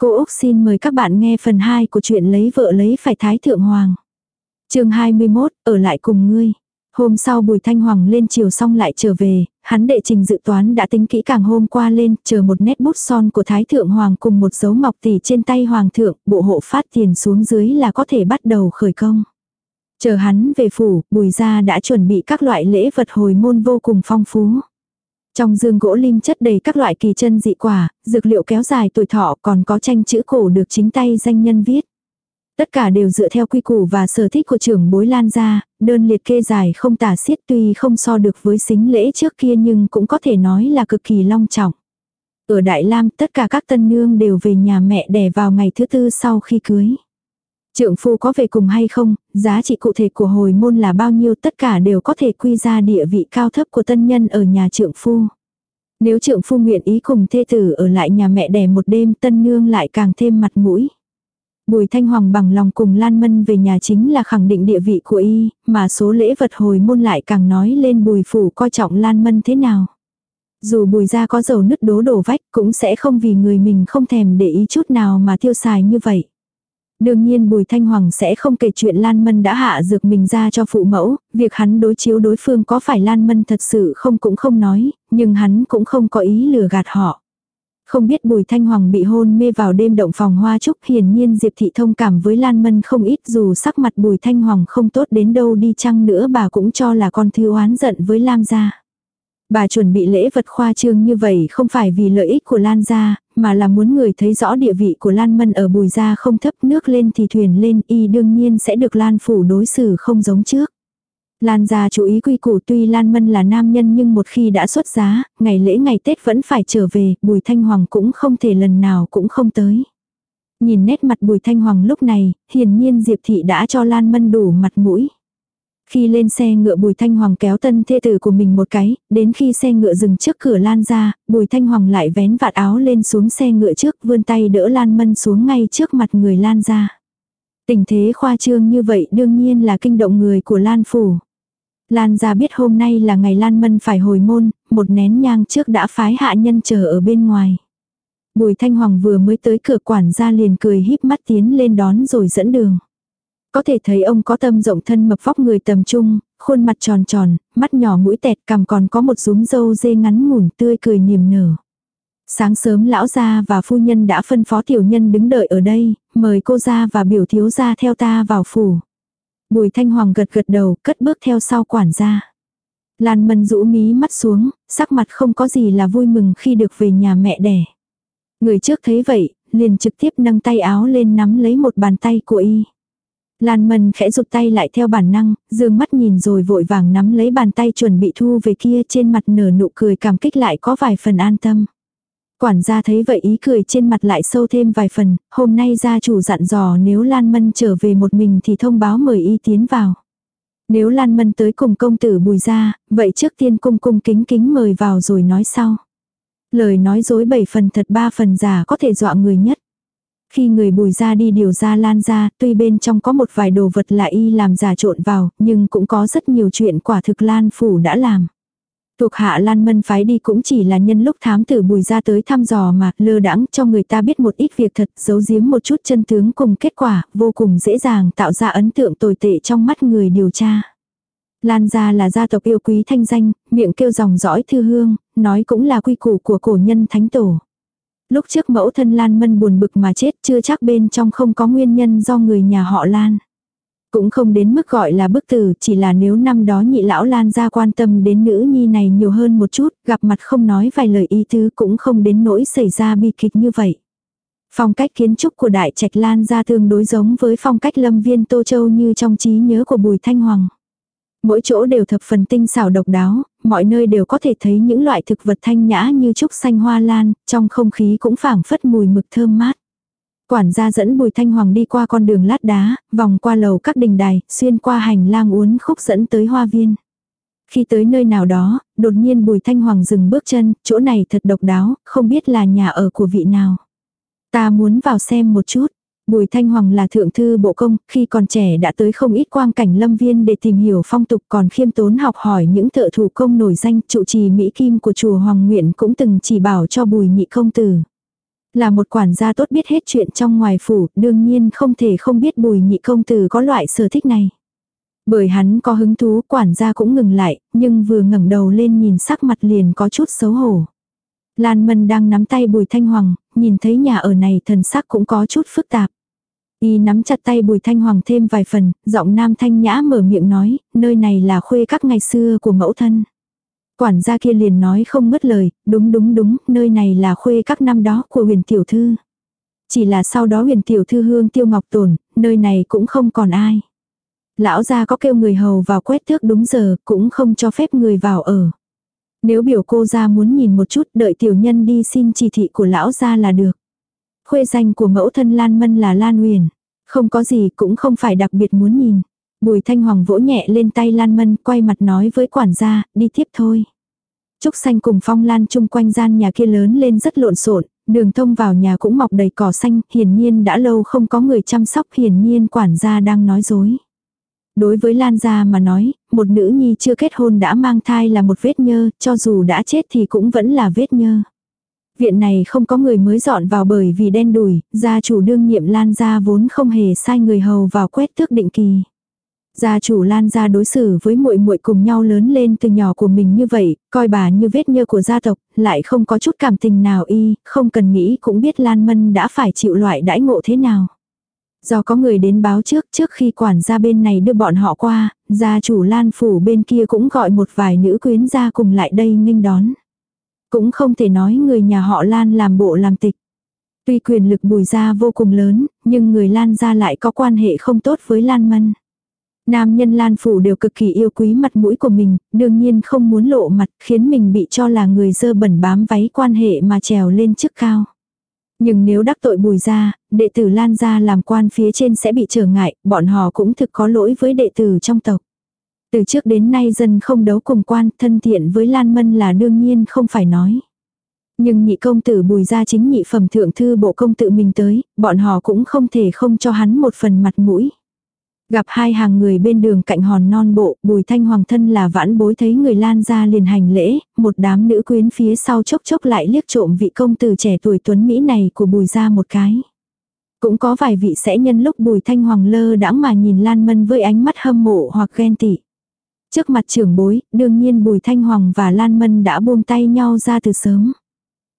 Cô Úc xin mời các bạn nghe phần 2 của chuyện lấy vợ lấy phải Thái Thượng Hoàng. chương 21, ở lại cùng ngươi. Hôm sau Bùi Thanh Hoàng lên chiều xong lại trở về, hắn đệ trình dự toán đã tính kỹ càng hôm qua lên, chờ một nét bút son của Thái Thượng Hoàng cùng một dấu ngọc tỷ trên tay Hoàng thượng, bộ hộ phát tiền xuống dưới là có thể bắt đầu khởi công. Chờ hắn về phủ, Bùi gia đã chuẩn bị các loại lễ vật hồi môn vô cùng phong phú. Trong dương gỗ lim chất đầy các loại kỳ chân dị quả, dược liệu kéo dài tuổi thọ còn có tranh chữ cổ được chính tay danh nhân viết. Tất cả đều dựa theo quy củ và sở thích của trưởng bối lan ra, đơn liệt kê dài không tả xiết tuy không so được với xính lễ trước kia nhưng cũng có thể nói là cực kỳ long trọng. Ở Đại Lam tất cả các tân nương đều về nhà mẹ đẻ vào ngày thứ tư sau khi cưới. Trượng phu có về cùng hay không, giá trị cụ thể của hồi môn là bao nhiêu tất cả đều có thể quy ra địa vị cao thấp của tân nhân ở nhà trượng phu. Nếu trượng phu nguyện ý cùng thê tử ở lại nhà mẹ đẻ một đêm tân nương lại càng thêm mặt mũi. Bùi Thanh Hoàng bằng lòng cùng Lan Mân về nhà chính là khẳng định địa vị của y, mà số lễ vật hồi môn lại càng nói lên bùi phủ coi trọng Lan Mân thế nào. Dù bùi ra có dầu nứt đố đổ vách cũng sẽ không vì người mình không thèm để ý chút nào mà tiêu xài như vậy. Đương nhiên Bùi Thanh Hoàng sẽ không kể chuyện Lan Mân đã hạ dược mình ra cho phụ mẫu, việc hắn đối chiếu đối phương có phải Lan Mân thật sự không cũng không nói, nhưng hắn cũng không có ý lừa gạt họ. Không biết Bùi Thanh Hoàng bị hôn mê vào đêm động phòng hoa trúc hiển nhiên Diệp Thị thông cảm với Lan Mân không ít dù sắc mặt Bùi Thanh Hoàng không tốt đến đâu đi chăng nữa bà cũng cho là con thư oán giận với Lam gia. Bà chuẩn bị lễ vật khoa trương như vậy không phải vì lợi ích của Lan gia, mà là muốn người thấy rõ địa vị của Lan Mân ở bùi gia không thấp nước lên thì thuyền lên y đương nhiên sẽ được Lan phủ đối xử không giống trước. Lan gia chú ý quy củ tuy Lan Mân là nam nhân nhưng một khi đã xuất giá, ngày lễ ngày Tết vẫn phải trở về, Bùi Thanh Hoàng cũng không thể lần nào cũng không tới. Nhìn nét mặt Bùi Thanh Hoàng lúc này, hiển nhiên Diệp Thị đã cho Lan Mân đủ mặt mũi. Khi lên xe ngựa Bùi Thanh Hoàng kéo tân thê tử của mình một cái, đến khi xe ngựa dừng trước cửa Lan ra, Bùi Thanh Hoàng lại vén vạt áo lên xuống xe ngựa trước vươn tay đỡ Lan Mân xuống ngay trước mặt người Lan ra. Tình thế khoa trương như vậy đương nhiên là kinh động người của Lan Phủ. Lan ra biết hôm nay là ngày Lan Mân phải hồi môn, một nén nhang trước đã phái hạ nhân chờ ở bên ngoài. Bùi Thanh Hoàng vừa mới tới cửa quản gia liền cười híp mắt tiến lên đón rồi dẫn đường. Có thể thấy ông có tâm rộng thân mập vóc người tầm trung, khuôn mặt tròn tròn, mắt nhỏ mũi tẹt cằm còn có một rúm râu dê ngắn ngủn tươi cười niềm nở. Sáng sớm lão gia và phu nhân đã phân phó tiểu nhân đứng đợi ở đây, mời cô gia và biểu thiếu gia theo ta vào phủ. Bùi thanh hoàng gật gật đầu, cất bước theo sau quản gia. Lan mân rũ mí mắt xuống, sắc mặt không có gì là vui mừng khi được về nhà mẹ đẻ. Người trước thấy vậy, liền trực tiếp nâng tay áo lên nắm lấy một bàn tay của y. Lan Mân khẽ rụt tay lại theo bản năng, dương mắt nhìn rồi vội vàng nắm lấy bàn tay chuẩn bị thu về kia trên mặt nở nụ cười cảm kích lại có vài phần an tâm. Quản gia thấy vậy ý cười trên mặt lại sâu thêm vài phần, hôm nay gia chủ dặn dò nếu Lan Mân trở về một mình thì thông báo mời y tiến vào. Nếu Lan Mân tới cùng công tử bùi ra, vậy trước tiên cung cung kính kính mời vào rồi nói sau. Lời nói dối bảy phần thật ba phần giả có thể dọa người nhất. Khi người bùi ra đi điều ra lan ra, tuy bên trong có một vài đồ vật là y làm giả trộn vào, nhưng cũng có rất nhiều chuyện quả thực lan phủ đã làm. Thuộc hạ Lan Mân phái đi cũng chỉ là nhân lúc thám tử bùi ra tới thăm dò mà lơ đãng cho người ta biết một ít việc thật, giấu giếm một chút chân tướng cùng kết quả, vô cùng dễ dàng tạo ra ấn tượng tồi tệ trong mắt người điều tra. Lan gia là gia tộc yêu quý thanh danh, miệng kêu dòng dõi thư hương, nói cũng là quy củ của cổ nhân thánh tổ. Lúc trước mẫu thân Lan Mân buồn bực mà chết chưa chắc bên trong không có nguyên nhân do người nhà họ Lan. Cũng không đến mức gọi là bức tử, chỉ là nếu năm đó nhị lão Lan ra quan tâm đến nữ nhi này nhiều hơn một chút, gặp mặt không nói vài lời ý tứ cũng không đến nỗi xảy ra bi kịch như vậy. Phong cách kiến trúc của đại trạch Lan ra tương đối giống với phong cách lâm viên Tô Châu như trong trí nhớ của Bùi Thanh Hoàng. Mỗi chỗ đều thập phần tinh xảo độc đáo, mọi nơi đều có thể thấy những loại thực vật thanh nhã như trúc xanh hoa lan, trong không khí cũng phảng phất mùi mực thơm mát. Quản gia dẫn Bùi Thanh Hoàng đi qua con đường lát đá, vòng qua lầu các đình đài, xuyên qua hành lang uốn khúc dẫn tới hoa viên. Khi tới nơi nào đó, đột nhiên Bùi Thanh Hoàng dừng bước chân, chỗ này thật độc đáo, không biết là nhà ở của vị nào. Ta muốn vào xem một chút. Bùi Thanh Hoàng là thượng thư bộ công, khi còn trẻ đã tới không ít quang cảnh lâm viên để tìm hiểu phong tục còn khiêm tốn học hỏi những thợ thủ công nổi danh trụ trì Mỹ Kim của chùa Hoàng Nguyện cũng từng chỉ bảo cho bùi nhị công tử. Là một quản gia tốt biết hết chuyện trong ngoài phủ, đương nhiên không thể không biết bùi nhị công tử có loại sở thích này. Bởi hắn có hứng thú quản gia cũng ngừng lại, nhưng vừa ngẩng đầu lên nhìn sắc mặt liền có chút xấu hổ. Lan Mân đang nắm tay Bùi Thanh Hoàng, nhìn thấy nhà ở này thần sắc cũng có chút phức tạp. Y nắm chặt tay Bùi Thanh Hoàng thêm vài phần, giọng nam thanh nhã mở miệng nói, nơi này là khuê các ngày xưa của mẫu thân. Quản gia kia liền nói không mất lời, đúng đúng đúng, nơi này là khuê các năm đó của huyền tiểu thư. Chỉ là sau đó huyền tiểu thư hương tiêu ngọc tổn nơi này cũng không còn ai. Lão gia có kêu người hầu vào quét thước đúng giờ, cũng không cho phép người vào ở. Nếu biểu cô ra muốn nhìn một chút đợi tiểu nhân đi xin chỉ thị của lão gia là được. Khuê danh của mẫu thân Lan Mân là Lan Huyền. Không có gì cũng không phải đặc biệt muốn nhìn. Bùi Thanh Hoàng vỗ nhẹ lên tay Lan Mân quay mặt nói với quản gia, đi tiếp thôi. Trúc xanh cùng phong lan chung quanh gian nhà kia lớn lên rất lộn xộn, đường thông vào nhà cũng mọc đầy cỏ xanh, hiển nhiên đã lâu không có người chăm sóc, hiển nhiên quản gia đang nói dối. Đối với Lan gia mà nói, một nữ nhi chưa kết hôn đã mang thai là một vết nhơ, cho dù đã chết thì cũng vẫn là vết nhơ. Viện này không có người mới dọn vào bởi vì đen đùi, gia chủ đương nhiệm Lan gia vốn không hề sai người hầu vào quét tước định kỳ. Gia chủ Lan gia đối xử với muội muội cùng nhau lớn lên từ nhỏ của mình như vậy, coi bà như vết nhơ của gia tộc, lại không có chút cảm tình nào y, không cần nghĩ cũng biết Lan Mân đã phải chịu loại đãi ngộ thế nào. Do có người đến báo trước trước khi quản gia bên này đưa bọn họ qua, gia chủ Lan Phủ bên kia cũng gọi một vài nữ quyến gia cùng lại đây nghênh đón. Cũng không thể nói người nhà họ Lan làm bộ làm tịch. Tuy quyền lực bùi gia vô cùng lớn, nhưng người Lan gia lại có quan hệ không tốt với Lan Mân. Nam nhân Lan Phủ đều cực kỳ yêu quý mặt mũi của mình, đương nhiên không muốn lộ mặt khiến mình bị cho là người dơ bẩn bám váy quan hệ mà trèo lên chức cao. Nhưng nếu đắc tội bùi ra, đệ tử Lan ra làm quan phía trên sẽ bị trở ngại, bọn họ cũng thực có lỗi với đệ tử trong tộc. Từ trước đến nay dân không đấu cùng quan, thân thiện với Lan Mân là đương nhiên không phải nói. Nhưng nhị công tử bùi ra chính nhị phẩm thượng thư bộ công tự mình tới, bọn họ cũng không thể không cho hắn một phần mặt mũi. Gặp hai hàng người bên đường cạnh hòn non bộ, bùi thanh hoàng thân là vãn bối thấy người lan ra liền hành lễ, một đám nữ quyến phía sau chốc chốc lại liếc trộm vị công tử trẻ tuổi tuấn Mỹ này của bùi ra một cái. Cũng có vài vị sẽ nhân lúc bùi thanh hoàng lơ đãng mà nhìn lan mân với ánh mắt hâm mộ hoặc ghen tị. Trước mặt trưởng bối, đương nhiên bùi thanh hoàng và lan mân đã buông tay nhau ra từ sớm.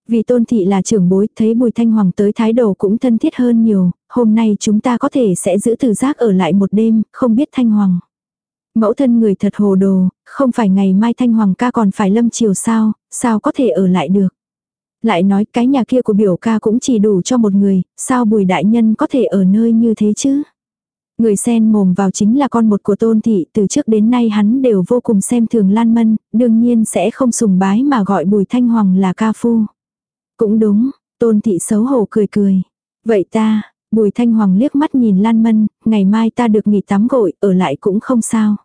Vì tôn thị là trưởng bối, thấy bùi thanh hoàng tới thái độ cũng thân thiết hơn nhiều, hôm nay chúng ta có thể sẽ giữ tử giác ở lại một đêm, không biết thanh hoàng. Mẫu thân người thật hồ đồ, không phải ngày mai thanh hoàng ca còn phải lâm chiều sao, sao có thể ở lại được. Lại nói cái nhà kia của biểu ca cũng chỉ đủ cho một người, sao bùi đại nhân có thể ở nơi như thế chứ. Người sen mồm vào chính là con một của tôn thị, từ trước đến nay hắn đều vô cùng xem thường Lan Mân, đương nhiên sẽ không sùng bái mà gọi bùi thanh hoàng là ca phu. Cũng đúng, tôn thị xấu hổ cười cười. Vậy ta, bùi thanh hoàng liếc mắt nhìn Lan Mân, ngày mai ta được nghỉ tắm gội, ở lại cũng không sao.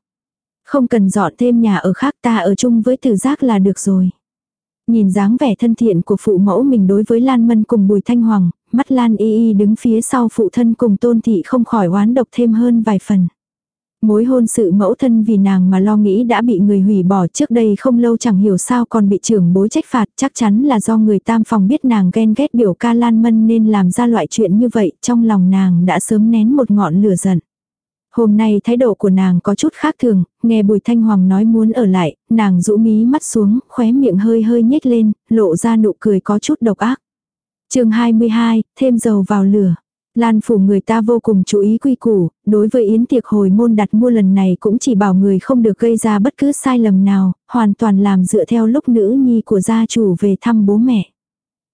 Không cần dọn thêm nhà ở khác ta ở chung với tử giác là được rồi. Nhìn dáng vẻ thân thiện của phụ mẫu mình đối với Lan Mân cùng Bùi Thanh Hoàng, mắt Lan Y Y đứng phía sau phụ thân cùng tôn thị không khỏi oán độc thêm hơn vài phần. Mối hôn sự mẫu thân vì nàng mà lo nghĩ đã bị người hủy bỏ trước đây không lâu chẳng hiểu sao còn bị trưởng bối trách phạt chắc chắn là do người tam phòng biết nàng ghen ghét biểu ca Lan Mân nên làm ra loại chuyện như vậy trong lòng nàng đã sớm nén một ngọn lửa giận. Hôm nay thái độ của nàng có chút khác thường, nghe Bùi Thanh Hoàng nói muốn ở lại, nàng rũ mí mắt xuống, khóe miệng hơi hơi nhếch lên, lộ ra nụ cười có chút độc ác chương 22, thêm dầu vào lửa. Lan phủ người ta vô cùng chú ý quy củ, đối với yến tiệc hồi môn đặt mua lần này cũng chỉ bảo người không được gây ra bất cứ sai lầm nào, hoàn toàn làm dựa theo lúc nữ nhi của gia chủ về thăm bố mẹ.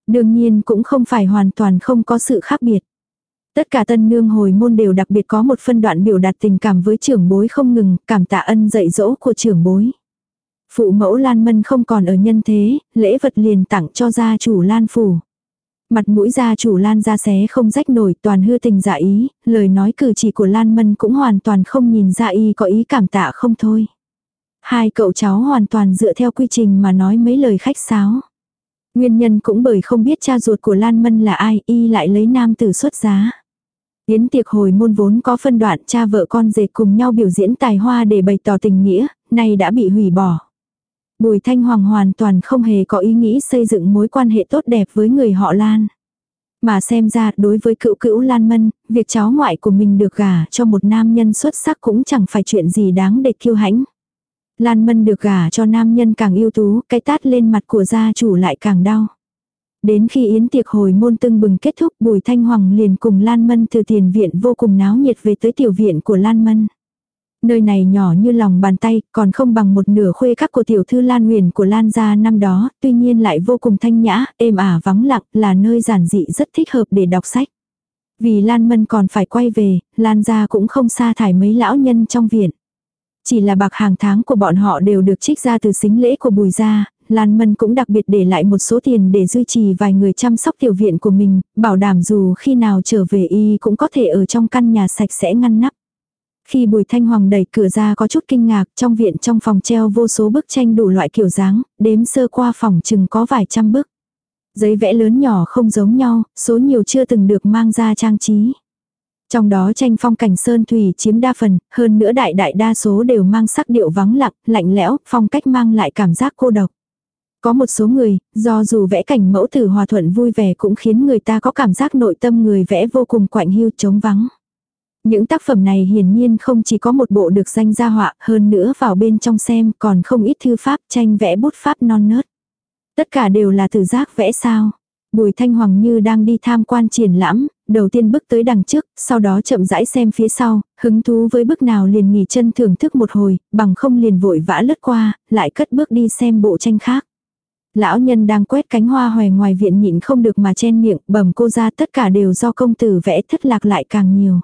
Đương nhiên cũng không phải hoàn toàn không có sự khác biệt. Tất cả tân nương hồi môn đều đặc biệt có một phân đoạn biểu đạt tình cảm với trưởng bối không ngừng, cảm tạ ân dạy dỗ của trưởng bối. Phụ mẫu Lan Mân không còn ở nhân thế, lễ vật liền tặng cho gia chủ Lan Phủ. Mặt mũi gia chủ Lan ra xé không rách nổi toàn hư tình giả ý, lời nói cử chỉ của Lan Mân cũng hoàn toàn không nhìn ra y có ý cảm tạ không thôi. Hai cậu cháu hoàn toàn dựa theo quy trình mà nói mấy lời khách sáo. Nguyên nhân cũng bởi không biết cha ruột của Lan Mân là ai, y lại lấy nam tử xuất giá. Yến tiệc hồi môn vốn có phân đoạn cha vợ con dệt cùng nhau biểu diễn tài hoa để bày tỏ tình nghĩa, nay đã bị hủy bỏ. Bùi Thanh Hoàng hoàn toàn không hề có ý nghĩ xây dựng mối quan hệ tốt đẹp với người họ Lan. Mà xem ra đối với cựu cữu Lan Mân, việc cháu ngoại của mình được gả cho một nam nhân xuất sắc cũng chẳng phải chuyện gì đáng để kiêu hãnh. Lan Mân được gả cho nam nhân càng ưu tú, cái tát lên mặt của gia chủ lại càng đau. Đến khi yến tiệc hồi môn tưng bừng kết thúc Bùi Thanh Hoàng liền cùng Lan Mân từ tiền viện vô cùng náo nhiệt về tới tiểu viện của Lan Mân. Nơi này nhỏ như lòng bàn tay, còn không bằng một nửa khuê các của tiểu thư Lan Nguyền của Lan gia năm đó, tuy nhiên lại vô cùng thanh nhã, êm ả vắng lặng, là nơi giản dị rất thích hợp để đọc sách. Vì Lan Mân còn phải quay về, Lan gia cũng không sa thải mấy lão nhân trong viện. Chỉ là bạc hàng tháng của bọn họ đều được trích ra từ xính lễ của Bùi gia, Lan Mân cũng đặc biệt để lại một số tiền để duy trì vài người chăm sóc tiểu viện của mình, bảo đảm dù khi nào trở về y cũng có thể ở trong căn nhà sạch sẽ ngăn nắp. Khi Bùi Thanh Hoàng đẩy cửa ra có chút kinh ngạc, trong viện trong phòng treo vô số bức tranh đủ loại kiểu dáng, đếm sơ qua phòng chừng có vài trăm bức. Giấy vẽ lớn nhỏ không giống nhau, số nhiều chưa từng được mang ra trang trí. Trong đó tranh phong cảnh sơn thủy chiếm đa phần, hơn nữa đại đại đa số đều mang sắc điệu vắng lặng, lạnh lẽo, phong cách mang lại cảm giác cô độc. Có một số người, do dù vẽ cảnh mẫu tử hòa thuận vui vẻ cũng khiến người ta có cảm giác nội tâm người vẽ vô cùng quạnh hiu trống vắng. Những tác phẩm này hiển nhiên không chỉ có một bộ được danh gia họa, hơn nữa vào bên trong xem còn không ít thư pháp tranh vẽ bút pháp non nớt. Tất cả đều là từ giác vẽ sao. Bùi Thanh Hoàng như đang đi tham quan triển lãm, đầu tiên bước tới đằng trước, sau đó chậm rãi xem phía sau, hứng thú với bước nào liền nghỉ chân thưởng thức một hồi, bằng không liền vội vã lướt qua, lại cất bước đi xem bộ tranh khác. Lão nhân đang quét cánh hoa hoè ngoài viện nhịn không được mà chen miệng, bẩm cô ra tất cả đều do công tử vẽ thất lạc lại càng nhiều.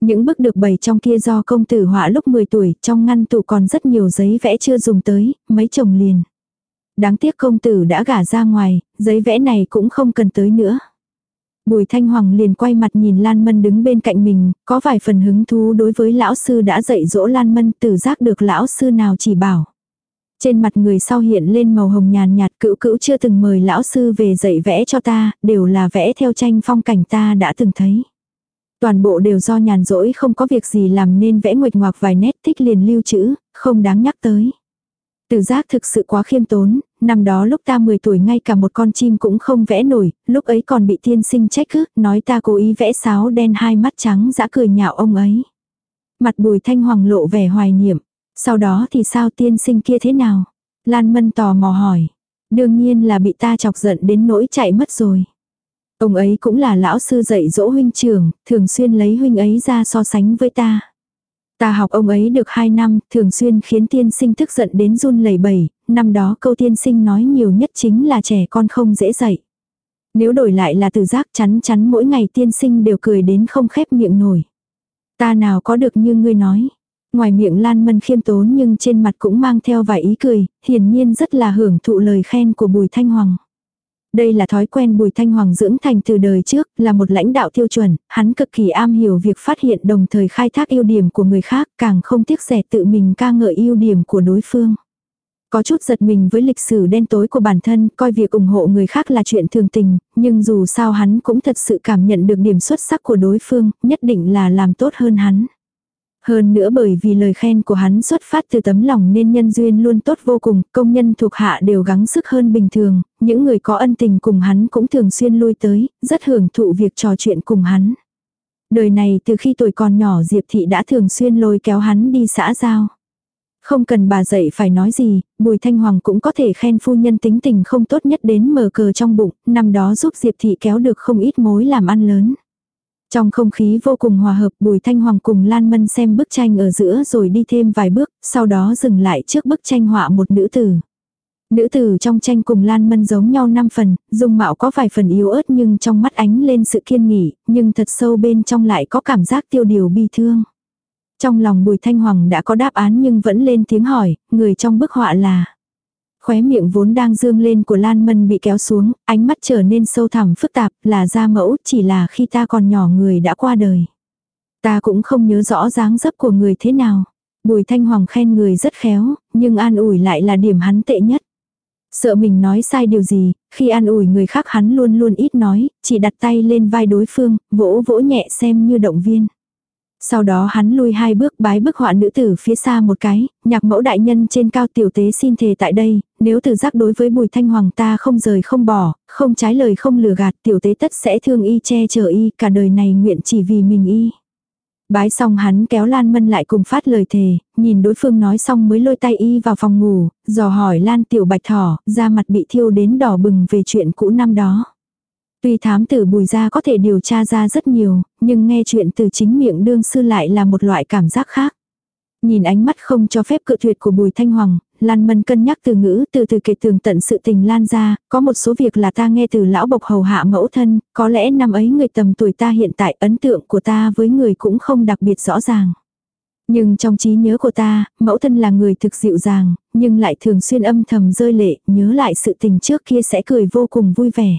Những bức được bày trong kia do công tử họa lúc 10 tuổi, trong ngăn tủ còn rất nhiều giấy vẽ chưa dùng tới, mấy chồng liền. Đáng tiếc công tử đã gả ra ngoài, giấy vẽ này cũng không cần tới nữa. Bùi Thanh Hoàng liền quay mặt nhìn Lan Mân đứng bên cạnh mình, có vài phần hứng thú đối với lão sư đã dạy dỗ Lan Mân tử giác được lão sư nào chỉ bảo. Trên mặt người sau hiện lên màu hồng nhàn nhạt cữu cữu chưa từng mời lão sư về dạy vẽ cho ta, đều là vẽ theo tranh phong cảnh ta đã từng thấy. Toàn bộ đều do nhàn rỗi không có việc gì làm nên vẽ nguệch ngoạc vài nét thích liền lưu trữ, không đáng nhắc tới. Tử giác thực sự quá khiêm tốn, năm đó lúc ta 10 tuổi ngay cả một con chim cũng không vẽ nổi, lúc ấy còn bị tiên sinh trách cứ, nói ta cố ý vẽ sáo đen hai mắt trắng dã cười nhạo ông ấy. Mặt bùi thanh hoàng lộ vẻ hoài niệm, sau đó thì sao tiên sinh kia thế nào? Lan Mân tò mò hỏi. Đương nhiên là bị ta chọc giận đến nỗi chạy mất rồi. Ông ấy cũng là lão sư dạy dỗ huynh trưởng, thường xuyên lấy huynh ấy ra so sánh với ta. Ta học ông ấy được 2 năm, thường xuyên khiến tiên sinh tức giận đến run lẩy bẩy, năm đó câu tiên sinh nói nhiều nhất chính là trẻ con không dễ dạy. Nếu đổi lại là từ giác chắn chắn mỗi ngày tiên sinh đều cười đến không khép miệng nổi. Ta nào có được như ngươi nói. Ngoài miệng Lan Mân khiêm tốn nhưng trên mặt cũng mang theo vài ý cười, hiển nhiên rất là hưởng thụ lời khen của Bùi Thanh Hoàng. Đây là thói quen Bùi Thanh Hoàng dưỡng thành từ đời trước, là một lãnh đạo tiêu chuẩn, hắn cực kỳ am hiểu việc phát hiện đồng thời khai thác ưu điểm của người khác, càng không tiếc rẻ tự mình ca ngợi ưu điểm của đối phương. Có chút giật mình với lịch sử đen tối của bản thân, coi việc ủng hộ người khác là chuyện thường tình, nhưng dù sao hắn cũng thật sự cảm nhận được điểm xuất sắc của đối phương, nhất định là làm tốt hơn hắn. Hơn nữa bởi vì lời khen của hắn xuất phát từ tấm lòng nên nhân duyên luôn tốt vô cùng, công nhân thuộc hạ đều gắng sức hơn bình thường, những người có ân tình cùng hắn cũng thường xuyên lui tới, rất hưởng thụ việc trò chuyện cùng hắn. Đời này từ khi tuổi còn nhỏ Diệp Thị đã thường xuyên lôi kéo hắn đi xã giao. Không cần bà dạy phải nói gì, Bùi Thanh Hoàng cũng có thể khen phu nhân tính tình không tốt nhất đến mờ cờ trong bụng, năm đó giúp Diệp Thị kéo được không ít mối làm ăn lớn. Trong không khí vô cùng hòa hợp Bùi Thanh Hoàng cùng Lan Mân xem bức tranh ở giữa rồi đi thêm vài bước, sau đó dừng lại trước bức tranh họa một nữ tử. Nữ tử trong tranh cùng Lan Mân giống nhau năm phần, dung mạo có vài phần yếu ớt nhưng trong mắt ánh lên sự kiên nghỉ, nhưng thật sâu bên trong lại có cảm giác tiêu điều bi thương. Trong lòng Bùi Thanh Hoàng đã có đáp án nhưng vẫn lên tiếng hỏi, người trong bức họa là khóe miệng vốn đang dương lên của Lan Mân bị kéo xuống, ánh mắt trở nên sâu thẳm phức tạp, là gia mẫu, chỉ là khi ta còn nhỏ người đã qua đời. Ta cũng không nhớ rõ dáng dấp của người thế nào. Bùi Thanh Hoàng khen người rất khéo, nhưng an ủi lại là điểm hắn tệ nhất. Sợ mình nói sai điều gì, khi an ủi người khác hắn luôn luôn ít nói, chỉ đặt tay lên vai đối phương, vỗ vỗ nhẹ xem như động viên. Sau đó hắn lui hai bước bái bức họa nữ tử phía xa một cái, nhạc mẫu đại nhân trên cao tiểu tế xin thề tại đây, nếu từ giác đối với bùi thanh hoàng ta không rời không bỏ, không trái lời không lừa gạt tiểu tế tất sẽ thương y che chở y cả đời này nguyện chỉ vì mình y. Bái xong hắn kéo Lan Mân lại cùng phát lời thề, nhìn đối phương nói xong mới lôi tay y vào phòng ngủ, dò hỏi Lan tiểu bạch thỏ, da mặt bị thiêu đến đỏ bừng về chuyện cũ năm đó. Tuy thám tử bùi ra có thể điều tra ra rất nhiều, nhưng nghe chuyện từ chính miệng đương sư lại là một loại cảm giác khác. Nhìn ánh mắt không cho phép cự tuyệt của bùi thanh hoàng, Lan Mân cân nhắc từ ngữ từ từ kể tường tận sự tình lan ra, có một số việc là ta nghe từ lão bộc hầu hạ mẫu thân, có lẽ năm ấy người tầm tuổi ta hiện tại ấn tượng của ta với người cũng không đặc biệt rõ ràng. Nhưng trong trí nhớ của ta, mẫu thân là người thực dịu dàng, nhưng lại thường xuyên âm thầm rơi lệ, nhớ lại sự tình trước kia sẽ cười vô cùng vui vẻ.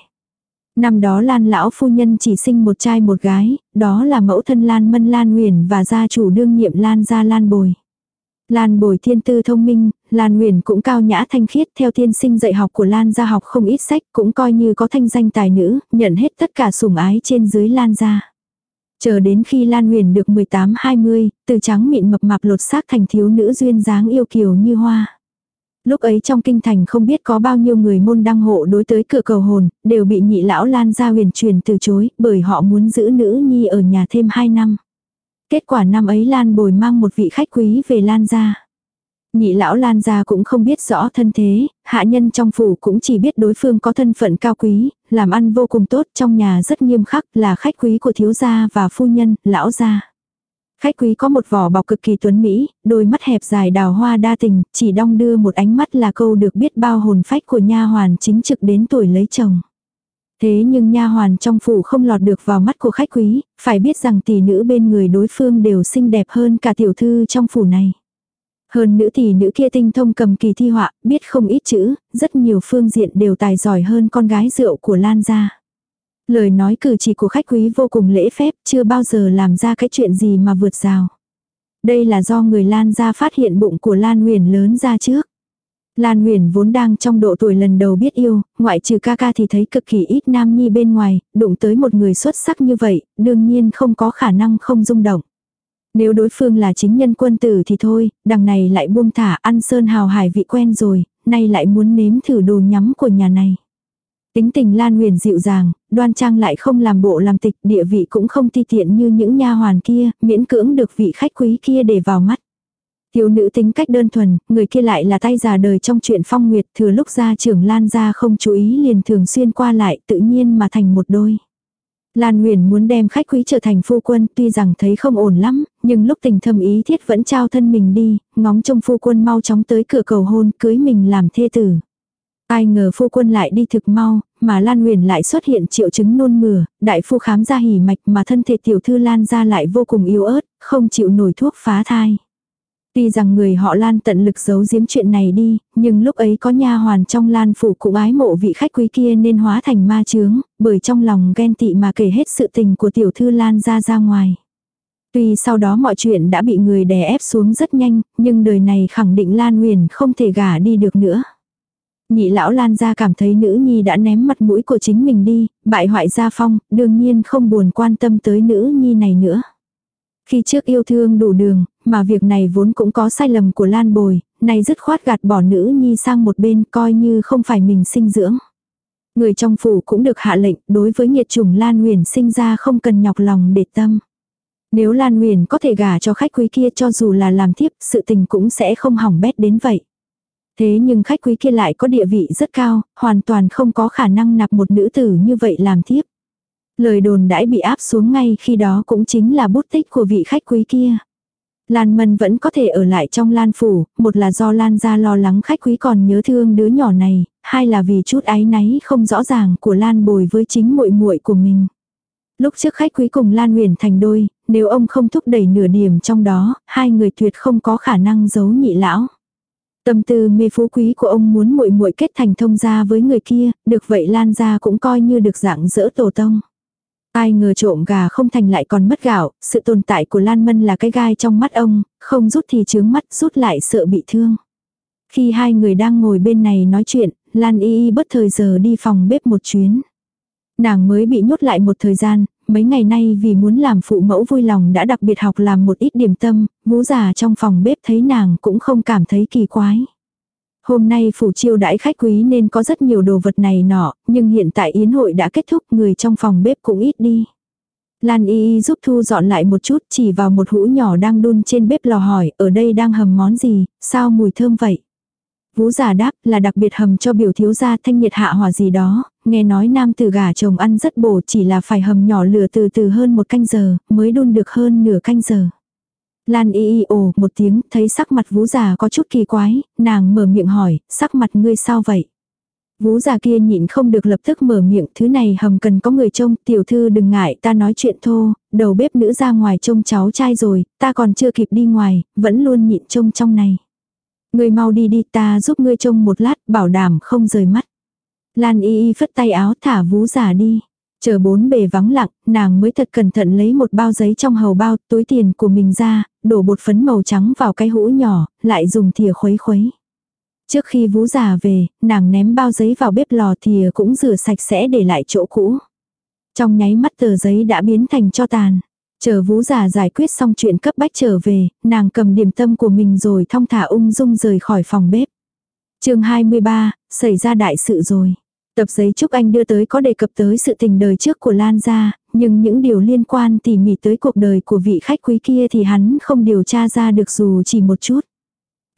Năm đó Lan lão phu nhân chỉ sinh một trai một gái, đó là mẫu thân Lan Mân Lan Nguyền và gia chủ đương nhiệm Lan gia Lan Bồi. Lan Bồi thiên tư thông minh, Lan Nguyền cũng cao nhã thanh khiết theo tiên sinh dạy học của Lan gia học không ít sách cũng coi như có thanh danh tài nữ, nhận hết tất cả sủng ái trên dưới Lan gia. Chờ đến khi Lan Nguyền được 18-20, từ trắng mịn mập mạp lột xác thành thiếu nữ duyên dáng yêu kiều như hoa. Lúc ấy trong kinh thành không biết có bao nhiêu người môn đăng hộ đối tới cửa cầu hồn, đều bị nhị lão Lan gia huyền truyền từ chối, bởi họ muốn giữ nữ nhi ở nhà thêm 2 năm. Kết quả năm ấy Lan bồi mang một vị khách quý về Lan gia. Nhị lão Lan gia cũng không biết rõ thân thế, hạ nhân trong phủ cũng chỉ biết đối phương có thân phận cao quý, làm ăn vô cùng tốt trong nhà rất nghiêm khắc là khách quý của thiếu gia và phu nhân, lão gia. Khách quý có một vỏ bọc cực kỳ tuấn Mỹ, đôi mắt hẹp dài đào hoa đa tình, chỉ đong đưa một ánh mắt là câu được biết bao hồn phách của nha hoàn chính trực đến tuổi lấy chồng. Thế nhưng nha hoàn trong phủ không lọt được vào mắt của khách quý, phải biết rằng tỷ nữ bên người đối phương đều xinh đẹp hơn cả tiểu thư trong phủ này. Hơn nữ tỷ nữ kia tinh thông cầm kỳ thi họa, biết không ít chữ, rất nhiều phương diện đều tài giỏi hơn con gái rượu của Lan gia. Lời nói cử chỉ của khách quý vô cùng lễ phép, chưa bao giờ làm ra cái chuyện gì mà vượt rào. Đây là do người Lan gia phát hiện bụng của Lan Nguyền lớn ra trước. Lan Nguyền vốn đang trong độ tuổi lần đầu biết yêu, ngoại trừ ca ca thì thấy cực kỳ ít nam nhi bên ngoài, đụng tới một người xuất sắc như vậy, đương nhiên không có khả năng không rung động. Nếu đối phương là chính nhân quân tử thì thôi, đằng này lại buông thả ăn sơn hào hải vị quen rồi, nay lại muốn nếm thử đồ nhắm của nhà này. Tính tình Lan Huyền dịu dàng, đoan trang lại không làm bộ làm tịch, địa vị cũng không ti tiện như những nha hoàn kia, miễn cưỡng được vị khách quý kia để vào mắt. Thiếu nữ tính cách đơn thuần, người kia lại là tay già đời trong chuyện phong nguyệt, thừa lúc ra trưởng Lan ra không chú ý liền thường xuyên qua lại tự nhiên mà thành một đôi. Lan Huyền muốn đem khách quý trở thành phu quân, tuy rằng thấy không ổn lắm, nhưng lúc tình thâm ý thiết vẫn trao thân mình đi, ngóng trông phu quân mau chóng tới cửa cầu hôn, cưới mình làm thê tử. Ai ngờ phu quân lại đi thực mau, mà Lan Huyền lại xuất hiện triệu chứng nôn mửa, đại phu khám ra hỉ mạch mà thân thể tiểu thư Lan ra lại vô cùng yếu ớt, không chịu nổi thuốc phá thai. Tuy rằng người họ Lan tận lực giấu giếm chuyện này đi, nhưng lúc ấy có nha hoàn trong Lan phủ cũng ái mộ vị khách quý kia nên hóa thành ma chướng, bởi trong lòng ghen tị mà kể hết sự tình của tiểu thư Lan ra ra ngoài. Tuy sau đó mọi chuyện đã bị người đè ép xuống rất nhanh, nhưng đời này khẳng định Lan Huyền không thể gả đi được nữa. Nhị lão Lan ra cảm thấy nữ nhi đã ném mặt mũi của chính mình đi, bại hoại gia phong, đương nhiên không buồn quan tâm tới nữ nhi này nữa. Khi trước yêu thương đủ đường, mà việc này vốn cũng có sai lầm của Lan Bồi, này dứt khoát gạt bỏ nữ nhi sang một bên coi như không phải mình sinh dưỡng. Người trong phủ cũng được hạ lệnh đối với nhiệt chủng Lan Huyền sinh ra không cần nhọc lòng để tâm. Nếu Lan Huyền có thể gả cho khách quý kia cho dù là làm thiếp, sự tình cũng sẽ không hỏng bét đến vậy. Thế nhưng khách quý kia lại có địa vị rất cao, hoàn toàn không có khả năng nạp một nữ tử như vậy làm thiếp. Lời đồn đãi bị áp xuống ngay khi đó cũng chính là bút tích của vị khách quý kia. Lan Mân vẫn có thể ở lại trong Lan Phủ, một là do Lan ra lo lắng khách quý còn nhớ thương đứa nhỏ này, hai là vì chút áy náy không rõ ràng của Lan Bồi với chính muội muội của mình. Lúc trước khách quý cùng Lan Huyền thành đôi, nếu ông không thúc đẩy nửa điểm trong đó, hai người tuyệt không có khả năng giấu nhị lão. Tâm tư mê phú quý của ông muốn muội muội kết thành thông gia với người kia, được vậy Lan gia cũng coi như được dạng dỡ tổ tông. Ai ngờ trộm gà không thành lại còn mất gạo, sự tồn tại của Lan Mân là cái gai trong mắt ông, không rút thì chướng mắt, rút lại sợ bị thương. Khi hai người đang ngồi bên này nói chuyện, Lan Y Y bất thời giờ đi phòng bếp một chuyến. Nàng mới bị nhốt lại một thời gian, mấy ngày nay vì muốn làm phụ mẫu vui lòng đã đặc biệt học làm một ít điểm tâm, ngũ già trong phòng bếp thấy nàng cũng không cảm thấy kỳ quái. Hôm nay phủ chiêu đãi khách quý nên có rất nhiều đồ vật này nọ, nhưng hiện tại yến hội đã kết thúc người trong phòng bếp cũng ít đi. Lan y y giúp thu dọn lại một chút chỉ vào một hũ nhỏ đang đun trên bếp lò hỏi ở đây đang hầm món gì, sao mùi thơm vậy. Vũ giả đáp là đặc biệt hầm cho biểu thiếu gia thanh nhiệt hạ hỏa gì đó, nghe nói nam tử gà chồng ăn rất bổ chỉ là phải hầm nhỏ lửa từ từ hơn một canh giờ, mới đun được hơn nửa canh giờ. Lan y y ồ một tiếng, thấy sắc mặt vũ già có chút kỳ quái, nàng mở miệng hỏi, sắc mặt ngươi sao vậy? Vũ già kia nhịn không được lập tức mở miệng, thứ này hầm cần có người trông, tiểu thư đừng ngại, ta nói chuyện thô, đầu bếp nữ ra ngoài trông cháu trai rồi, ta còn chưa kịp đi ngoài, vẫn luôn nhịn trông trong này. Ngươi mau đi đi, ta giúp ngươi trông một lát, bảo đảm không rời mắt. Lan y y phất tay áo thả vũ già đi. Chờ bốn bề vắng lặng, nàng mới thật cẩn thận lấy một bao giấy trong hầu bao, túi tiền của mình ra, đổ bột phấn màu trắng vào cái hũ nhỏ, lại dùng thìa khuấy khuấy. Trước khi vú già về, nàng ném bao giấy vào bếp lò thìa cũng rửa sạch sẽ để lại chỗ cũ. Trong nháy mắt tờ giấy đã biến thành cho tàn. Chờ vú già giải quyết xong chuyện cấp bách trở về, nàng cầm điểm tâm của mình rồi thong thả ung dung rời khỏi phòng bếp. chương 23, xảy ra đại sự rồi. Tập giấy Trúc Anh đưa tới có đề cập tới sự tình đời trước của Lan gia, nhưng những điều liên quan tỉ mỉ tới cuộc đời của vị khách quý kia thì hắn không điều tra ra được dù chỉ một chút.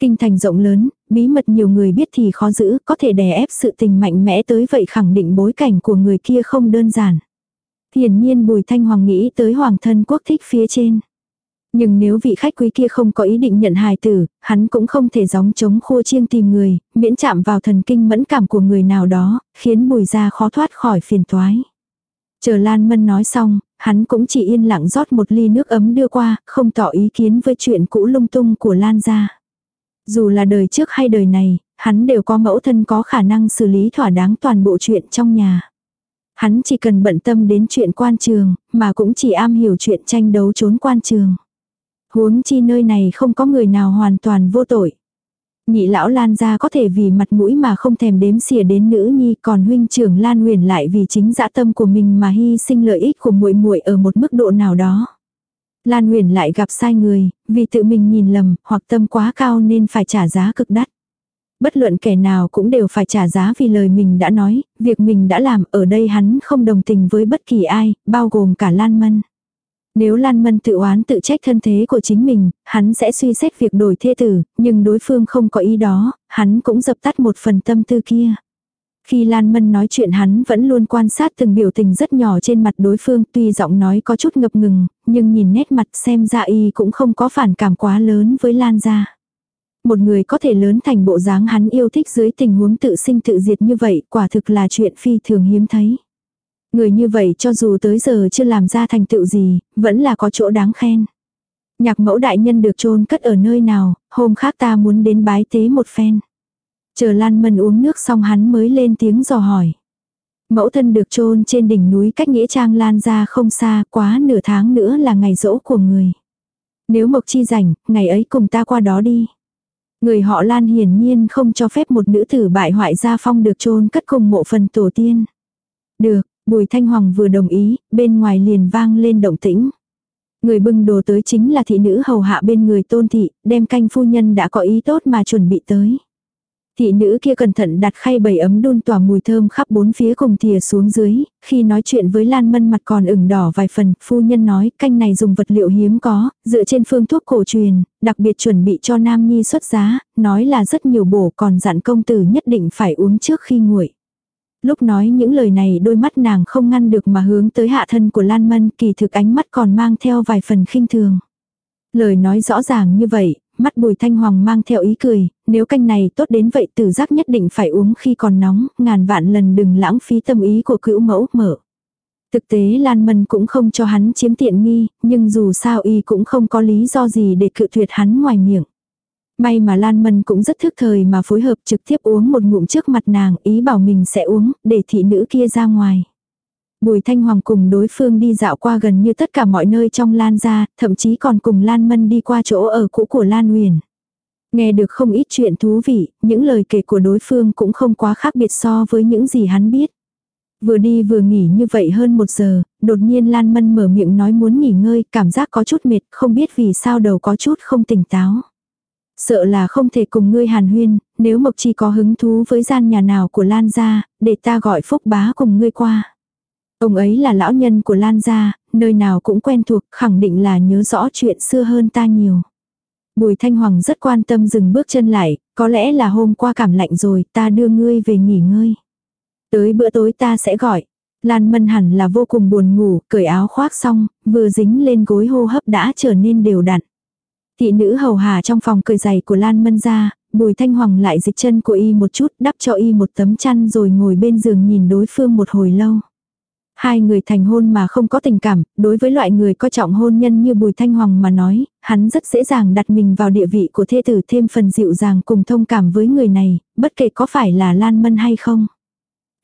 Kinh thành rộng lớn, bí mật nhiều người biết thì khó giữ, có thể đè ép sự tình mạnh mẽ tới vậy khẳng định bối cảnh của người kia không đơn giản. Hiển nhiên Bùi Thanh Hoàng nghĩ tới hoàng thân quốc thích phía trên. Nhưng nếu vị khách quý kia không có ý định nhận hài tử, hắn cũng không thể gióng chống khua chiêng tìm người, miễn chạm vào thần kinh mẫn cảm của người nào đó, khiến bùi ra khó thoát khỏi phiền toái. Chờ Lan Mân nói xong, hắn cũng chỉ yên lặng rót một ly nước ấm đưa qua, không tỏ ý kiến với chuyện cũ lung tung của Lan gia. Dù là đời trước hay đời này, hắn đều có mẫu thân có khả năng xử lý thỏa đáng toàn bộ chuyện trong nhà. Hắn chỉ cần bận tâm đến chuyện quan trường, mà cũng chỉ am hiểu chuyện tranh đấu trốn quan trường. Huống chi nơi này không có người nào hoàn toàn vô tội. Nhị lão Lan ra có thể vì mặt mũi mà không thèm đếm xỉa đến nữ nhi, còn huynh trưởng Lan Huyền lại vì chính dã tâm của mình mà hy sinh lợi ích của muội muội ở một mức độ nào đó. Lan Huyền lại gặp sai người, vì tự mình nhìn lầm, hoặc tâm quá cao nên phải trả giá cực đắt. Bất luận kẻ nào cũng đều phải trả giá vì lời mình đã nói, việc mình đã làm ở đây hắn không đồng tình với bất kỳ ai, bao gồm cả Lan Mân. Nếu Lan Mân tự oán tự trách thân thế của chính mình, hắn sẽ suy xét việc đổi thê tử, nhưng đối phương không có ý đó, hắn cũng dập tắt một phần tâm tư kia. Khi Lan Mân nói chuyện hắn vẫn luôn quan sát từng biểu tình rất nhỏ trên mặt đối phương tuy giọng nói có chút ngập ngừng, nhưng nhìn nét mặt xem ra y cũng không có phản cảm quá lớn với Lan gia. Một người có thể lớn thành bộ dáng hắn yêu thích dưới tình huống tự sinh tự diệt như vậy quả thực là chuyện phi thường hiếm thấy. Người như vậy cho dù tới giờ chưa làm ra thành tựu gì, vẫn là có chỗ đáng khen. Nhạc mẫu đại nhân được chôn cất ở nơi nào, hôm khác ta muốn đến bái tế một phen. Chờ Lan Mân uống nước xong hắn mới lên tiếng dò hỏi. Mẫu thân được chôn trên đỉnh núi cách nghĩa trang Lan ra không xa, quá nửa tháng nữa là ngày rỗ của người. Nếu Mộc Chi rảnh, ngày ấy cùng ta qua đó đi. Người họ Lan hiển nhiên không cho phép một nữ tử bại hoại gia phong được chôn cất cùng mộ phần tổ tiên. Được, Bùi Thanh Hoàng vừa đồng ý, bên ngoài liền vang lên động tĩnh. Người bưng đồ tới chính là thị nữ hầu hạ bên người tôn thị, đem canh phu nhân đã có ý tốt mà chuẩn bị tới. Thị nữ kia cẩn thận đặt khay bầy ấm đun tỏa mùi thơm khắp bốn phía cùng thìa xuống dưới, khi nói chuyện với Lan Mân mặt còn ửng đỏ vài phần, phu nhân nói canh này dùng vật liệu hiếm có, dựa trên phương thuốc cổ truyền, đặc biệt chuẩn bị cho Nam Nhi xuất giá, nói là rất nhiều bổ còn dặn công tử nhất định phải uống trước khi nguội. Lúc nói những lời này đôi mắt nàng không ngăn được mà hướng tới hạ thân của Lan Mân kỳ thực ánh mắt còn mang theo vài phần khinh thường. Lời nói rõ ràng như vậy, mắt bùi thanh hoàng mang theo ý cười, nếu canh này tốt đến vậy tử giác nhất định phải uống khi còn nóng, ngàn vạn lần đừng lãng phí tâm ý của cữu mẫu mở. Thực tế Lan Mân cũng không cho hắn chiếm tiện nghi, nhưng dù sao y cũng không có lý do gì để cự tuyệt hắn ngoài miệng. May mà Lan Mân cũng rất thức thời mà phối hợp trực tiếp uống một ngụm trước mặt nàng, ý bảo mình sẽ uống, để thị nữ kia ra ngoài. Bùi Thanh Hoàng cùng đối phương đi dạo qua gần như tất cả mọi nơi trong Lan gia, thậm chí còn cùng Lan Mân đi qua chỗ ở cũ của Lan Huyền. Nghe được không ít chuyện thú vị, những lời kể của đối phương cũng không quá khác biệt so với những gì hắn biết. Vừa đi vừa nghỉ như vậy hơn một giờ, đột nhiên Lan Mân mở miệng nói muốn nghỉ ngơi, cảm giác có chút mệt, không biết vì sao đầu có chút không tỉnh táo. Sợ là không thể cùng ngươi hàn huyên, nếu Mộc Chi có hứng thú với gian nhà nào của Lan gia, để ta gọi Phúc Bá cùng ngươi qua. Ông ấy là lão nhân của Lan gia, nơi nào cũng quen thuộc, khẳng định là nhớ rõ chuyện xưa hơn ta nhiều. Bùi Thanh Hoàng rất quan tâm dừng bước chân lại, có lẽ là hôm qua cảm lạnh rồi, ta đưa ngươi về nghỉ ngơi. Tới bữa tối ta sẽ gọi. Lan Mân hẳn là vô cùng buồn ngủ, cởi áo khoác xong, vừa dính lên gối hô hấp đã trở nên đều đặn. Thị nữ hầu hà trong phòng cười giày của Lan Mân ra, Bùi Thanh Hoàng lại dịch chân của y một chút, đắp cho y một tấm chăn rồi ngồi bên giường nhìn đối phương một hồi lâu. Hai người thành hôn mà không có tình cảm, đối với loại người có trọng hôn nhân như Bùi Thanh Hoàng mà nói, hắn rất dễ dàng đặt mình vào địa vị của thê tử thêm phần dịu dàng cùng thông cảm với người này, bất kể có phải là Lan Mân hay không.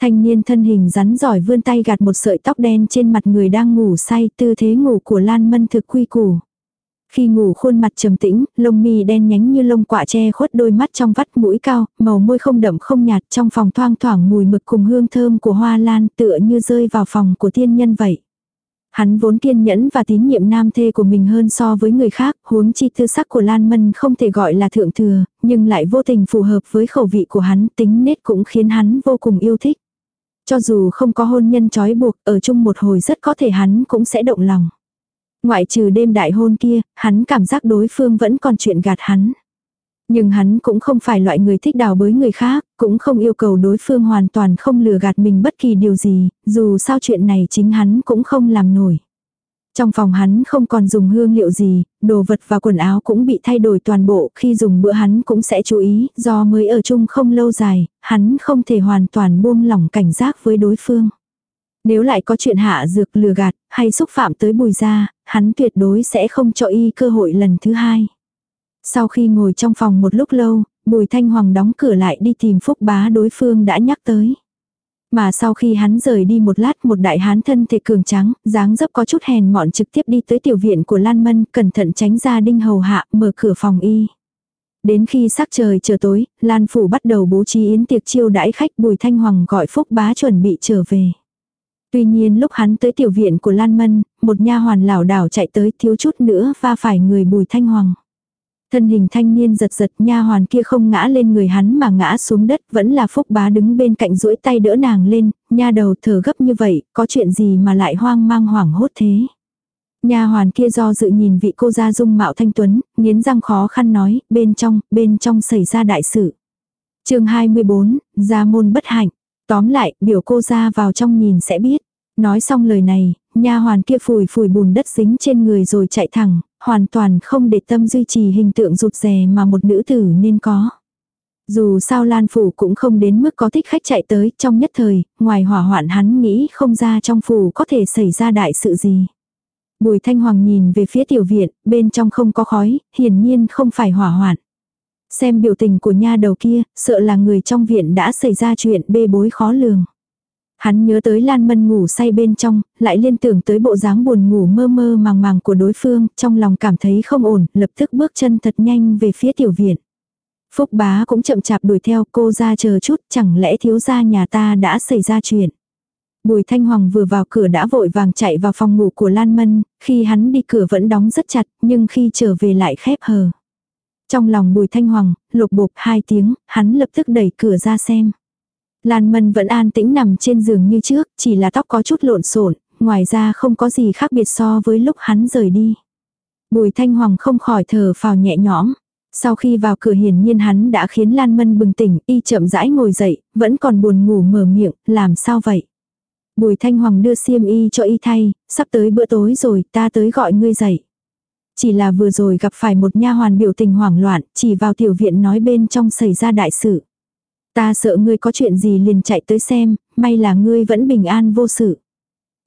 Thanh niên thân hình rắn giỏi vươn tay gạt một sợi tóc đen trên mặt người đang ngủ say, tư thế ngủ của Lan Mân thực quy củ. Khi ngủ khuôn mặt trầm tĩnh, lông mi đen nhánh như lông quạ che khuất đôi mắt trong vắt mũi cao, màu môi không đậm không nhạt trong phòng thoang thoảng mùi mực cùng hương thơm của hoa lan tựa như rơi vào phòng của tiên nhân vậy. Hắn vốn kiên nhẫn và tín nhiệm nam thê của mình hơn so với người khác, huống chi tư sắc của Lan Mân không thể gọi là thượng thừa, nhưng lại vô tình phù hợp với khẩu vị của hắn, tính nết cũng khiến hắn vô cùng yêu thích. Cho dù không có hôn nhân trói buộc, ở chung một hồi rất có thể hắn cũng sẽ động lòng. Ngoại trừ đêm đại hôn kia, hắn cảm giác đối phương vẫn còn chuyện gạt hắn. Nhưng hắn cũng không phải loại người thích đào bới người khác, cũng không yêu cầu đối phương hoàn toàn không lừa gạt mình bất kỳ điều gì, dù sao chuyện này chính hắn cũng không làm nổi. Trong phòng hắn không còn dùng hương liệu gì, đồ vật và quần áo cũng bị thay đổi toàn bộ, khi dùng bữa hắn cũng sẽ chú ý, do mới ở chung không lâu dài, hắn không thể hoàn toàn buông lỏng cảnh giác với đối phương. Nếu lại có chuyện hạ dược lừa gạt, hay xúc phạm tới bùi gia, hắn tuyệt đối sẽ không cho y cơ hội lần thứ hai. Sau khi ngồi trong phòng một lúc lâu, bùi thanh hoàng đóng cửa lại đi tìm phúc bá đối phương đã nhắc tới. Mà sau khi hắn rời đi một lát một đại hán thân thể cường trắng, dáng dấp có chút hèn mọn trực tiếp đi tới tiểu viện của Lan Mân, cẩn thận tránh ra đinh hầu hạ, mở cửa phòng y. Đến khi sắc trời trở tối, Lan Phủ bắt đầu bố trí yến tiệc chiêu đãi khách Bùi Thanh Hoàng gọi Phúc Bá chuẩn bị trở về. Tuy nhiên lúc hắn tới tiểu viện của Lan Mân, một nha hoàn lảo đảo chạy tới thiếu chút nữa va phải người Bùi Thanh Hoàng. Thân hình thanh niên giật giật nha hoàn kia không ngã lên người hắn mà ngã xuống đất vẫn là phúc bá đứng bên cạnh duỗi tay đỡ nàng lên, nha đầu thở gấp như vậy, có chuyện gì mà lại hoang mang hoảng hốt thế. Nha hoàn kia do dự nhìn vị cô gia dung mạo thanh tuấn, nghiến răng khó khăn nói, bên trong, bên trong xảy ra đại sự. chương 24, gia môn bất hạnh. Tóm lại, biểu cô ra vào trong nhìn sẽ biết. Nói xong lời này, nha hoàn kia phủi phủi bùn đất dính trên người rồi chạy thẳng, hoàn toàn không để tâm duy trì hình tượng rụt rè mà một nữ tử nên có. Dù sao Lan Phủ cũng không đến mức có thích khách chạy tới trong nhất thời, ngoài hỏa hoạn hắn nghĩ không ra trong phủ có thể xảy ra đại sự gì. Bùi Thanh Hoàng nhìn về phía tiểu viện, bên trong không có khói, hiển nhiên không phải hỏa hoạn. Xem biểu tình của nha đầu kia, sợ là người trong viện đã xảy ra chuyện bê bối khó lường. Hắn nhớ tới Lan Mân ngủ say bên trong, lại liên tưởng tới bộ dáng buồn ngủ mơ mơ màng màng của đối phương, trong lòng cảm thấy không ổn, lập tức bước chân thật nhanh về phía tiểu viện. Phúc bá cũng chậm chạp đuổi theo cô ra chờ chút, chẳng lẽ thiếu gia nhà ta đã xảy ra chuyện. Bùi Thanh Hoàng vừa vào cửa đã vội vàng chạy vào phòng ngủ của Lan Mân, khi hắn đi cửa vẫn đóng rất chặt, nhưng khi trở về lại khép hờ. Trong lòng Bùi Thanh Hoàng, lục bộp hai tiếng, hắn lập tức đẩy cửa ra xem. Lan Mân vẫn an tĩnh nằm trên giường như trước, chỉ là tóc có chút lộn xộn, ngoài ra không có gì khác biệt so với lúc hắn rời đi. Bùi Thanh Hoàng không khỏi thở phào nhẹ nhõm. Sau khi vào cửa hiển nhiên hắn đã khiến Lan Mân bừng tỉnh, y chậm rãi ngồi dậy, vẫn còn buồn ngủ mở miệng, làm sao vậy? Bùi Thanh Hoàng đưa xiêm y cho y thay, sắp tới bữa tối rồi, ta tới gọi ngươi dậy. Chỉ là vừa rồi gặp phải một nha hoàn biểu tình hoảng loạn, chỉ vào tiểu viện nói bên trong xảy ra đại sự. Ta sợ ngươi có chuyện gì liền chạy tới xem, may là ngươi vẫn bình an vô sự.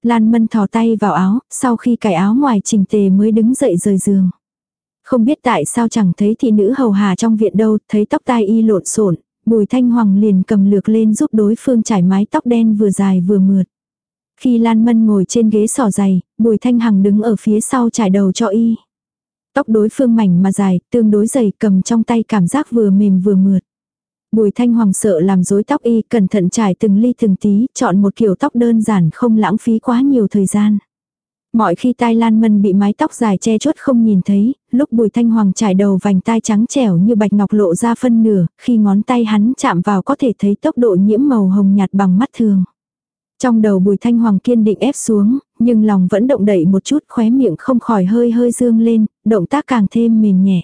Lan Mân thò tay vào áo, sau khi cài áo ngoài trình tề mới đứng dậy rời giường. Không biết tại sao chẳng thấy thị nữ hầu hà trong viện đâu, thấy tóc tai y lộn xộn, Bùi Thanh Hoàng liền cầm lược lên giúp đối phương trải mái tóc đen vừa dài vừa mượt. Khi Lan Mân ngồi trên ghế sỏ dày, Bùi Thanh Hằng đứng ở phía sau trải đầu cho y. Tóc đối phương mảnh mà dài, tương đối dày cầm trong tay cảm giác vừa mềm vừa mượt. Bùi thanh hoàng sợ làm rối tóc y, cẩn thận trải từng ly từng tí, chọn một kiểu tóc đơn giản không lãng phí quá nhiều thời gian. Mọi khi tai Lan Mân bị mái tóc dài che chốt không nhìn thấy, lúc Bùi Thanh Hoàng trải đầu vành tai trắng trẻo như bạch ngọc lộ ra phân nửa, khi ngón tay hắn chạm vào có thể thấy tốc độ nhiễm màu hồng nhạt bằng mắt thường. Trong đầu Bùi Thanh Hoàng kiên định ép xuống, nhưng lòng vẫn động đẩy một chút khóe miệng không khỏi hơi hơi dương lên, động tác càng thêm mềm nhẹ.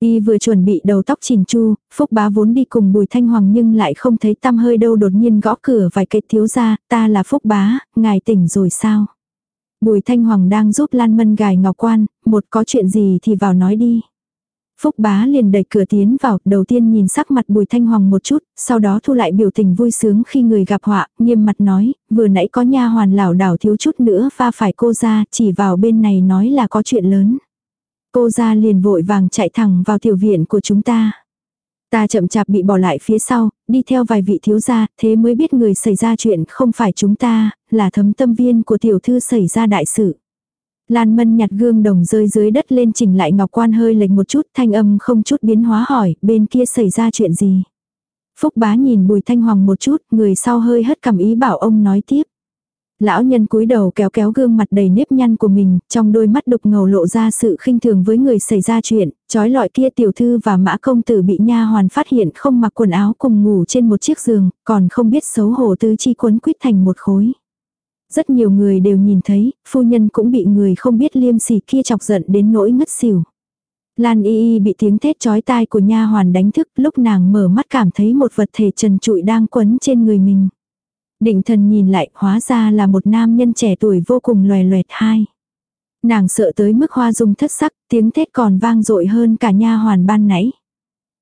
Y vừa chuẩn bị đầu tóc chỉn chu, Phúc bá vốn đi cùng Bùi Thanh Hoàng nhưng lại không thấy tăm hơi đâu đột nhiên gõ cửa vài cây thiếu ra, ta là Phúc bá, ngài tỉnh rồi sao? Bùi Thanh Hoàng đang giúp Lan Mân gài ngọc quan, một có chuyện gì thì vào nói đi. Phúc bá liền đẩy cửa tiến vào, đầu tiên nhìn sắc mặt bùi thanh hoàng một chút, sau đó thu lại biểu tình vui sướng khi người gặp họa, nghiêm mặt nói, vừa nãy có nha hoàn lảo đảo thiếu chút nữa va phải cô ra, chỉ vào bên này nói là có chuyện lớn. Cô ra liền vội vàng chạy thẳng vào tiểu viện của chúng ta. Ta chậm chạp bị bỏ lại phía sau, đi theo vài vị thiếu gia, thế mới biết người xảy ra chuyện không phải chúng ta, là thấm tâm viên của tiểu thư xảy ra đại sự. Lan Mân nhặt gương đồng rơi dưới đất lên chỉnh lại ngọc quan hơi lệch một chút, thanh âm không chút biến hóa hỏi, bên kia xảy ra chuyện gì. Phúc bá nhìn bùi thanh hoàng một chút, người sau hơi hất cầm ý bảo ông nói tiếp. Lão nhân cúi đầu kéo kéo gương mặt đầy nếp nhăn của mình, trong đôi mắt đục ngầu lộ ra sự khinh thường với người xảy ra chuyện, trói lọi kia tiểu thư và mã công tử bị nha hoàn phát hiện không mặc quần áo cùng ngủ trên một chiếc giường, còn không biết xấu hổ tứ chi quấn quýt thành một khối. Rất nhiều người đều nhìn thấy, phu nhân cũng bị người không biết liêm sỉ kia chọc giận đến nỗi ngất xỉu. Lan y y bị tiếng thét chói tai của nha hoàn đánh thức lúc nàng mở mắt cảm thấy một vật thể trần trụi đang quấn trên người mình. Định thần nhìn lại hóa ra là một nam nhân trẻ tuổi vô cùng loè loẹt hai. Nàng sợ tới mức hoa dung thất sắc, tiếng thét còn vang dội hơn cả nha hoàn ban nãy.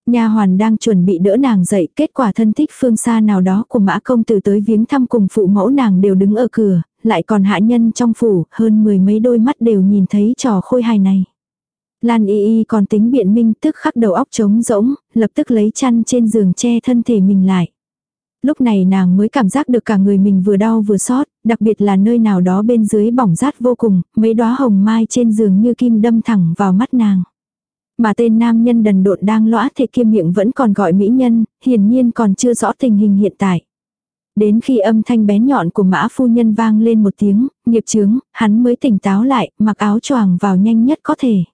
Nha hoàn đang chuẩn bị đỡ nàng dậy, kết quả thân thích phương xa nào đó của mã công tử tới viếng thăm cùng phụ mẫu nàng đều đứng ở cửa, lại còn hạ nhân trong phủ, hơn mười mấy đôi mắt đều nhìn thấy trò khôi hài này. Lan y y còn tính biện minh tức khắc đầu óc trống rỗng, lập tức lấy chăn trên giường che thân thể mình lại. Lúc này nàng mới cảm giác được cả người mình vừa đau vừa xót, đặc biệt là nơi nào đó bên dưới bỏng rát vô cùng, mấy đóa hồng mai trên giường như kim đâm thẳng vào mắt nàng. Mà tên nam nhân đần độn đang lõa thể kia miệng vẫn còn gọi mỹ nhân, hiển nhiên còn chưa rõ tình hình hiện tại. Đến khi âm thanh bén nhọn của mã phu nhân vang lên một tiếng, nghiệp chướng, hắn mới tỉnh táo lại, mặc áo choàng vào nhanh nhất có thể.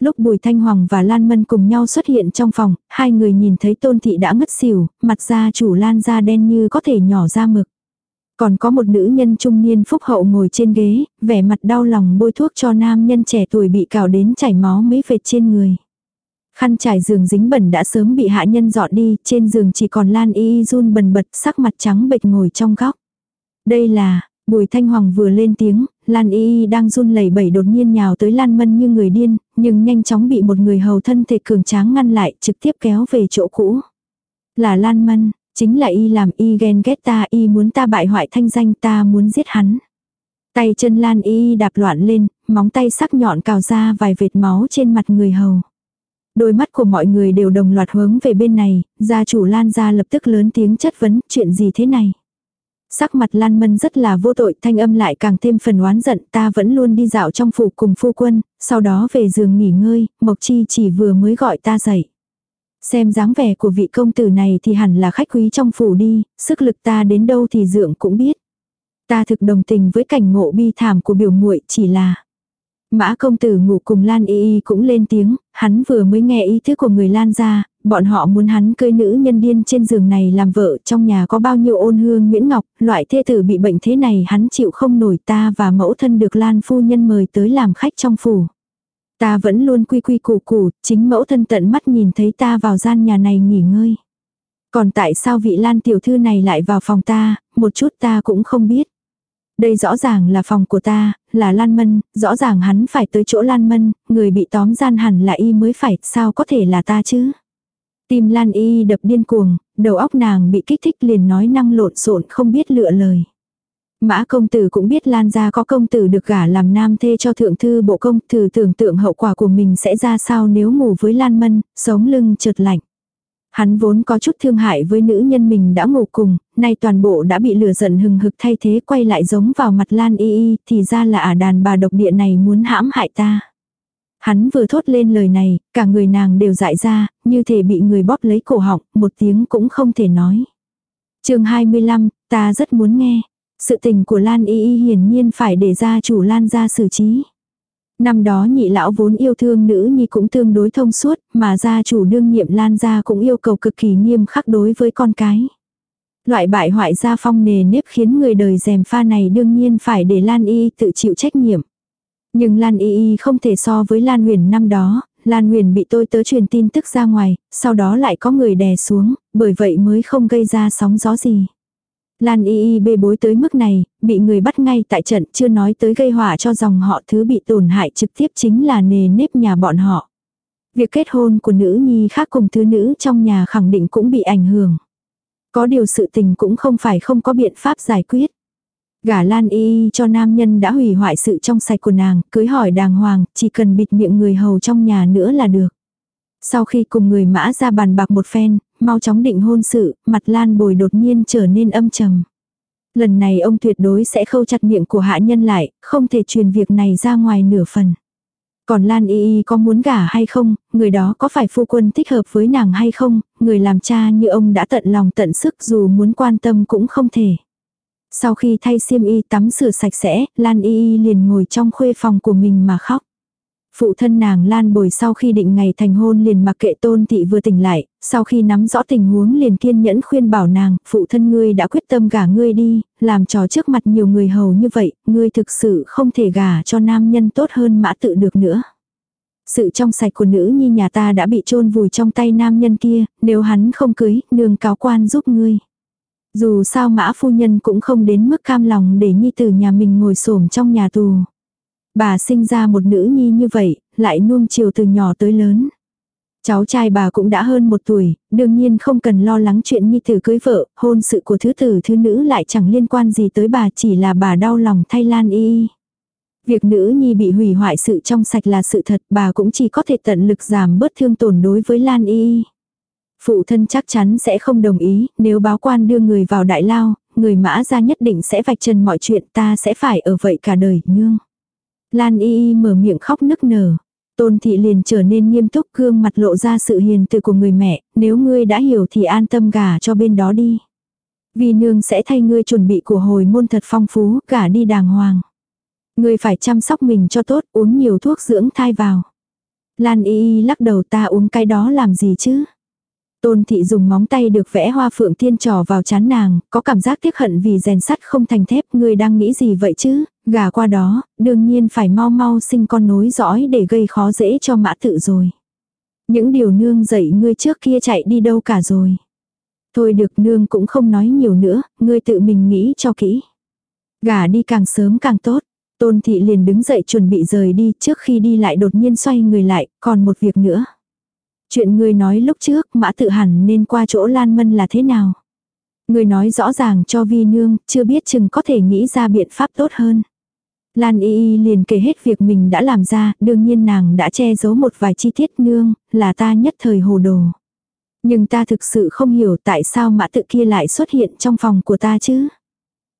Lúc Bùi Thanh Hoàng và Lan Mân cùng nhau xuất hiện trong phòng, hai người nhìn thấy tôn thị đã ngất xỉu, mặt da chủ Lan da đen như có thể nhỏ ra mực. Còn có một nữ nhân trung niên phúc hậu ngồi trên ghế, vẻ mặt đau lòng bôi thuốc cho nam nhân trẻ tuổi bị cào đến chảy máu mấy vệt trên người. Khăn trải giường dính bẩn đã sớm bị hạ nhân dọn đi, trên giường chỉ còn Lan Y run bần bật sắc mặt trắng bệch ngồi trong góc. Đây là, Bùi Thanh Hoàng vừa lên tiếng, Lan Y đang run lẩy bẩy đột nhiên nhào tới Lan Mân như người điên, nhưng nhanh chóng bị một người hầu thân thể cường tráng ngăn lại, trực tiếp kéo về chỗ cũ. Là Lan Mân, chính là Y làm Y ghen ghét ta, Y muốn ta bại hoại thanh danh ta muốn giết hắn. Tay chân Lan Y đạp loạn lên, móng tay sắc nhọn cào ra vài vệt máu trên mặt người hầu. Đôi mắt của mọi người đều đồng loạt hướng về bên này, gia chủ Lan ra lập tức lớn tiếng chất vấn, chuyện gì thế này? Sắc mặt Lan Mân rất là vô tội, thanh âm lại càng thêm phần oán giận, ta vẫn luôn đi dạo trong phủ cùng phu quân, sau đó về giường nghỉ ngơi, Mộc Chi chỉ vừa mới gọi ta dậy. Xem dáng vẻ của vị công tử này thì hẳn là khách quý trong phủ đi, sức lực ta đến đâu thì dượng cũng biết. Ta thực đồng tình với cảnh ngộ bi thảm của biểu muội chỉ là Mã công tử ngủ cùng Lan Y Y cũng lên tiếng, hắn vừa mới nghe ý thức của người Lan ra, bọn họ muốn hắn cưới nữ nhân điên trên giường này làm vợ, trong nhà có bao nhiêu ôn hương Nguyễn Ngọc, loại thê tử bị bệnh thế này hắn chịu không nổi ta và mẫu thân được Lan phu nhân mời tới làm khách trong phủ. Ta vẫn luôn quy quy củ củ, chính mẫu thân tận mắt nhìn thấy ta vào gian nhà này nghỉ ngơi. Còn tại sao vị Lan tiểu thư này lại vào phòng ta, một chút ta cũng không biết. Đây rõ ràng là phòng của ta, là Lan Mân, rõ ràng hắn phải tới chỗ Lan Mân, người bị tóm gian hẳn là y mới phải, sao có thể là ta chứ? Tim Lan y đập điên cuồng, đầu óc nàng bị kích thích liền nói năng lộn xộn không biết lựa lời. Mã công tử cũng biết Lan gia có công tử được gả làm nam thê cho thượng thư bộ công, thử tưởng tượng hậu quả của mình sẽ ra sao nếu ngủ với Lan Mân, sống lưng trượt lạnh. Hắn vốn có chút thương hại với nữ nhân mình đã ngủ cùng, nay toàn bộ đã bị lửa giận hừng hực thay thế quay lại giống vào mặt Lan Y Y, thì ra là ả đàn bà độc địa này muốn hãm hại ta. Hắn vừa thốt lên lời này, cả người nàng đều dại ra, như thể bị người bóp lấy cổ họng, một tiếng cũng không thể nói. chương 25, ta rất muốn nghe. Sự tình của Lan Y Y hiển nhiên phải để gia chủ Lan ra xử trí. Năm đó nhị lão vốn yêu thương nữ nhi cũng tương đối thông suốt, mà gia chủ đương nhiệm Lan gia cũng yêu cầu cực kỳ nghiêm khắc đối với con cái. Loại bại hoại gia phong nề nếp khiến người đời dèm pha này đương nhiên phải để Lan Y tự chịu trách nhiệm. Nhưng Lan Y Y không thể so với Lan Huyền năm đó, Lan Huyền bị tôi tớ truyền tin tức ra ngoài, sau đó lại có người đè xuống, bởi vậy mới không gây ra sóng gió gì. Lan Y Y bê bối tới mức này, bị người bắt ngay tại trận chưa nói tới gây hỏa cho dòng họ thứ bị tổn hại trực tiếp chính là nề nếp nhà bọn họ. Việc kết hôn của nữ nhi khác cùng thứ nữ trong nhà khẳng định cũng bị ảnh hưởng. Có điều sự tình cũng không phải không có biện pháp giải quyết. Gả Lan Y cho nam nhân đã hủy hoại sự trong sạch của nàng, cưới hỏi đàng hoàng, chỉ cần bịt miệng người hầu trong nhà nữa là được. Sau khi cùng người mã ra bàn bạc một phen, mau chóng định hôn sự, mặt Lan bồi đột nhiên trở nên âm trầm. Lần này ông tuyệt đối sẽ khâu chặt miệng của hạ nhân lại, không thể truyền việc này ra ngoài nửa phần. Còn Lan Y Y có muốn gả hay không, người đó có phải phu quân thích hợp với nàng hay không, người làm cha như ông đã tận lòng tận sức dù muốn quan tâm cũng không thể. Sau khi thay xiêm y tắm rửa sạch sẽ, Lan Y Y liền ngồi trong khuê phòng của mình mà khóc. Phụ thân nàng Lan Bồi sau khi định ngày thành hôn liền mặc kệ tôn thị vừa tỉnh lại, sau khi nắm rõ tình huống liền kiên nhẫn khuyên bảo nàng, phụ thân ngươi đã quyết tâm gả ngươi đi, làm trò trước mặt nhiều người hầu như vậy, ngươi thực sự không thể gả cho nam nhân tốt hơn mã tự được nữa. Sự trong sạch của nữ nhi nhà ta đã bị chôn vùi trong tay nam nhân kia, nếu hắn không cưới, nương cáo quan giúp ngươi. Dù sao mã phu nhân cũng không đến mức cam lòng để nhi tử nhà mình ngồi xổm trong nhà tù. Bà sinh ra một nữ nhi như vậy, lại nuông chiều từ nhỏ tới lớn. Cháu trai bà cũng đã hơn một tuổi, đương nhiên không cần lo lắng chuyện nhi tử cưới vợ, hôn sự của thứ tử thứ nữ lại chẳng liên quan gì tới bà chỉ là bà đau lòng thay Lan Y. Việc nữ nhi bị hủy hoại sự trong sạch là sự thật, bà cũng chỉ có thể tận lực giảm bớt thương tổn đối với Lan Y. Phụ thân chắc chắn sẽ không đồng ý, nếu báo quan đưa người vào đại lao, người mã ra nhất định sẽ vạch trần mọi chuyện ta sẽ phải ở vậy cả đời, nương. Lan y y mở miệng khóc nức nở. Tôn thị liền trở nên nghiêm túc gương mặt lộ ra sự hiền từ của người mẹ, nếu ngươi đã hiểu thì an tâm gả cho bên đó đi. Vì nương sẽ thay ngươi chuẩn bị của hồi môn thật phong phú, gả đi đàng hoàng. Ngươi phải chăm sóc mình cho tốt, uống nhiều thuốc dưỡng thai vào. Lan y y lắc đầu ta uống cái đó làm gì chứ? Tôn thị dùng móng tay được vẽ hoa phượng thiên trò vào chán nàng, có cảm giác tiếc hận vì rèn sắt không thành thép, ngươi đang nghĩ gì vậy chứ, gà qua đó, đương nhiên phải mau mau sinh con nối dõi để gây khó dễ cho mã tự rồi. Những điều nương dạy ngươi trước kia chạy đi đâu cả rồi. Thôi được nương cũng không nói nhiều nữa, ngươi tự mình nghĩ cho kỹ. Gà đi càng sớm càng tốt. Tôn thị liền đứng dậy chuẩn bị rời đi trước khi đi lại đột nhiên xoay người lại, còn một việc nữa. Chuyện ngươi nói lúc trước mã tự hẳn nên qua chỗ Lan Mân là thế nào? Ngươi nói rõ ràng cho vi nương, chưa biết chừng có thể nghĩ ra biện pháp tốt hơn. Lan y y liền kể hết việc mình đã làm ra, đương nhiên nàng đã che giấu một vài chi tiết nương, là ta nhất thời hồ đồ. Nhưng ta thực sự không hiểu tại sao mã tự kia lại xuất hiện trong phòng của ta chứ.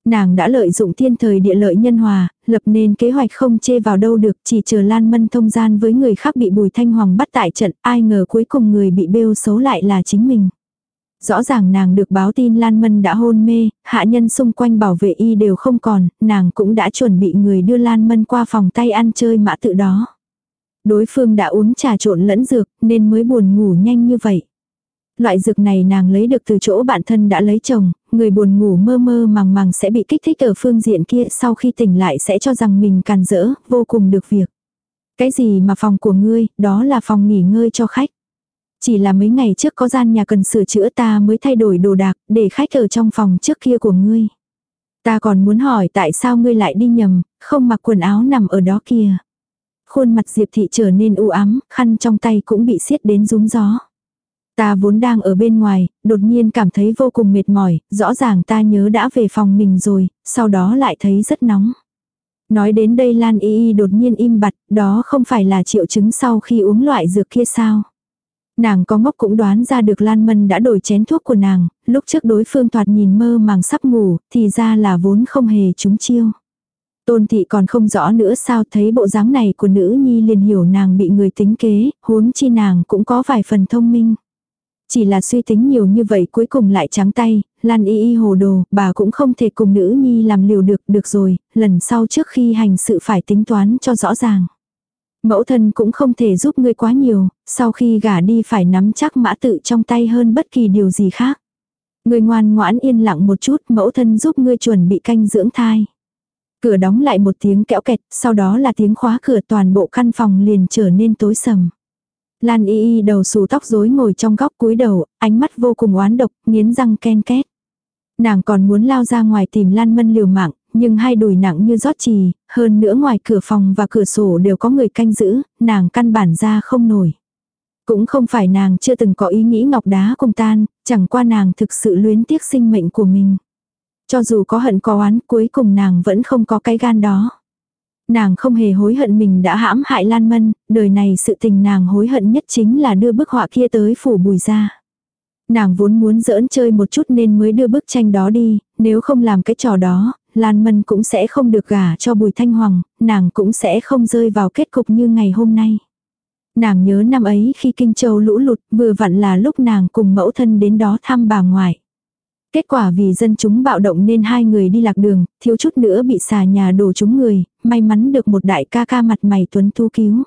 Nàng đã lợi dụng thiên thời địa lợi nhân hòa, lập nên kế hoạch không chê vào đâu được, chỉ chờ Lan Mân thông gian với người khác bị Bùi Thanh Hoàng bắt tại trận, ai ngờ cuối cùng người bị bêu xấu lại là chính mình. Rõ ràng nàng được báo tin Lan Mân đã hôn mê, hạ nhân xung quanh bảo vệ y đều không còn, nàng cũng đã chuẩn bị người đưa Lan Mân qua phòng tay ăn chơi mã tự đó. Đối phương đã uống trà trộn lẫn dược, nên mới buồn ngủ nhanh như vậy. Loại dược này nàng lấy được từ chỗ bạn thân đã lấy chồng, người buồn ngủ mơ mơ màng màng sẽ bị kích thích ở phương diện kia sau khi tỉnh lại sẽ cho rằng mình càn rỡ, vô cùng được việc. Cái gì mà phòng của ngươi, đó là phòng nghỉ ngơi cho khách. Chỉ là mấy ngày trước có gian nhà cần sửa chữa ta mới thay đổi đồ đạc, để khách ở trong phòng trước kia của ngươi. Ta còn muốn hỏi tại sao ngươi lại đi nhầm, không mặc quần áo nằm ở đó kia. Khuôn mặt Diệp Thị trở nên u ám, khăn trong tay cũng bị xiết đến rúm gió. Ta vốn đang ở bên ngoài, đột nhiên cảm thấy vô cùng mệt mỏi, rõ ràng ta nhớ đã về phòng mình rồi, sau đó lại thấy rất nóng. Nói đến đây Lan Y Y đột nhiên im bặt, đó không phải là triệu chứng sau khi uống loại dược kia sao. Nàng có ngốc cũng đoán ra được Lan Mân đã đổi chén thuốc của nàng, lúc trước đối phương thoạt nhìn mơ màng sắp ngủ, thì ra là vốn không hề trúng chiêu. Tôn thị còn không rõ nữa sao thấy bộ dáng này của nữ nhi liền hiểu nàng bị người tính kế, huống chi nàng cũng có vài phần thông minh. Chỉ là suy tính nhiều như vậy cuối cùng lại trắng tay, Lan y y hồ đồ, bà cũng không thể cùng nữ nhi làm liều được, được rồi, lần sau trước khi hành sự phải tính toán cho rõ ràng. Mẫu thân cũng không thể giúp ngươi quá nhiều, sau khi gả đi phải nắm chắc mã tự trong tay hơn bất kỳ điều gì khác. Ngươi ngoan ngoãn yên lặng một chút, mẫu thân giúp ngươi chuẩn bị canh dưỡng thai. Cửa đóng lại một tiếng kẽo kẹt, sau đó là tiếng khóa cửa toàn bộ căn phòng liền trở nên tối sầm. Lan y y đầu xù tóc rối ngồi trong góc cúi đầu, ánh mắt vô cùng oán độc, nghiến răng ken két. Nàng còn muốn lao ra ngoài tìm Lan Mân liều mạng, nhưng hai đùi nặng như rót trì, hơn nữa ngoài cửa phòng và cửa sổ đều có người canh giữ, nàng căn bản ra không nổi. Cũng không phải nàng chưa từng có ý nghĩ ngọc đá cùng tan, chẳng qua nàng thực sự luyến tiếc sinh mệnh của mình. Cho dù có hận có oán cuối cùng nàng vẫn không có cái gan đó. Nàng không hề hối hận mình đã hãm hại Lan Mân, đời này sự tình nàng hối hận nhất chính là đưa bức họa kia tới phủ bùi ra. Nàng vốn muốn giỡn chơi một chút nên mới đưa bức tranh đó đi, nếu không làm cái trò đó, Lan Mân cũng sẽ không được gả cho Bùi Thanh Hoàng, nàng cũng sẽ không rơi vào kết cục như ngày hôm nay. Nàng nhớ năm ấy khi Kinh Châu lũ lụt vừa vặn là lúc nàng cùng mẫu thân đến đó thăm bà ngoại. Kết quả vì dân chúng bạo động nên hai người đi lạc đường, thiếu chút nữa bị xà nhà đổ chúng người, may mắn được một đại ca ca mặt mày tuấn tu cứu.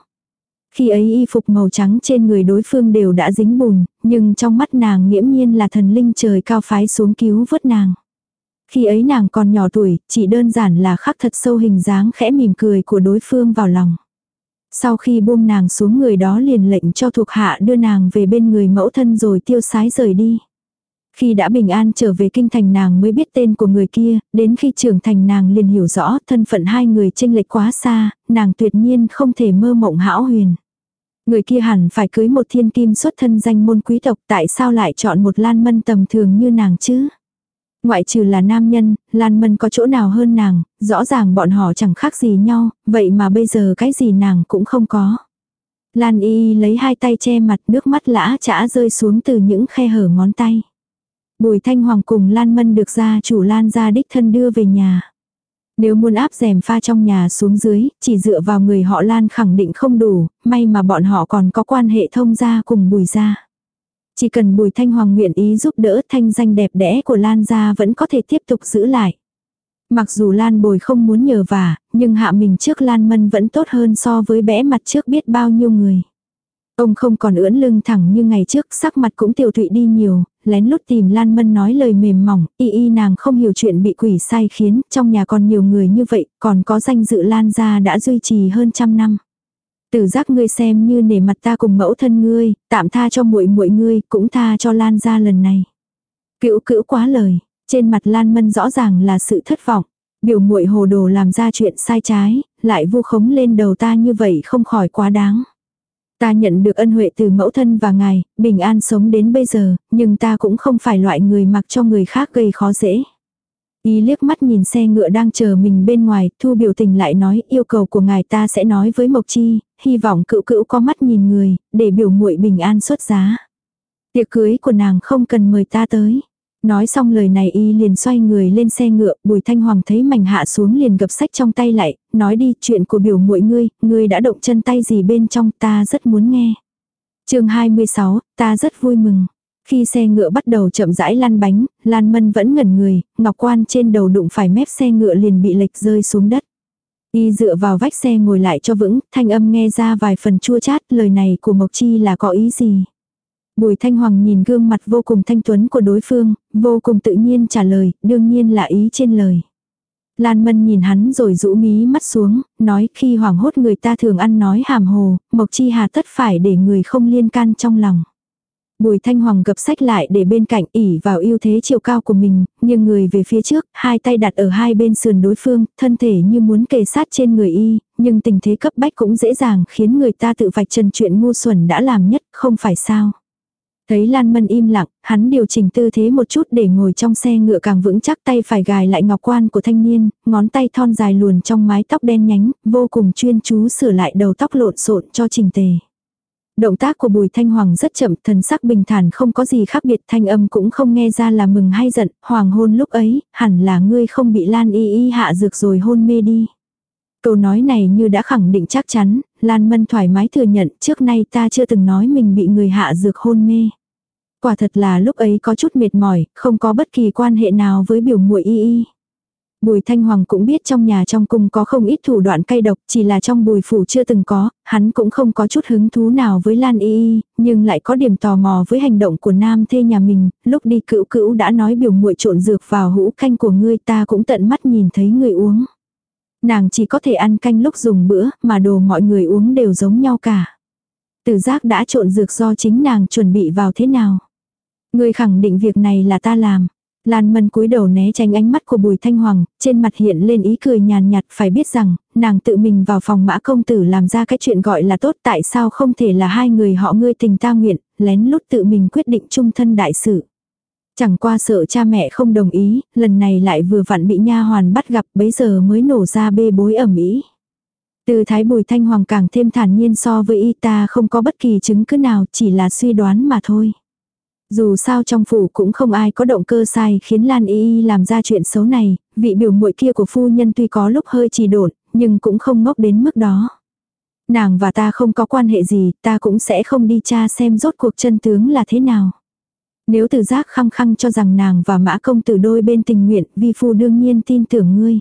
Khi ấy y phục màu trắng trên người đối phương đều đã dính bùn, nhưng trong mắt nàng nghiễm nhiên là thần linh trời cao phái xuống cứu vớt nàng. Khi ấy nàng còn nhỏ tuổi, chỉ đơn giản là khắc thật sâu hình dáng khẽ mỉm cười của đối phương vào lòng. Sau khi buông nàng xuống người đó liền lệnh cho thuộc hạ đưa nàng về bên người mẫu thân rồi tiêu sái rời đi. Khi đã bình an trở về kinh thành nàng mới biết tên của người kia, đến khi trưởng thành nàng liền hiểu rõ thân phận hai người tranh lệch quá xa, nàng tuyệt nhiên không thể mơ mộng hão huyền. Người kia hẳn phải cưới một thiên kim xuất thân danh môn quý tộc tại sao lại chọn một lan mân tầm thường như nàng chứ? Ngoại trừ là nam nhân, Lan Mân có chỗ nào hơn nàng, rõ ràng bọn họ chẳng khác gì nhau, vậy mà bây giờ cái gì nàng cũng không có. Lan y lấy hai tay che mặt nước mắt lã chả rơi xuống từ những khe hở ngón tay. Bùi Thanh Hoàng cùng Lan Mân được gia chủ Lan ra đích thân đưa về nhà. Nếu muốn áp rèm pha trong nhà xuống dưới, chỉ dựa vào người họ Lan khẳng định không đủ, may mà bọn họ còn có quan hệ thông gia cùng bùi gia. Chỉ cần bùi thanh hoàng nguyện ý giúp đỡ thanh danh đẹp đẽ của Lan gia vẫn có thể tiếp tục giữ lại. Mặc dù Lan bồi không muốn nhờ vả, nhưng hạ mình trước Lan mân vẫn tốt hơn so với bẽ mặt trước biết bao nhiêu người. Ông không còn ưỡn lưng thẳng như ngày trước, sắc mặt cũng tiểu thụy đi nhiều, lén lút tìm Lan Mân nói lời mềm mỏng, y y nàng không hiểu chuyện bị quỷ sai khiến, trong nhà còn nhiều người như vậy, còn có danh dự Lan gia đã duy trì hơn trăm năm. Tử giác ngươi xem như nể mặt ta cùng mẫu thân ngươi, tạm tha cho muội muội ngươi, cũng tha cho Lan gia lần này. Cữu cữu quá lời, trên mặt Lan Mân rõ ràng là sự thất vọng. Biểu muội hồ đồ làm ra chuyện sai trái, lại vu khống lên đầu ta như vậy không khỏi quá đáng. Ta nhận được ân huệ từ mẫu thân và ngài, bình an sống đến bây giờ, nhưng ta cũng không phải loại người mặc cho người khác gây khó dễ. Y liếc mắt nhìn xe ngựa đang chờ mình bên ngoài, thu biểu tình lại nói yêu cầu của ngài ta sẽ nói với Mộc Chi, hy vọng cựu cựu có mắt nhìn người, để biểu muội bình an xuất giá. Tiệc cưới của nàng không cần mời ta tới. Nói xong lời này y liền xoay người lên xe ngựa, bùi thanh hoàng thấy mảnh hạ xuống liền gập sách trong tay lại, nói đi chuyện của biểu muội ngươi, ngươi đã động chân tay gì bên trong ta rất muốn nghe. chương 26, ta rất vui mừng. Khi xe ngựa bắt đầu chậm rãi lăn bánh, Lan Mân vẫn ngẩn người, ngọc quan trên đầu đụng phải mép xe ngựa liền bị lệch rơi xuống đất. Y dựa vào vách xe ngồi lại cho vững, thanh âm nghe ra vài phần chua chát, lời này của Mộc Chi là có ý gì. Bùi Thanh Hoàng nhìn gương mặt vô cùng thanh tuấn của đối phương, vô cùng tự nhiên trả lời, đương nhiên là ý trên lời. Lan Mân nhìn hắn rồi rũ mí mắt xuống, nói khi hoảng hốt người ta thường ăn nói hàm hồ, Mộc Chi hà tất phải để người không liên can trong lòng. Bùi Thanh Hoàng gập sách lại để bên cạnh ỉ vào ưu thế chiều cao của mình, nhưng người về phía trước, hai tay đặt ở hai bên sườn đối phương, thân thể như muốn kề sát trên người y, nhưng tình thế cấp bách cũng dễ dàng khiến người ta tự vạch trần chuyện ngu xuẩn đã làm nhất, không phải sao. Thấy Lan Mân im lặng, hắn điều chỉnh tư thế một chút để ngồi trong xe ngựa càng vững chắc tay phải gài lại ngọc quan của thanh niên, ngón tay thon dài luồn trong mái tóc đen nhánh, vô cùng chuyên chú sửa lại đầu tóc lộn xộn cho trình tề. Động tác của Bùi Thanh Hoàng rất chậm, thần sắc bình thản không có gì khác biệt, thanh âm cũng không nghe ra là mừng hay giận, hoàng hôn lúc ấy, hẳn là ngươi không bị Lan Y Y hạ dược rồi hôn mê đi. Câu nói này như đã khẳng định chắc chắn, Lan Mân thoải mái thừa nhận trước nay ta chưa từng nói mình bị người hạ dược hôn mê. Quả thật là lúc ấy có chút mệt mỏi, không có bất kỳ quan hệ nào với biểu muội y y. Bùi Thanh Hoàng cũng biết trong nhà trong cung có không ít thủ đoạn cay độc, chỉ là trong bùi phủ chưa từng có, hắn cũng không có chút hứng thú nào với Lan Y Y, nhưng lại có điểm tò mò với hành động của nam thê nhà mình, lúc đi cữu cữu đã nói biểu muội trộn dược vào hũ canh của ngươi ta cũng tận mắt nhìn thấy người uống. Nàng chỉ có thể ăn canh lúc dùng bữa, mà đồ mọi người uống đều giống nhau cả. Tử giác đã trộn dược do chính nàng chuẩn bị vào thế nào. người khẳng định việc này là ta làm. Lan Mân cúi đầu né tránh ánh mắt của Bùi Thanh Hoàng, trên mặt hiện lên ý cười nhàn nhạt, phải biết rằng, nàng tự mình vào phòng mã công tử làm ra cái chuyện gọi là tốt tại sao không thể là hai người họ ngươi tình ta nguyện, lén lút tự mình quyết định chung thân đại sự. Chẳng qua sợ cha mẹ không đồng ý, lần này lại vừa vặn bị nha hoàn bắt gặp bấy giờ mới nổ ra bê bối ẩm ý. Từ thái bùi thanh hoàng càng thêm thản nhiên so với y ta không có bất kỳ chứng cứ nào chỉ là suy đoán mà thôi. Dù sao trong phủ cũng không ai có động cơ sai khiến Lan Y Y làm ra chuyện xấu này, vị biểu muội kia của phu nhân tuy có lúc hơi trì độn, nhưng cũng không ngốc đến mức đó. Nàng và ta không có quan hệ gì, ta cũng sẽ không đi tra xem rốt cuộc chân tướng là thế nào. Nếu từ giác khăng khăng cho rằng nàng và mã công tử đôi bên tình nguyện, vi phu đương nhiên tin tưởng ngươi.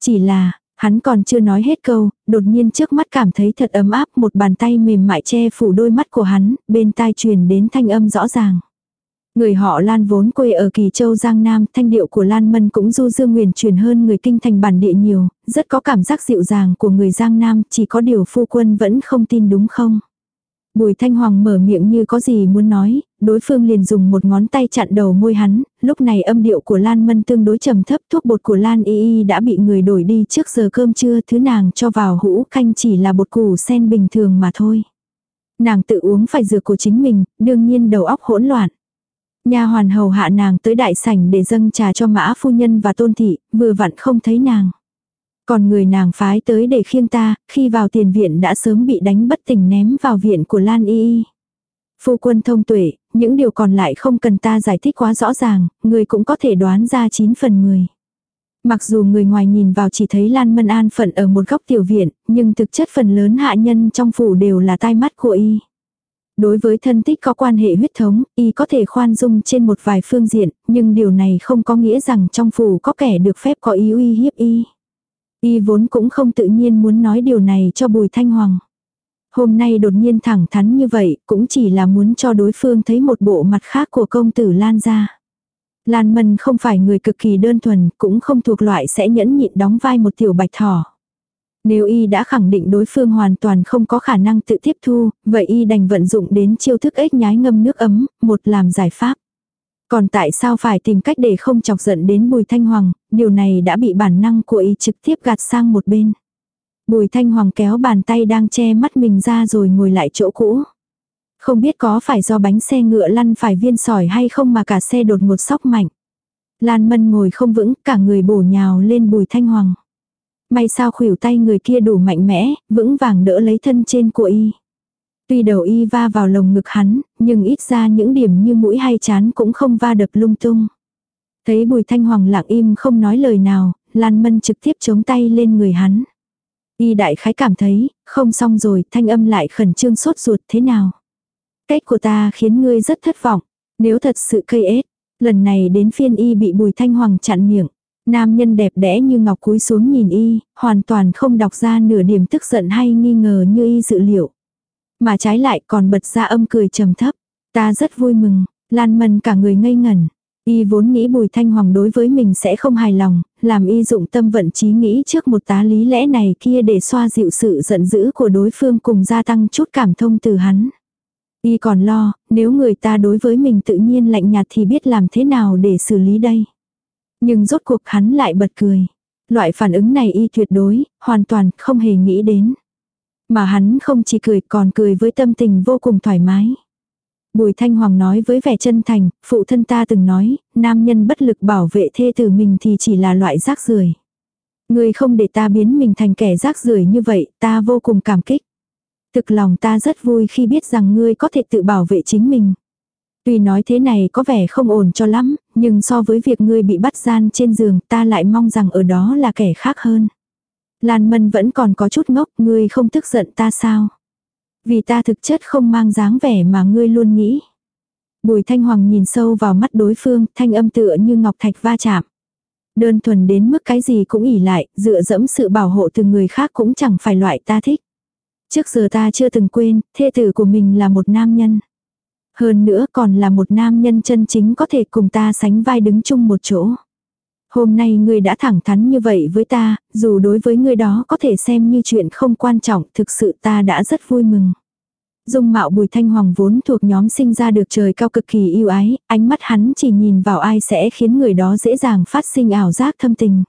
Chỉ là, hắn còn chưa nói hết câu, đột nhiên trước mắt cảm thấy thật ấm áp một bàn tay mềm mại che phủ đôi mắt của hắn, bên tai truyền đến thanh âm rõ ràng. Người họ Lan vốn quê ở Kỳ Châu Giang Nam, thanh điệu của Lan Mân cũng du dương nguyền truyền hơn người kinh thành bản địa nhiều, rất có cảm giác dịu dàng của người Giang Nam, chỉ có điều phu quân vẫn không tin đúng không? Bùi Thanh Hoàng mở miệng như có gì muốn nói, đối phương liền dùng một ngón tay chặn đầu môi hắn, lúc này âm điệu của Lan Mân tương đối trầm thấp, thuốc bột của Lan Y Y đã bị người đổi đi trước giờ cơm trưa, thứ nàng cho vào hũ canh chỉ là bột củ sen bình thường mà thôi. Nàng tự uống phải dược của chính mình, đương nhiên đầu óc hỗn loạn. Nhà hoàn hầu hạ nàng tới đại sảnh để dâng trà cho mã phu nhân và tôn thị, vừa vặn không thấy nàng. Còn người nàng phái tới để khiêng ta, khi vào tiền viện đã sớm bị đánh bất tỉnh ném vào viện của Lan Y. Phu quân thông tuệ, những điều còn lại không cần ta giải thích quá rõ ràng, người cũng có thể đoán ra 9 phần 10. Mặc dù người ngoài nhìn vào chỉ thấy Lan Mân An phận ở một góc tiểu viện, nhưng thực chất phần lớn hạ nhân trong phủ đều là tai mắt của y. Đối với thân tích có quan hệ huyết thống, y có thể khoan dung trên một vài phương diện, nhưng điều này không có nghĩa rằng trong phủ có kẻ được phép có ý uy hiếp y. Y vốn cũng không tự nhiên muốn nói điều này cho Bùi Thanh Hoàng. Hôm nay đột nhiên thẳng thắn như vậy, cũng chỉ là muốn cho đối phương thấy một bộ mặt khác của công tử Lan ra. Lan Mân không phải người cực kỳ đơn thuần, cũng không thuộc loại sẽ nhẫn nhịn đóng vai một tiểu bạch thỏ. Nếu y đã khẳng định đối phương hoàn toàn không có khả năng tự tiếp thu, vậy y đành vận dụng đến chiêu thức ếch nhái ngâm nước ấm, một làm giải pháp. Còn tại sao phải tìm cách để không chọc giận đến Bùi Thanh Hoàng, điều này đã bị bản năng của y trực tiếp gạt sang một bên. Bùi Thanh Hoàng kéo bàn tay đang che mắt mình ra rồi ngồi lại chỗ cũ. Không biết có phải do bánh xe ngựa lăn phải viên sỏi hay không mà cả xe đột ngột sóc mạnh. Lan Mân ngồi không vững, cả người bổ nhào lên Bùi Thanh Hoàng. May sao khuỷu tay người kia đủ mạnh mẽ, vững vàng đỡ lấy thân trên của y. Tuy đầu y va vào lồng ngực hắn, nhưng ít ra những điểm như mũi hay chán cũng không va đập lung tung. Thấy bùi thanh hoàng lặng im không nói lời nào, Lan Mân trực tiếp chống tay lên người hắn. Y đại khái cảm thấy, không xong rồi, thanh âm lại khẩn trương sốt ruột thế nào. Cách của ta khiến ngươi rất thất vọng, nếu thật sự cây ết, lần này đến phiên y bị bùi thanh hoàng chặn miệng. Nam nhân đẹp đẽ như ngọc cúi xuống nhìn y, hoàn toàn không đọc ra nửa điểm tức giận hay nghi ngờ như y dự liệu. Mà trái lại còn bật ra âm cười trầm thấp. Ta rất vui mừng, Lan Mân cả người ngây ngẩn. Y vốn nghĩ Bùi Thanh Hoàng đối với mình sẽ không hài lòng, làm y dụng tâm vận trí nghĩ trước một tá lý lẽ này kia để xoa dịu sự giận dữ của đối phương cùng gia tăng chút cảm thông từ hắn. Y còn lo, nếu người ta đối với mình tự nhiên lạnh nhạt thì biết làm thế nào để xử lý đây. Nhưng rốt cuộc hắn lại bật cười. Loại phản ứng này y tuyệt đối, hoàn toàn không hề nghĩ đến. Mà hắn không chỉ cười còn cười với tâm tình vô cùng thoải mái. Bùi Thanh Hoàng nói với vẻ chân thành, phụ thân ta từng nói, nam nhân bất lực bảo vệ thê tử mình thì chỉ là loại rác rưởi. Ngươi không để ta biến mình thành kẻ rác rưởi như vậy, ta vô cùng cảm kích. Thực lòng ta rất vui khi biết rằng ngươi có thể tự bảo vệ chính mình. Tuy nói thế này có vẻ không ổn cho lắm, nhưng so với việc ngươi bị bắt gian trên giường ta lại mong rằng ở đó là kẻ khác hơn. Lan Mân vẫn còn có chút ngốc, ngươi không tức giận ta sao? Vì ta thực chất không mang dáng vẻ mà ngươi luôn nghĩ. Bùi Thanh Hoàng nhìn sâu vào mắt đối phương, thanh âm tựa như ngọc thạch va chạm. Đơn thuần đến mức cái gì cũng ỉ lại, dựa dẫm sự bảo hộ từ người khác cũng chẳng phải loại ta thích. Trước giờ ta chưa từng quên, thê tử của mình là một nam nhân. Hơn nữa còn là một nam nhân chân chính có thể cùng ta sánh vai đứng chung một chỗ. Hôm nay ngươi đã thẳng thắn như vậy với ta, dù đối với ngươi đó có thể xem như chuyện không quan trọng, thực sự ta đã rất vui mừng. Dung mạo bùi thanh hoàng vốn thuộc nhóm sinh ra được trời cao cực kỳ yêu ái, ánh mắt hắn chỉ nhìn vào ai sẽ khiến người đó dễ dàng phát sinh ảo giác thâm tình.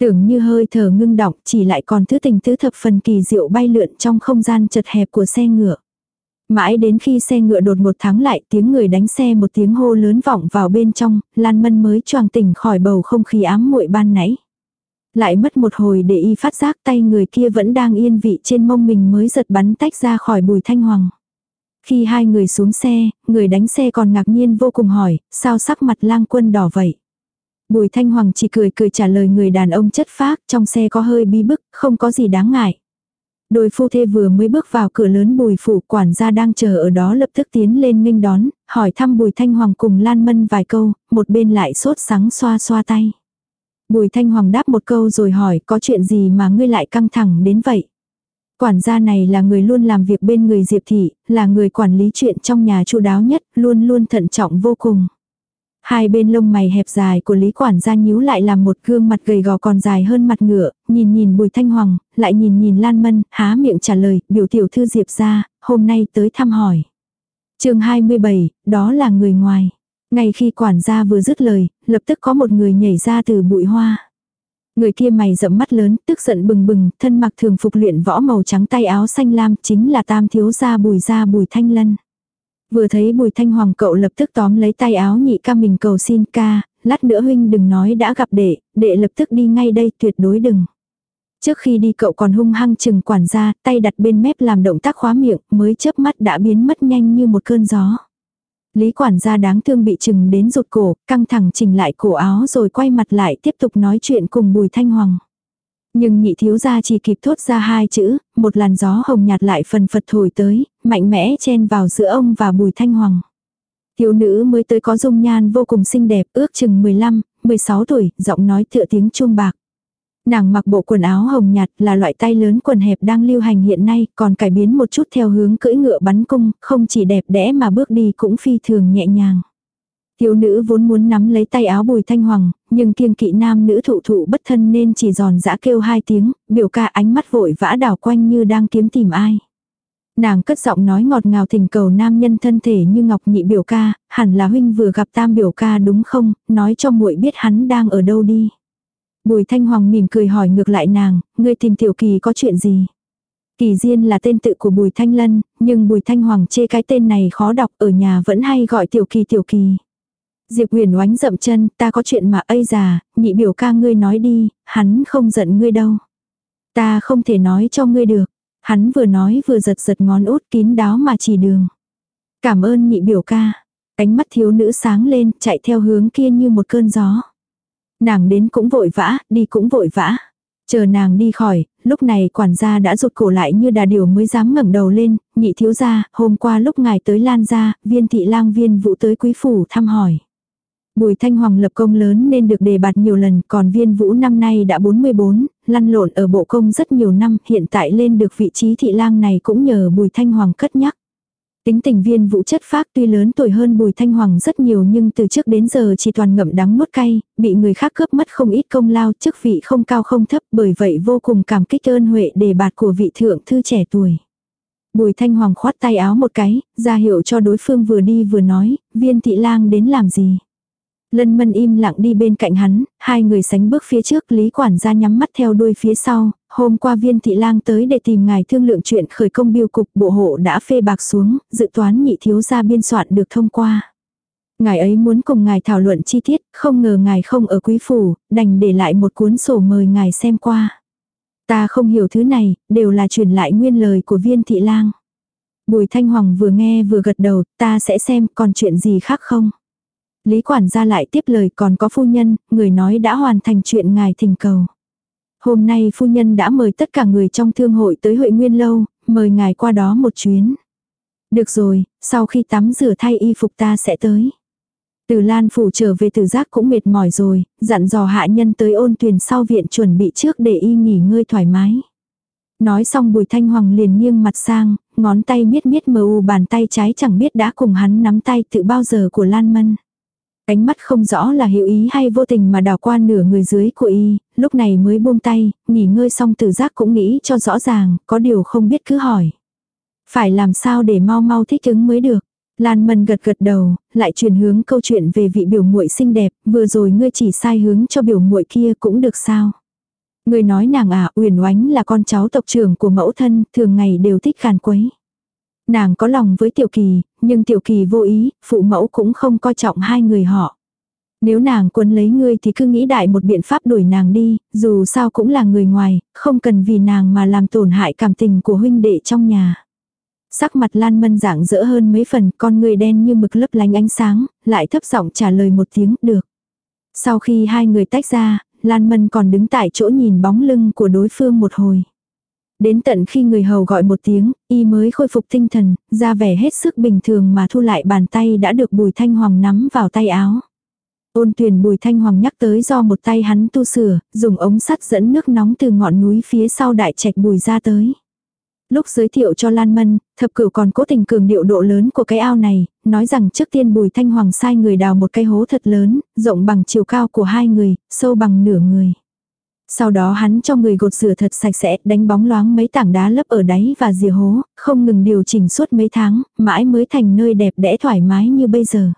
Tưởng như hơi thở ngưng động chỉ lại còn thứ tình tứ thập phần kỳ diệu bay lượn trong không gian chật hẹp của xe ngựa. Mãi đến khi xe ngựa đột một thắng lại tiếng người đánh xe một tiếng hô lớn vọng vào bên trong, Lan Mân mới choàng tỉnh khỏi bầu không khí ám muội ban nãy. Lại mất một hồi để y phát giác tay người kia vẫn đang yên vị trên mông mình mới giật bắn tách ra khỏi bùi thanh hoàng. Khi hai người xuống xe, người đánh xe còn ngạc nhiên vô cùng hỏi, sao sắc mặt lang quân đỏ vậy? Bùi thanh hoàng chỉ cười cười trả lời người đàn ông chất phác, trong xe có hơi bí bức, không có gì đáng ngại. Đôi phu thê vừa mới bước vào cửa lớn bùi phủ quản gia đang chờ ở đó lập tức tiến lên nghênh đón, hỏi thăm bùi thanh hoàng cùng Lan Mân vài câu, một bên lại sốt sắng xoa xoa tay. Bùi thanh hoàng đáp một câu rồi hỏi có chuyện gì mà ngươi lại căng thẳng đến vậy. Quản gia này là người luôn làm việc bên người Diệp Thị, là người quản lý chuyện trong nhà chu đáo nhất, luôn luôn thận trọng vô cùng. Hai bên lông mày hẹp dài của Lý quản gia nhíu lại làm một gương mặt gầy gò còn dài hơn mặt ngựa, nhìn nhìn Bùi Thanh Hoàng, lại nhìn nhìn Lan Mân, há miệng trả lời, biểu tiểu thư Diệp ra, hôm nay tới thăm hỏi. chương 27, đó là người ngoài. Ngay khi quản gia vừa dứt lời, lập tức có một người nhảy ra từ bụi hoa. Người kia mày rậm mắt lớn, tức giận bừng bừng, thân mặc thường phục luyện võ màu trắng tay áo xanh lam, chính là tam thiếu gia bùi gia bùi thanh lân. Vừa thấy bùi thanh hoàng cậu lập tức tóm lấy tay áo nhị ca mình cầu xin ca, lát nữa huynh đừng nói đã gặp đệ, đệ lập tức đi ngay đây tuyệt đối đừng. Trước khi đi cậu còn hung hăng chừng quản gia, tay đặt bên mép làm động tác khóa miệng, mới chớp mắt đã biến mất nhanh như một cơn gió. Lý quản gia đáng thương bị chừng đến rụt cổ, căng thẳng chỉnh lại cổ áo rồi quay mặt lại tiếp tục nói chuyện cùng bùi thanh hoàng. Nhưng nhị thiếu gia chỉ kịp thốt ra hai chữ, một làn gió hồng nhạt lại phần phật thổi tới, mạnh mẽ chen vào giữa ông và bùi thanh hoàng. Thiếu nữ mới tới có dung nhan vô cùng xinh đẹp, ước chừng 15, 16 tuổi, giọng nói tựa tiếng chuông bạc. Nàng mặc bộ quần áo hồng nhạt là loại tay lớn quần hẹp đang lưu hành hiện nay, còn cải biến một chút theo hướng cưỡi ngựa bắn cung, không chỉ đẹp đẽ mà bước đi cũng phi thường nhẹ nhàng. Thiếu nữ vốn muốn nắm lấy tay áo bùi thanh hoàng, nhưng kiêng kỵ nam nữ thụ thụ bất thân nên chỉ giòn giã kêu hai tiếng, biểu ca ánh mắt vội vã đảo quanh như đang kiếm tìm ai. Nàng cất giọng nói ngọt ngào thỉnh cầu nam nhân thân thể như ngọc nhị biểu ca, hẳn là huynh vừa gặp tam biểu ca đúng không, nói cho muội biết hắn đang ở đâu đi. Bùi Thanh Hoàng mỉm cười hỏi ngược lại nàng, ngươi tìm Tiểu Kỳ có chuyện gì? Kỳ Diên là tên tự của Bùi Thanh Lân, nhưng Bùi Thanh Hoàng chê cái tên này khó đọc ở nhà vẫn hay gọi Tiểu Kỳ Tiểu Kỳ. Diệp Huyền oánh dậm chân, ta có chuyện mà ây già, nhị biểu ca ngươi nói đi, hắn không giận ngươi đâu. Ta không thể nói cho ngươi được. Hắn vừa nói vừa giật giật ngón út kín đáo mà chỉ đường. Cảm ơn nhị biểu ca. Ánh mắt thiếu nữ sáng lên, chạy theo hướng kia như một cơn gió. Nàng đến cũng vội vã, đi cũng vội vã. Chờ nàng đi khỏi, lúc này quản gia đã rụt cổ lại như đà điều mới dám ngẩng đầu lên, nhị thiếu gia, hôm qua lúc ngài tới Lan gia, viên thị lang viên vũ tới quý phủ thăm hỏi. Bùi Thanh Hoàng lập công lớn nên được đề bạt nhiều lần, còn viên vũ năm nay đã 44, lăn lộn ở bộ công rất nhiều năm, hiện tại lên được vị trí thị lang này cũng nhờ Bùi Thanh Hoàng cất nhắc. Tính tình viên vũ chất phác tuy lớn tuổi hơn Bùi Thanh Hoàng rất nhiều nhưng từ trước đến giờ chỉ toàn ngậm đắng nuốt cay, bị người khác cướp mất không ít công lao chức vị không cao không thấp bởi vậy vô cùng cảm kích ơn huệ đề bạt của vị thượng thư trẻ tuổi. Bùi Thanh Hoàng khoát tay áo một cái, ra hiệu cho đối phương vừa đi vừa nói, viên thị lang đến làm gì. Lân mân im lặng đi bên cạnh hắn, hai người sánh bước phía trước lý quản gia nhắm mắt theo đuôi phía sau, hôm qua viên thị lang tới để tìm ngài thương lượng chuyện khởi công biêu cục bộ hộ đã phê bạc xuống, dự toán nhị thiếu gia biên soạn được thông qua. Ngài ấy muốn cùng ngài thảo luận chi tiết, không ngờ ngài không ở quý phủ, đành để lại một cuốn sổ mời ngài xem qua. Ta không hiểu thứ này, đều là truyền lại nguyên lời của viên thị lang. Bùi Thanh Hoàng vừa nghe vừa gật đầu, ta sẽ xem còn chuyện gì khác không. Lý quản gia lại tiếp lời còn có phu nhân, người nói đã hoàn thành chuyện ngài thỉnh cầu. Hôm nay phu nhân đã mời tất cả người trong thương hội tới Huệ Nguyên Lâu, mời ngài qua đó một chuyến. Được rồi, sau khi tắm rửa thay y phục ta sẽ tới. Từ Lan Phủ trở về từ giác cũng mệt mỏi rồi, dặn dò hạ nhân tới ôn tuyển sau viện chuẩn bị trước để y nghỉ ngơi thoải mái. Nói xong Bùi Thanh Hoàng liền nghiêng mặt sang, ngón tay miết miết mờ u bàn tay trái chẳng biết đã cùng hắn nắm tay từ bao giờ của Lan Mân. Ánh mắt không rõ là hữu ý hay vô tình mà đào qua nửa người dưới của y, lúc này mới buông tay, nghỉ ngơi xong từ giác cũng nghĩ cho rõ ràng, có điều không biết cứ hỏi. Phải làm sao để mau mau thích ứng mới được. Lan Mân gật gật đầu, lại chuyển hướng câu chuyện về vị biểu muội xinh đẹp, vừa rồi ngươi chỉ sai hướng cho biểu muội kia cũng được sao. Ngươi nói nàng à, Uyển Oánh là con cháu tộc trưởng của mẫu thân, thường ngày đều thích càn quấy. Nàng có lòng với Tiểu Kỳ, nhưng Tiểu Kỳ vô ý, phụ mẫu cũng không coi trọng hai người họ. Nếu nàng quấn lấy ngươi thì cứ nghĩ đại một biện pháp đuổi nàng đi, dù sao cũng là người ngoài, không cần vì nàng mà làm tổn hại cảm tình của huynh đệ trong nhà. Sắc mặt Lan Mân dạng dỡ hơn mấy phần, con người đen như mực lấp lánh ánh sáng, lại thấp giọng trả lời một tiếng, được. Sau khi hai người tách ra, Lan Mân còn đứng tại chỗ nhìn bóng lưng của đối phương một hồi. Đến tận khi người hầu gọi một tiếng, y mới khôi phục tinh thần, ra vẻ hết sức bình thường mà thu lại bàn tay đã được bùi thanh hoàng nắm vào tay áo. Ôn tuyển bùi thanh hoàng nhắc tới do một tay hắn tu sửa, dùng ống sắt dẫn nước nóng từ ngọn núi phía sau đại trạch bùi ra tới. Lúc giới thiệu cho Lan Mân, thập cửu còn cố tình cường điệu độ lớn của cái ao này, nói rằng trước tiên Bùi Thanh Hoàng sai người đào một cái hố thật lớn, rộng bằng chiều cao của hai người, sâu bằng nửa người. Sau đó hắn cho người gột rửa thật sạch sẽ, đánh bóng loáng mấy tảng đá lấp ở đáy và rìa hố, không ngừng điều chỉnh suốt mấy tháng, mãi mới thành nơi đẹp đẽ thoải mái như bây giờ.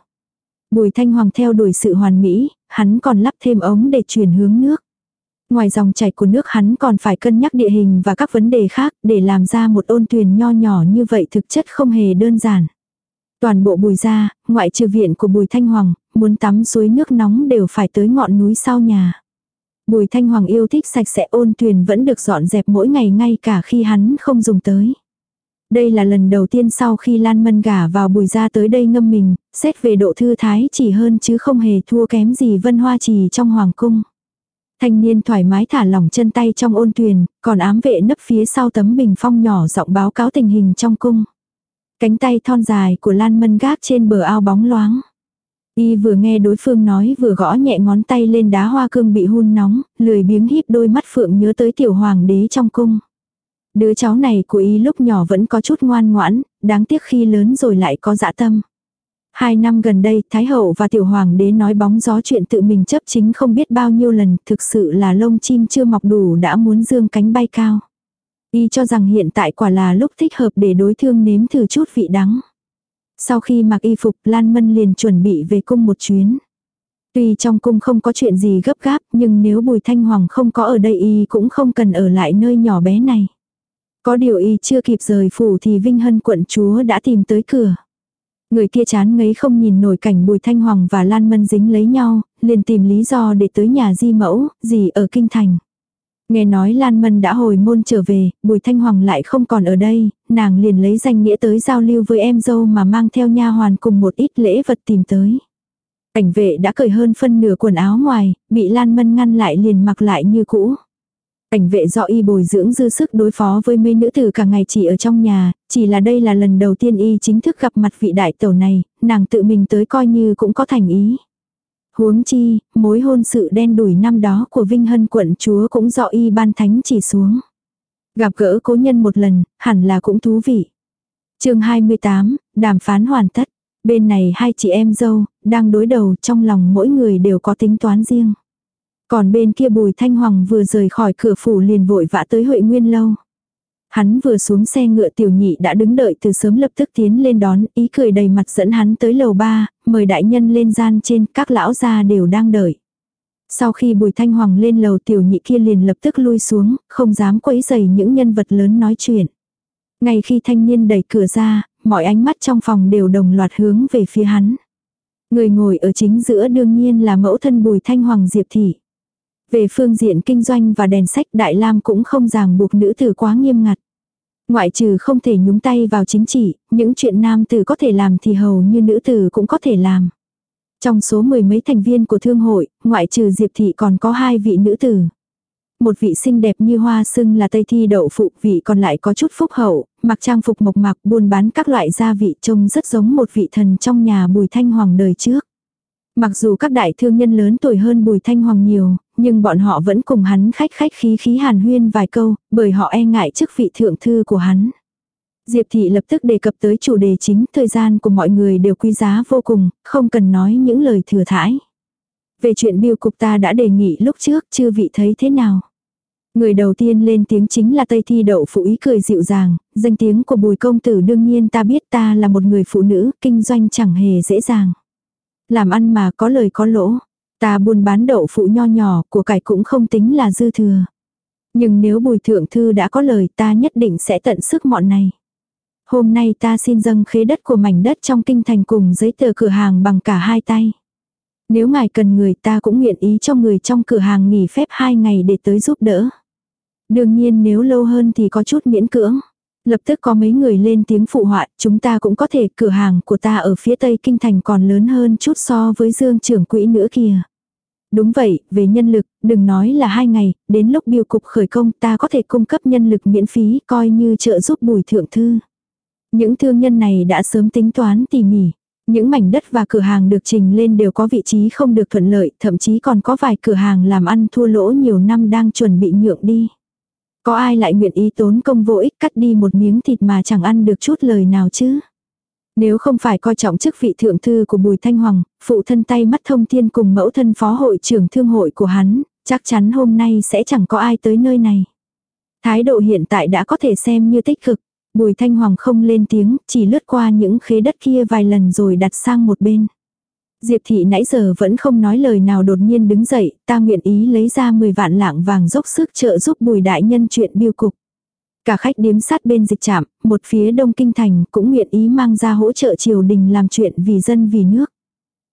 Bùi Thanh Hoàng theo đuổi sự hoàn mỹ, hắn còn lắp thêm ống để chuyển hướng nước. Ngoài dòng chảy của nước hắn còn phải cân nhắc địa hình và các vấn đề khác để làm ra một ôn tuyền nho nhỏ như vậy thực chất không hề đơn giản. Toàn bộ bùi ra, ngoại trừ viện của bùi Thanh Hoàng, muốn tắm suối nước nóng đều phải tới ngọn núi sau nhà. Bùi Thanh Hoàng yêu thích sạch sẽ ôn tuyền vẫn được dọn dẹp mỗi ngày ngay cả khi hắn không dùng tới. Đây là lần đầu tiên sau khi Lan Mân gả vào bùi ra tới đây ngâm mình, xét về độ thư thái chỉ hơn chứ không hề thua kém gì vân hoa trì trong hoàng cung. Thanh niên thoải mái thả lỏng chân tay trong ôn tuyền, còn ám vệ nấp phía sau tấm bình phong nhỏ giọng báo cáo tình hình trong cung. Cánh tay thon dài của Lan Mân gác trên bờ ao bóng loáng. Y vừa nghe đối phương nói vừa gõ nhẹ ngón tay lên đá hoa cương bị hun nóng, lười biếng híp đôi mắt phượng nhớ tới tiểu hoàng đế trong cung. Đứa cháu này của y lúc nhỏ vẫn có chút ngoan ngoãn, đáng tiếc khi lớn rồi lại có dạ tâm. Hai năm gần đây, Thái Hậu và Tiểu Hoàng đế nói bóng gió chuyện tự mình chấp chính không biết bao nhiêu lần, thực sự là lông chim chưa mọc đủ đã muốn dương cánh bay cao. Y cho rằng hiện tại quả là lúc thích hợp để đối thương nếm thử chút vị đắng. Sau khi mặc y phục, Lan Mân liền chuẩn bị về cung một chuyến. Tuy trong cung không có chuyện gì gấp gáp, nhưng nếu Bùi Thanh Hoàng không có ở đây y cũng không cần ở lại nơi nhỏ bé này. Có điều y chưa kịp rời phủ thì Vinh Hân quận chúa đã tìm tới cửa. Người kia chán ngấy không nhìn nổi cảnh Bùi Thanh Hoàng và Lan Mân dính lấy nhau, liền tìm lý do để tới nhà di mẫu, gì ở Kinh Thành. Nghe nói Lan Mân đã hồi môn trở về, Bùi Thanh Hoàng lại không còn ở đây, nàng liền lấy danh nghĩa tới giao lưu với em dâu mà mang theo nha hoàn cùng một ít lễ vật tìm tới. Cảnh vệ đã cởi hơn phân nửa quần áo ngoài, bị Lan Mân ngăn lại liền mặc lại như cũ. Cảnh vệ do y bồi dưỡng dư sức đối phó với mấy nữ tử cả ngày chỉ ở trong nhà, chỉ là đây là lần đầu tiên y chính thức gặp mặt vị đại tẩu này, nàng tự mình tới coi như cũng có thành ý. Huống chi, mối hôn sự đen đủi năm đó của Vinh Hân quận chúa cũng do y ban thánh chỉ xuống. Gặp gỡ cố nhân một lần, hẳn là cũng thú vị. chương 28, đàm phán hoàn tất. Bên này hai chị em dâu, đang đối đầu trong lòng mỗi người đều có tính toán riêng. Còn bên kia Bùi Thanh Hoàng vừa rời khỏi cửa phủ liền vội vã tới Huệ Nguyên lâu. Hắn vừa xuống xe ngựa tiểu nhị đã đứng đợi từ sớm lập tức tiến lên đón, ý cười đầy mặt dẫn hắn tới lầu ba, mời đại nhân lên gian trên, các lão gia đều đang đợi. Sau khi Bùi Thanh Hoàng lên lầu tiểu nhị kia liền lập tức lui xuống, không dám quấy rầy những nhân vật lớn nói chuyện. Ngay khi thanh niên đẩy cửa ra, mọi ánh mắt trong phòng đều đồng loạt hướng về phía hắn. Người ngồi ở chính giữa đương nhiên là mẫu thân Bùi Thanh Hoàng Diệp Thị. Về phương diện kinh doanh và đèn sách Đại Lam cũng không ràng buộc nữ tử quá nghiêm ngặt. Ngoại trừ không thể nhúng tay vào chính trị, những chuyện nam tử có thể làm thì hầu như nữ tử cũng có thể làm. Trong số mười mấy thành viên của thương hội, ngoại trừ Diệp Thị còn có hai vị nữ tử. một vị xinh đẹp như hoa sưng là tây thi đậu phụ, vị còn lại có chút phúc hậu, mặc trang phục mộc mạc buôn bán các loại gia vị trông rất giống một vị thần trong nhà bùi thanh hoàng đời trước. Mặc dù các đại thương nhân lớn tuổi hơn Bùi Thanh Hoàng nhiều, nhưng bọn họ vẫn cùng hắn khách khách khí khí hàn huyên vài câu, bởi họ e ngại chức vị thượng thư của hắn. Diệp Thị lập tức đề cập tới chủ đề chính, thời gian của mọi người đều quý giá vô cùng, không cần nói những lời thừa thãi. Về chuyện biêu cục ta đã đề nghị lúc trước, chưa vị thấy thế nào. Người đầu tiên lên tiếng chính là Tây Thi Đậu Phụ ý cười dịu dàng, danh tiếng của bùi công tử đương nhiên ta biết ta là một người phụ nữ, kinh doanh chẳng hề dễ dàng. Làm ăn mà có lời có lỗ. Ta buôn bán đậu phụ nho nhỏ, của cải cũng không tính là dư thừa. Nhưng nếu bùi thượng thư đã có lời ta nhất định sẽ tận sức mọn này. Hôm nay ta xin dâng khế đất của mảnh đất trong kinh thành cùng giấy tờ cửa hàng bằng cả hai tay. Nếu ngài cần người ta cũng nguyện ý cho người trong cửa hàng nghỉ phép hai ngày để tới giúp đỡ. Đương nhiên nếu lâu hơn thì có chút miễn cưỡng. Lập tức có mấy người lên tiếng phụ họa, chúng ta cũng có thể cửa hàng của ta ở phía tây kinh thành còn lớn hơn chút so với dương trưởng quỹ nữa kìa. Đúng vậy, về nhân lực, đừng nói là hai ngày, đến lúc biêu cục khởi công ta có thể cung cấp nhân lực miễn phí coi như trợ giúp bùi thượng thư. Những thương nhân này đã sớm tính toán tỉ mỉ. Những mảnh đất và cửa hàng được trình lên đều có vị trí không được thuận lợi, thậm chí còn có vài cửa hàng làm ăn thua lỗ nhiều năm đang chuẩn bị nhượng đi. Có ai lại nguyện ý tốn công vô ích cắt đi một miếng thịt mà chẳng ăn được chút lời nào chứ? Nếu không phải coi trọng chức vị thượng thư của Bùi Thanh Hoàng, phụ thân tay mắt thông thiên cùng mẫu thân phó hội trưởng thương hội của hắn, chắc chắn hôm nay sẽ chẳng có ai tới nơi này. Thái độ hiện tại đã có thể xem như tích cực. Bùi Thanh Hoàng không lên tiếng, chỉ lướt qua những khế đất kia vài lần rồi đặt sang một bên. Diệp thị nãy giờ vẫn không nói lời nào đột nhiên đứng dậy, ta nguyện ý lấy ra 10 vạn lạng vàng dốc sức trợ giúp bùi đại nhân chuyện biêu cục. Cả khách điếm sát bên dịch trạm, một phía đông kinh thành cũng nguyện ý mang ra hỗ trợ triều đình làm chuyện vì dân vì nước.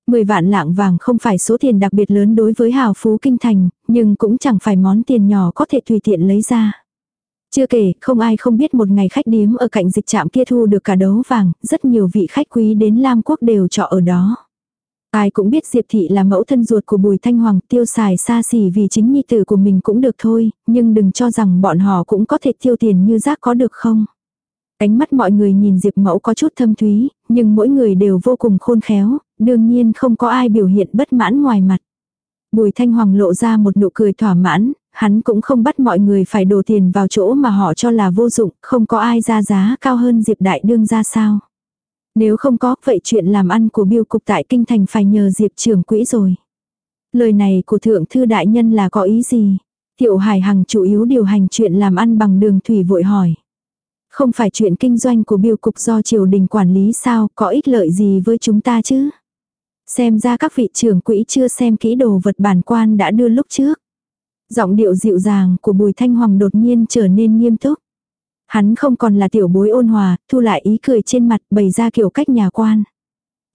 10 vạn lạng vàng không phải số tiền đặc biệt lớn đối với hào phú kinh thành, nhưng cũng chẳng phải món tiền nhỏ có thể tùy tiện lấy ra. Chưa kể, không ai không biết một ngày khách điếm ở cạnh dịch trạm kia thu được cả đấu vàng, rất nhiều vị khách quý đến Lam Quốc đều trọ ở đó. Ai cũng biết Diệp Thị là mẫu thân ruột của Bùi Thanh Hoàng tiêu xài xa xỉ vì chính nhi tử của mình cũng được thôi, nhưng đừng cho rằng bọn họ cũng có thể tiêu tiền như rác có được không. Ánh mắt mọi người nhìn Diệp mẫu có chút thâm thúy, nhưng mỗi người đều vô cùng khôn khéo, đương nhiên không có ai biểu hiện bất mãn ngoài mặt. Bùi Thanh Hoàng lộ ra một nụ cười thỏa mãn, hắn cũng không bắt mọi người phải đổ tiền vào chỗ mà họ cho là vô dụng, không có ai ra giá cao hơn Diệp Đại Đương ra sao. Nếu không có, vậy chuyện làm ăn của biêu cục tại kinh thành phải nhờ Diệp trưởng quỹ rồi. Lời này của thượng thư đại nhân là có ý gì? thiệu Hải Hằng chủ yếu điều hành chuyện làm ăn bằng đường thủy vội hỏi. Không phải chuyện kinh doanh của biêu cục do triều đình quản lý sao, có ích lợi gì với chúng ta chứ? Xem ra các vị trưởng quỹ chưa xem kỹ đồ vật bản quan đã đưa lúc trước. Giọng điệu dịu dàng của Bùi Thanh Hoàng đột nhiên trở nên nghiêm túc. Hắn không còn là tiểu bối ôn hòa, thu lại ý cười trên mặt bày ra kiểu cách nhà quan.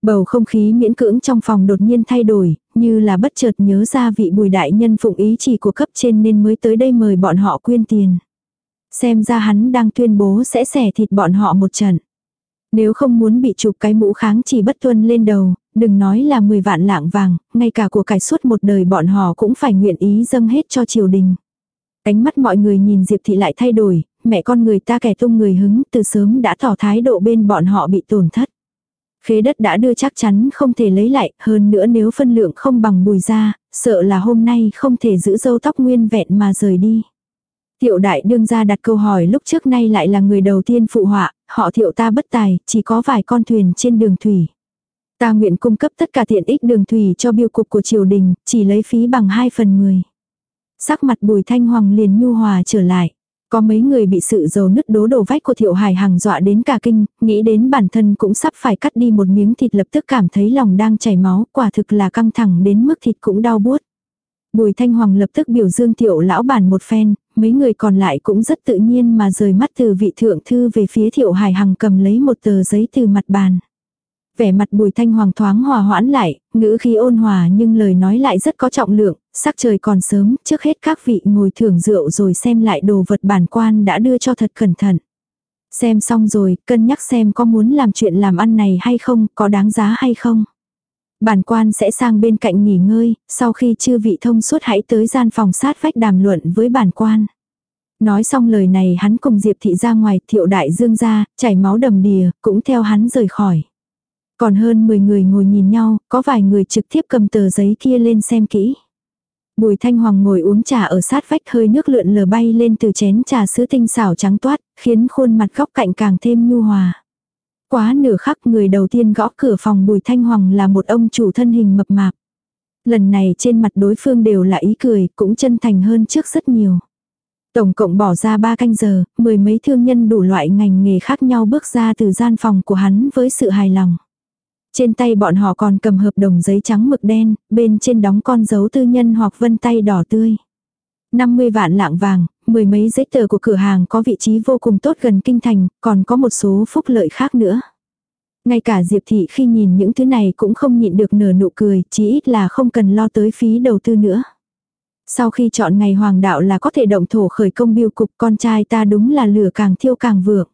Bầu không khí miễn cưỡng trong phòng đột nhiên thay đổi, như là bất chợt nhớ ra vị bùi đại nhân phụng ý chỉ của cấp trên nên mới tới đây mời bọn họ quyên tiền. Xem ra hắn đang tuyên bố sẽ xẻ thịt bọn họ một trận. Nếu không muốn bị chụp cái mũ kháng chỉ bất tuân lên đầu, đừng nói là 10 vạn lạng vàng, ngay cả của cải suốt một đời bọn họ cũng phải nguyện ý dâng hết cho triều đình. Ánh mắt mọi người nhìn Diệp Thị lại thay đổi, mẹ con người ta kẻ tung người hứng từ sớm đã tỏ thái độ bên bọn họ bị tổn thất. Khế đất đã đưa chắc chắn không thể lấy lại, hơn nữa nếu phân lượng không bằng bùi ra, sợ là hôm nay không thể giữ dâu tóc nguyên vẹn mà rời đi. Thiệu đại đương ra đặt câu hỏi lúc trước nay lại là người đầu tiên phụ họa, họ thiệu ta bất tài, chỉ có vài con thuyền trên đường thủy. Ta nguyện cung cấp tất cả tiện ích đường thủy cho biêu cục của triều đình, chỉ lấy phí bằng 2 phần 10. Sắc mặt bùi thanh hoàng liền nhu hòa trở lại. Có mấy người bị sự dầu nứt đố đổ vách của thiệu hải hằng dọa đến cả kinh, nghĩ đến bản thân cũng sắp phải cắt đi một miếng thịt lập tức cảm thấy lòng đang chảy máu, quả thực là căng thẳng đến mức thịt cũng đau buốt. Bùi Thanh Hoàng lập tức biểu dương thiệu lão bản một phen, mấy người còn lại cũng rất tự nhiên mà rời mắt từ vị thượng thư về phía thiệu hải hằng cầm lấy một tờ giấy từ mặt bàn. Vẻ mặt bùi thanh hoàng thoáng hòa hoãn lại, ngữ khí ôn hòa nhưng lời nói lại rất có trọng lượng, sắc trời còn sớm, trước hết các vị ngồi thưởng rượu rồi xem lại đồ vật bản quan đã đưa cho thật cẩn thận. Xem xong rồi, cân nhắc xem có muốn làm chuyện làm ăn này hay không, có đáng giá hay không. Bản quan sẽ sang bên cạnh nghỉ ngơi, sau khi chư vị thông suốt hãy tới gian phòng sát vách đàm luận với bản quan. Nói xong lời này hắn cùng Diệp Thị ra ngoài thiệu đại dương ra, chảy máu đầm đìa, cũng theo hắn rời khỏi. Còn hơn 10 người ngồi nhìn nhau, có vài người trực tiếp cầm tờ giấy kia lên xem kỹ. Bùi Thanh Hoàng ngồi uống trà ở sát vách hơi nước lượn lờ bay lên từ chén trà sữa tinh xảo trắng toát, khiến khuôn mặt góc cạnh càng thêm nhu hòa. Quá nửa khắc người đầu tiên gõ cửa phòng Bùi Thanh Hoàng là một ông chủ thân hình mập mạp. Lần này trên mặt đối phương đều là ý cười, cũng chân thành hơn trước rất nhiều. Tổng cộng bỏ ra ba canh giờ, mười mấy thương nhân đủ loại ngành nghề khác nhau bước ra từ gian phòng của hắn với sự hài lòng. Trên tay bọn họ còn cầm hợp đồng giấy trắng mực đen, bên trên đóng con dấu tư nhân hoặc vân tay đỏ tươi. 50 vạn lạng vàng, mười mấy giấy tờ của cửa hàng có vị trí vô cùng tốt gần kinh thành, còn có một số phúc lợi khác nữa. Ngay cả Diệp Thị khi nhìn những thứ này cũng không nhịn được nở nụ cười, chỉ ít là không cần lo tới phí đầu tư nữa. Sau khi chọn ngày hoàng đạo là có thể động thổ khởi công biêu cục con trai ta đúng là lửa càng thiêu càng vượng.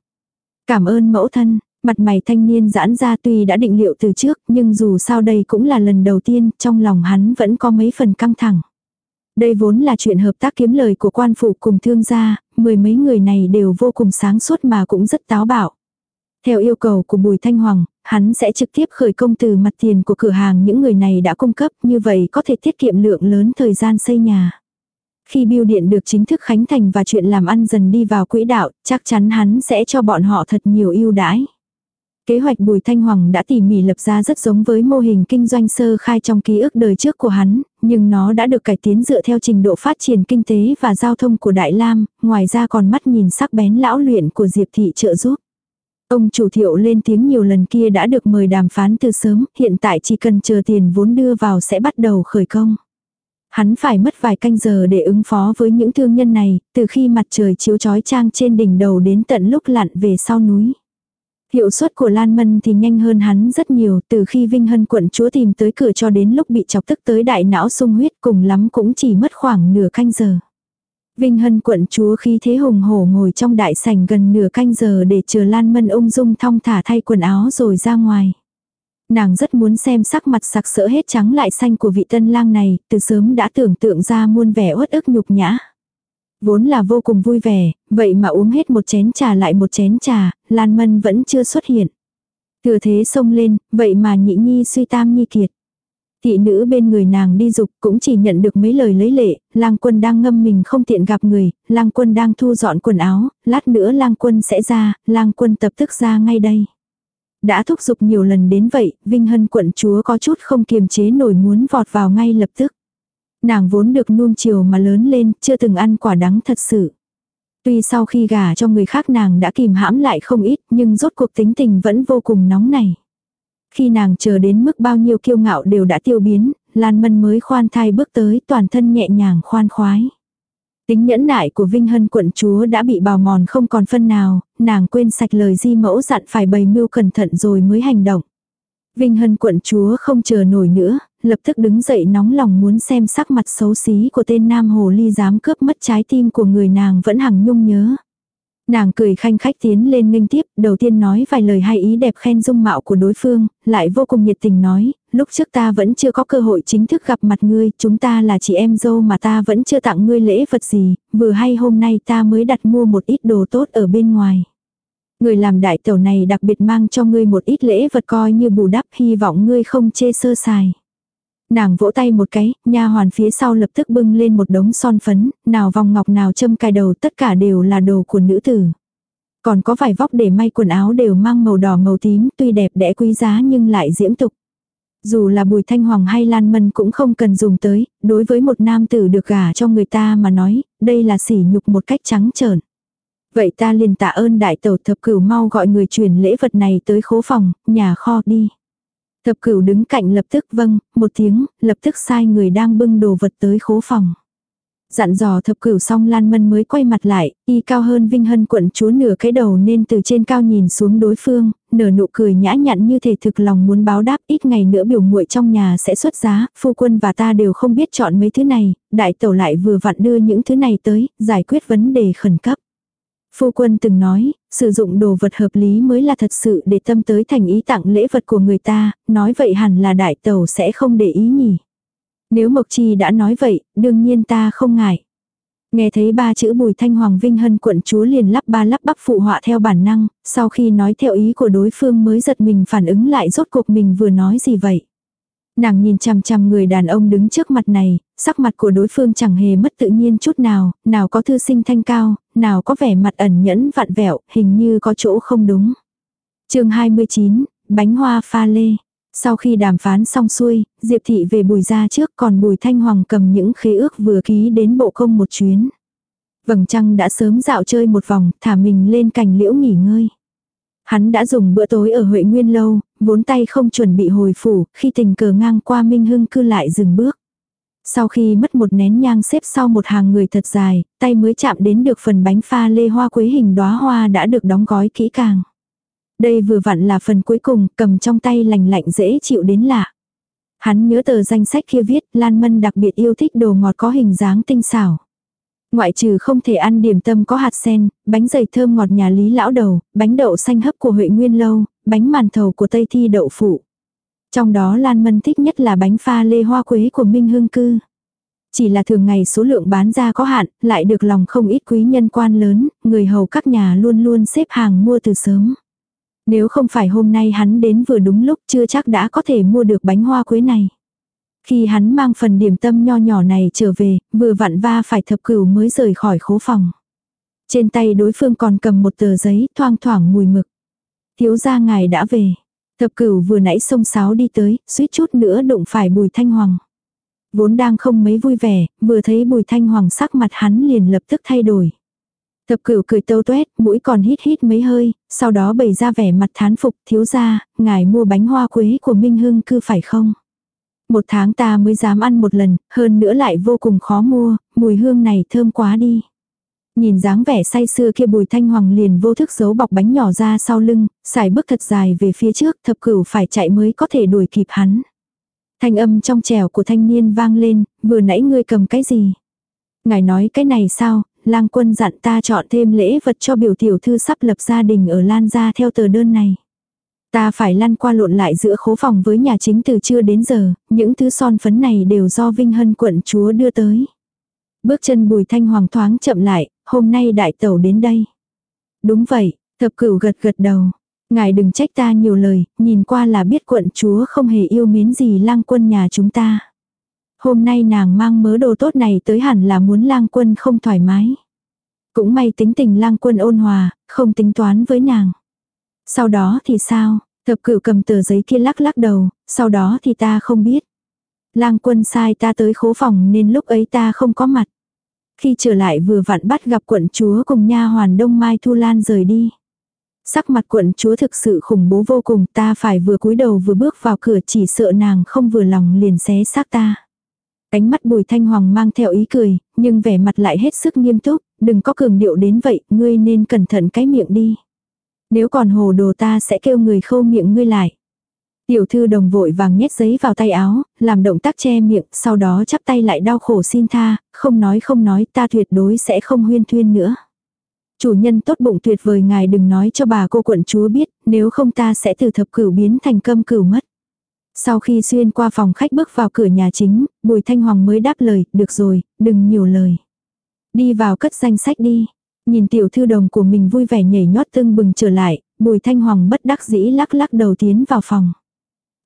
Cảm ơn mẫu thân, mặt mày thanh niên giãn ra tuy đã định liệu từ trước nhưng dù sao đây cũng là lần đầu tiên trong lòng hắn vẫn có mấy phần căng thẳng. Đây vốn là chuyện hợp tác kiếm lời của quan phụ cùng thương gia, mười mấy người này đều vô cùng sáng suốt mà cũng rất táo bạo. Theo yêu cầu của Bùi Thanh Hoàng, hắn sẽ trực tiếp khởi công từ mặt tiền của cửa hàng những người này đã cung cấp, như vậy có thể tiết kiệm lượng lớn thời gian xây nhà. Khi biêu điện được chính thức khánh thành và chuyện làm ăn dần đi vào quỹ đạo, chắc chắn hắn sẽ cho bọn họ thật nhiều ưu đãi. Kế hoạch Bùi Thanh Hoàng đã tỉ mỉ lập ra rất giống với mô hình kinh doanh sơ khai trong ký ức đời trước của hắn, nhưng nó đã được cải tiến dựa theo trình độ phát triển kinh tế và giao thông của Đại Lam, ngoài ra còn mắt nhìn sắc bén lão luyện của Diệp Thị trợ giúp. Ông chủ thiệu lên tiếng nhiều lần kia đã được mời đàm phán từ sớm, hiện tại chỉ cần chờ tiền vốn đưa vào sẽ bắt đầu khởi công. Hắn phải mất vài canh giờ để ứng phó với những thương nhân này, từ khi mặt trời chiếu chói trang trên đỉnh đầu đến tận lúc lặn về sau núi. Hiệu suất của Lan Mân thì nhanh hơn hắn rất nhiều, từ khi Vinh Hân quận chúa tìm tới cửa cho đến lúc bị chọc tức tới đại não sung huyết cùng lắm cũng chỉ mất khoảng nửa canh giờ. Vinh Hân quận chúa khí thế hùng hổ ngồi trong đại sảnh gần nửa canh giờ để chờ Lan Mân ung dung thong thả thay quần áo rồi ra ngoài. Nàng rất muốn xem sắc mặt sặc sỡ hết trắng lại xanh của vị tân lang này, từ sớm đã tưởng tượng ra muôn vẻ uất ức nhục nhã. Vốn là vô cùng vui vẻ, vậy mà uống hết một chén trà lại một chén trà, Lan Mân vẫn chưa xuất hiện. Thừa thế xông lên, vậy mà nhị nhi suy tam nhi kiệt. Thị nữ bên người nàng đi dục cũng chỉ nhận được mấy lời lấy lệ, lang quân đang ngâm mình không tiện gặp người, lang quân đang thu dọn quần áo, lát nữa lang quân sẽ ra, lang quân tập tức ra ngay đây. Đã thúc giục nhiều lần đến vậy, Vinh Hân quận chúa có chút không kiềm chế nổi muốn vọt vào ngay lập tức. Nàng vốn được nuông chiều mà lớn lên, chưa từng ăn quả đắng thật sự. Tuy sau khi gả cho người khác nàng đã kìm hãm lại không ít, nhưng rốt cuộc tính tình vẫn vô cùng nóng này. Khi nàng chờ đến mức bao nhiêu kiêu ngạo đều đã tiêu biến, Lan Mân mới khoan thai bước tới toàn thân nhẹ nhàng khoan khoái. Tính nhẫn nại của Vinh Hân quận chúa đã bị bào mòn không còn phân nào, nàng quên sạch lời di mẫu dặn phải bày mưu cẩn thận rồi mới hành động. Vinh Hân quận chúa không chờ nổi nữa, lập tức đứng dậy nóng lòng muốn xem sắc mặt xấu xí của tên nam hồ ly dám cướp mất trái tim của người nàng vẫn hằng nhung nhớ. Nàng cười khanh khách tiến lên nghênh tiếp, đầu tiên nói vài lời hay ý đẹp khen dung mạo của đối phương, lại vô cùng nhiệt tình nói, lúc trước ta vẫn chưa có cơ hội chính thức gặp mặt ngươi, chúng ta là chị em dâu mà ta vẫn chưa tặng ngươi lễ vật gì, vừa hay hôm nay ta mới đặt mua một ít đồ tốt ở bên ngoài. Người làm đại tẩu này đặc biệt mang cho ngươi một ít lễ vật coi như bù đắp hy vọng ngươi không chê sơ sài. Nàng vỗ tay một cái, nha hoàn phía sau lập tức bưng lên một đống son phấn, nào vòng ngọc nào châm cài đầu tất cả đều là đồ của nữ tử. Còn có vài vóc để may quần áo đều mang màu đỏ màu tím tuy đẹp đẽ quý giá nhưng lại diễm tục. Dù là bùi thanh hoàng hay lan mân cũng không cần dùng tới, đối với một nam tử được gả cho người ta mà nói, đây là sỉ nhục một cách trắng trợn. Vậy ta liền tạ ơn đại tẩu thập cửu mau gọi người truyền lễ vật này tới khố phòng, nhà kho đi. Thập cửu đứng cạnh lập tức vâng, một tiếng, lập tức sai người đang bưng đồ vật tới khố phòng. Dặn dò thập cửu xong Lan Mân mới quay mặt lại, y cao hơn Vinh Hân quận chúa nửa cái đầu nên từ trên cao nhìn xuống đối phương, nở nụ cười nhã nhặn như thể thực lòng muốn báo đáp ít ngày nữa biểu muội trong nhà sẽ xuất giá, phu quân và ta đều không biết chọn mấy thứ này, đại tẩu lại vừa vặn đưa những thứ này tới, giải quyết vấn đề khẩn cấp. Phu quân từng nói, sử dụng đồ vật hợp lý mới là thật sự để tâm tới thành ý tặng lễ vật của người ta, nói vậy hẳn là đại tẩu sẽ không để ý nhỉ. Nếu Mộc Chi đã nói vậy, đương nhiên ta không ngại. Nghe thấy ba chữ bùi thanh hoàng vinh hân quận chúa liền lắp ba lắp bắp phụ họa theo bản năng, sau khi nói theo ý của đối phương mới giật mình phản ứng lại rốt cuộc mình vừa nói gì vậy. Nàng nhìn chằm chằm người đàn ông đứng trước mặt này, sắc mặt của đối phương chẳng hề mất tự nhiên chút nào, nào có thư sinh thanh cao, nào có vẻ mặt ẩn nhẫn vặn vẹo, hình như có chỗ không đúng. chương 29, bánh hoa pha lê. Sau khi đàm phán xong xuôi, Diệp Thị về bùi ra trước còn bùi thanh hoàng cầm những khế ước vừa ký đến bộ công một chuyến. Vầng trăng đã sớm dạo chơi một vòng, thả mình lên cành liễu nghỉ ngơi. Hắn đã dùng bữa tối ở Huệ Nguyên lâu, vốn tay không chuẩn bị hồi phủ, khi tình cờ ngang qua Minh Hưng cư lại dừng bước. Sau khi mất một nén nhang xếp sau một hàng người thật dài, tay mới chạm đến được phần bánh pha lê hoa quế hình đóa hoa đã được đóng gói kỹ càng. Đây vừa vặn là phần cuối cùng, cầm trong tay lành lạnh dễ chịu đến lạ. Hắn nhớ tờ danh sách kia viết, Lan Mân đặc biệt yêu thích đồ ngọt có hình dáng tinh xảo. Ngoại trừ không thể ăn điểm tâm có hạt sen, bánh dày thơm ngọt nhà Lý Lão Đầu, bánh đậu xanh hấp của Huệ Nguyên Lâu, bánh màn thầu của Tây Thi đậu phụ. Trong đó Lan Mân thích nhất là bánh pha lê hoa quế của Minh Hương Cư. Chỉ là thường ngày số lượng bán ra có hạn, lại được lòng không ít quý nhân quan lớn, người hầu các nhà luôn luôn xếp hàng mua từ sớm. Nếu không phải hôm nay hắn đến vừa đúng lúc chưa chắc đã có thể mua được bánh hoa quế này. Khi hắn mang phần điểm tâm nho nhỏ này trở về, vừa vặn va phải thập cửu mới rời khỏi khố phòng. Trên tay đối phương còn cầm một tờ giấy thoang thoảng mùi mực. Thiếu gia ngài đã về. Thập cửu vừa nãy xông sáo đi tới, suýt chút nữa đụng phải bùi thanh hoàng. Vốn đang không mấy vui vẻ, vừa thấy bùi thanh hoàng sắc mặt hắn liền lập tức thay đổi. Thập cửu cười tâu tuét, mũi còn hít hít mấy hơi, sau đó bày ra vẻ mặt thán phục, thiếu gia, ngài mua bánh hoa quế của Minh Hưng cư phải không? Một tháng ta mới dám ăn một lần, hơn nữa lại vô cùng khó mua, mùi hương này thơm quá đi. Nhìn dáng vẻ say sưa kia bùi thanh hoàng liền vô thức giấu bọc bánh nhỏ ra sau lưng, xài bước thật dài về phía trước thập cửu phải chạy mới có thể đuổi kịp hắn. Thanh âm trong trẻo của thanh niên vang lên, vừa nãy ngươi cầm cái gì? Ngài nói cái này sao, lang quân dặn ta chọn thêm lễ vật cho biểu tiểu thư sắp lập gia đình ở Lan gia theo tờ đơn này. Ta phải lăn qua lộn lại giữa khố phòng với nhà chính từ trưa đến giờ, những thứ son phấn này đều do Vinh Hân quận chúa đưa tới. Bước chân bùi thanh hoàng thoáng chậm lại, hôm nay đại tẩu đến đây. Đúng vậy, thập cửu gật gật đầu. Ngài đừng trách ta nhiều lời, nhìn qua là biết quận chúa không hề yêu mến gì lang quân nhà chúng ta. Hôm nay nàng mang mớ đồ tốt này tới hẳn là muốn lang quân không thoải mái. Cũng may tính tình lang quân ôn hòa, không tính toán với nàng. Sau đó thì sao, thập cửu cầm tờ giấy kia lắc lắc đầu, sau đó thì ta không biết. Lang quân sai ta tới khố phòng nên lúc ấy ta không có mặt. Khi trở lại vừa vặn bắt gặp quận chúa cùng nha hoàn đông mai thu lan rời đi. Sắc mặt quận chúa thực sự khủng bố vô cùng ta phải vừa cúi đầu vừa bước vào cửa chỉ sợ nàng không vừa lòng liền xé xác ta. Ánh mắt bùi thanh hoàng mang theo ý cười, nhưng vẻ mặt lại hết sức nghiêm túc, đừng có cường điệu đến vậy, ngươi nên cẩn thận cái miệng đi. Nếu còn hồ đồ ta sẽ kêu người khâu miệng ngươi lại. Tiểu thư đồng vội vàng nhét giấy vào tay áo, làm động tác che miệng, sau đó chắp tay lại đau khổ xin tha, không nói không nói ta tuyệt đối sẽ không huyên thuyên nữa. Chủ nhân tốt bụng tuyệt vời ngài đừng nói cho bà cô quận chúa biết, nếu không ta sẽ từ thập cửu biến thành câm cửu mất. Sau khi xuyên qua phòng khách bước vào cửa nhà chính, Bùi Thanh Hoàng mới đáp lời, được rồi, đừng nhiều lời. Đi vào cất danh sách đi. Nhìn tiểu thư đồng của mình vui vẻ nhảy nhót tưng bừng trở lại, Bùi Thanh Hoàng bất đắc dĩ lắc lắc đầu tiến vào phòng.